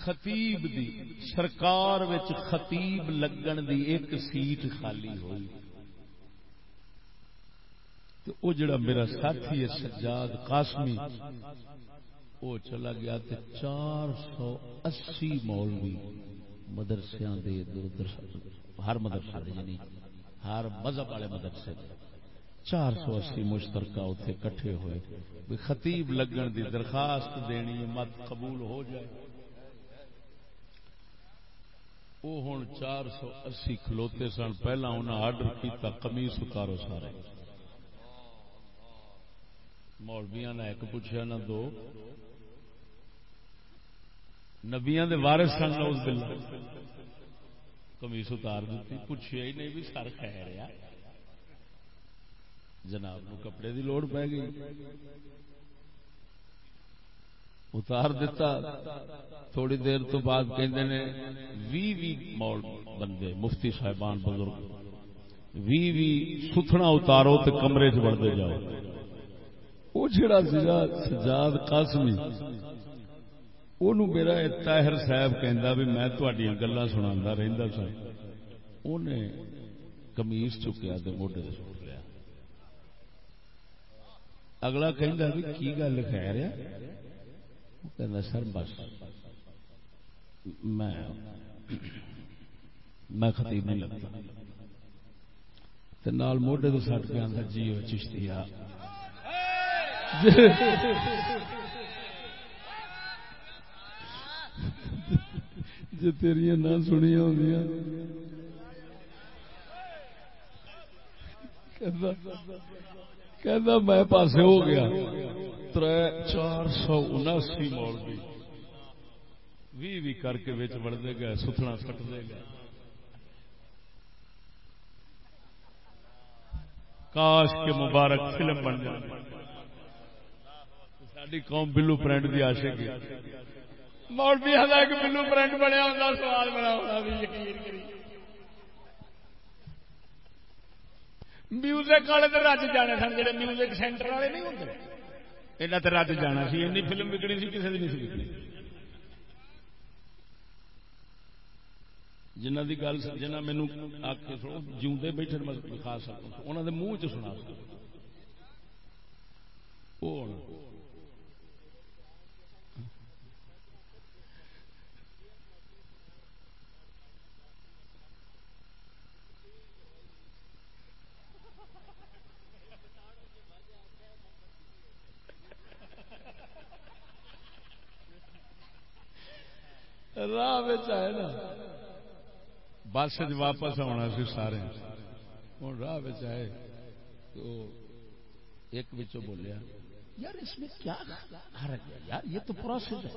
خطیب دی، سرکار وچ خطیب لگن دی ایک سیٹ خالی ہوئی۔ تو او جڑا میرا ساتھی ہے سجاد قاسمی وہ چلا گیا تے چار سو اسی مولوی مدرسے دے ہر مدرسے دے یعنی ہر مذہب والے مدرسے دے۔ چار سو اسی مشترکہ اتنے کٹھے ہوئے۔ بھی خطیب لگن دی درخواست دینی مت قبول ہو جائے۔ وہ ہوں چار سو اسی کھلوتے سن، پہلا انہیں آرڈر کیتا، قمیص اتارو سارے۔ مولویا نے ایک پوچھا نہ دو۔ نبیا دے وارث سن اس دل کمیس اتار دیتی پوچھا ہی نہیں بھی سر خیر رہا جناب نو کپڑے دی لوڑ پی گئی۔ اتار دیتا۔ تھوڑی دیر تو بعد کہندے نے، وی وی مول بندے، مفتی صاحبان بزرگ، وی وی ستھنا اتارو تے کمرے چ بڑھتے جاؤ۔ وہ جڑا سجاد قاسمی انہوں میرا طاہر صاحب کہندا بھی میں تہاڈیاں گلاں سناندا رہندا سا انہیں کمیز چکیا تے موڈے تے اگلا کہندا بھی کی گل خیر ہے؟ کہندا سر بس، میں میں خطیب نہیں لگتا. تے نال موڈے تے سٹ کے آندا جی او چشتیا جی تیریا نہ سنیا ہوں کہ میں پاسے ہو گیا تر چار سو اناسی مول بھی کر کے بچ بڑھتے گئے ستنا سٹتے گئے کاش کے مبارک فلم بن جائے ساری قوم بلو پرنٹ کی آشے کی مولوی ہزار بلو پرنٹ بنیا ہوتا سوال بنا ہونا بھی یقین کری میوزک والے تو رج جانے سن جڑے میوزک سینٹر والے نہیں ہوتے یہاں تو رج جانا سی این فلم وکڑی سی کسی نہیں سی وکڑی جنہ کی گل جنہ مینو آ کے سنو جیوندے بیٹھے دکھا سکوں انہوں نے منہ چ سنا سکوں وہ ہونا راہ آئے نا۔ بس واپس آنا سی سارے۔ ہوں راہ آئے تو ایک بچوں بولیا یار اس میں کیا حرج ہے یار؟ یہ تو پروسیس ہے۔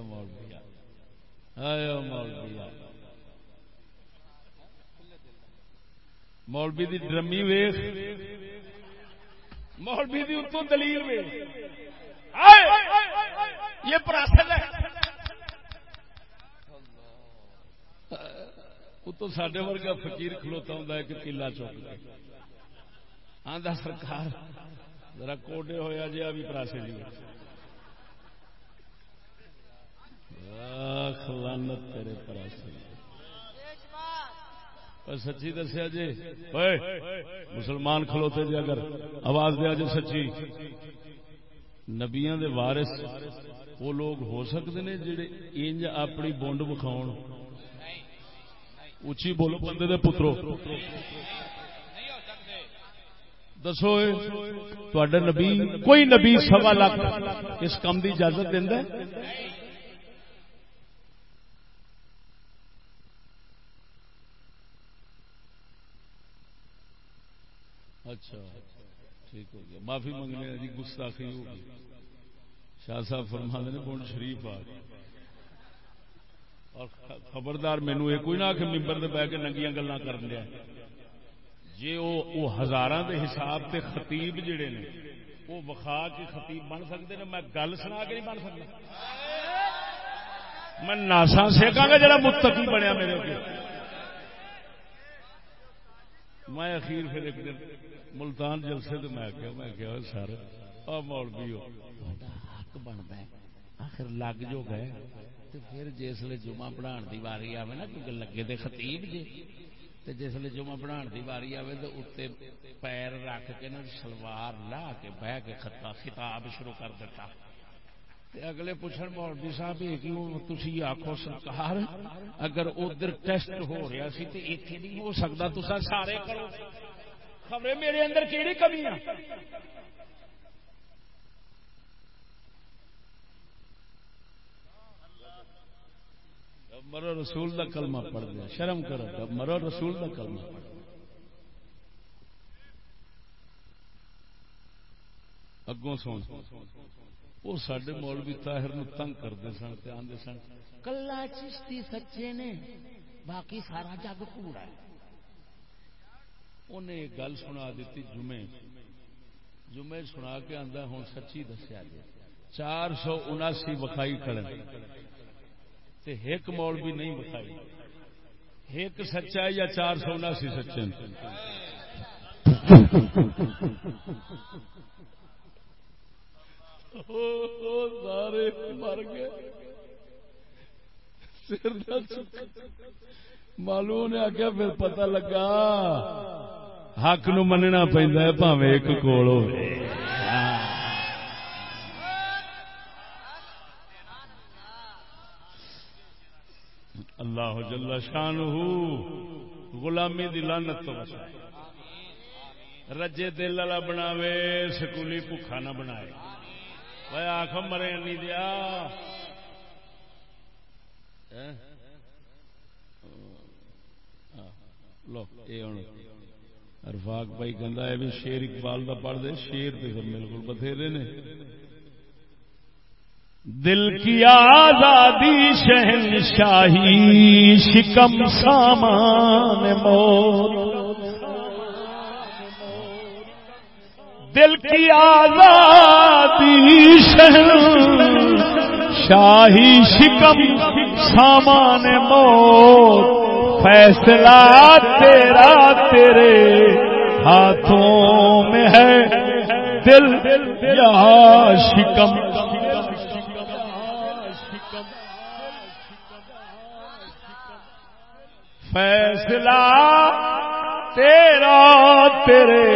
مولویا مولویا مولوی دی ڈرمی ویخ مولوی دی اتوں دلیل ویخ یہ پراسل ہے تو سڈے ورگا فقیر کھلوتا ہوں ایک کلا چوک آدھا سرکار، ذرا کوڈے ہوا جی ابھی پراسے جی خلانت تیرے پراسے سچی دسیا جی؟ مسلمان کھلوتے جی اگر آواز دیا جی سچی۔ نبیا دے وارث وہ لوگ ہو سکتے ہیں جڑے انج اپنی بونڈ بکھاؤ اچھی بولو بندے دے پترو۔ دسو نبی، کوئی نبی سوا لاکھ اس کام کی اجازت دینا اچھا ٹھیک ہو گیا۔ معافی منگنے جی گستاخی ہو گئی۔ شاہ صاحب فرما نے بونڈ شریف آ اور خبردار مینو یہ کوئی نہ کہ ممبر بہ کے ننگیاں گلا کر دیا۔ جی وہ ہزار کے حساب سے خطیب جڑے نے وہ وخا کے خطیب بن سکتے ہیں میں گل سنا کے نہیں بن سکتا میں ناسا سیکا گا جڑا متقی بنیا میرے میں اخیر پھر ایک دن ملتان جلسے تو میں کیا میں کیا سر مولوی حق بنتا ہے۔ آخر لگ جو گئے تو پھر جسے جمعہ پڑھا دی واری آئے نا، کیونکہ لگے تو خطیب جی تو جسے جمعہ پڑھا دی واری آئے تو اتنے پیر رکھ کے نا سلوار لا کے بہ کے خطا، خطاب شروع کر دیتا۔ اگلے پوچھن، مولوی صاحب، یہ تھی آخو سرکار؟ اگر ادھر ٹیسٹ ہو رہا سی تو اتنے نہیں ہو سکتا تو سارے کرو۔ خبریں میرے اندر کہڑی کمی مرو رسول دا کلمہ پڑھ دیا شرم کرو مرو رسول دا کلمہ پڑھ اگوں سن، وہ سڈے مولوی طاہر نو تنگ کرتے سن آدھے سن، کلا چشتی سچے نے، باقی سارا جگ کوڑا ہے۔ انہیں ایک گل سنا دیتی جمعے۔ جمعے سنا کے آدھا ہوں سچی دسیا جی چار سو اناسی وکھائی کھڑے۔ تے ایک موڑ بھی نہیں بخائی ایک سچا ہے یا چار سو اناسی سچے سارے مر گئے۔ معلوم نے آخیا پھر پتہ لگا۔ حق نو مننا پہ پاوے ایک کول ہو اللہ جل شان غلامی دی لانت تو بچائے۔ رجے دل والا بناوے، سکولی بھوکھا نہ بنائے۔ وہ آخ مرے نہیں دیا۔ ہاں۔ لو یہ ارفاق بھائی کہ بھی شیر اقبال کا پڑھ دے، شیر تو بالکل بتھیرے نے۔ دل کی آزادی شہن شاہی شکم سامان موت۔ دل کی آزادی شہن شاہی شکم سامان موت۔ فیصلہ تیرا تیرے ہاتھوں میں ہے۔ دل یا شکم۔ فیصلہ تیرا تیرے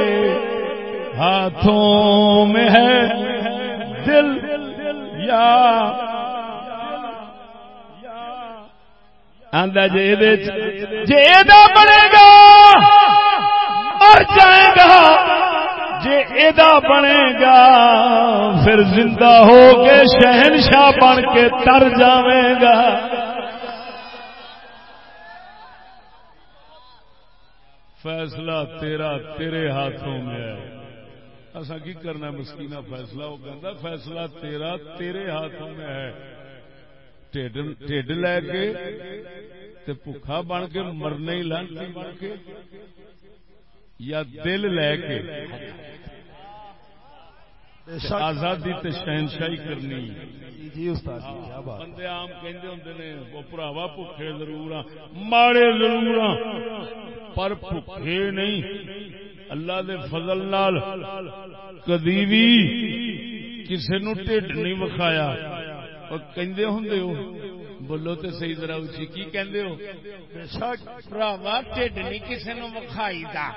ہاتھوں میں ہے۔ دل یا آندا جے دے جے دا بنے گا مر جائے گا۔ جے ادا بنے گا پھر زندہ ہو کے شہنشاہ بن کے تر جاویں گا۔ فیصلہ تیرا تیرے ہاتھوں میں ہے۔ اصا کی کرنا مسکینہ فیصلہ وہ کہتا فیصلہ تیرا تیرے ہاتھوں میں ہے۔ ٹھڈ لے کے تے بھوکھا بن کے مرنے ہی لانتی بن کے یا دل لے کے آزادی تے شہنشاہی کرنی۔ جی استاد جی بندے عام کہندے ہوندے نے وہ پراوا بھوکے ضرور ہاں ماڑے ضرور ہاں پر بھوکے نہیں۔ اللہ دے فضل نال کدی بھی کسے نو ٹھڈ نہیں وکھایا۔ اور کہندے ہوندے ہو۔ بولو تے صحیح ذرا اچھی کی کہندے ہو؟ پراوا ٹھڈ نہیں کسی نو وکھائی دا۔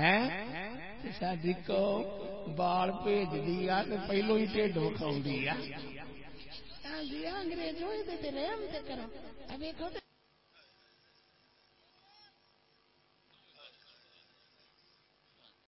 ہیں؟ ساری کو بال بھیج دیا تے پہلو ہی ٹھڈ وکھاؤ دیا انگریزوں رحم کرو۔ ابھی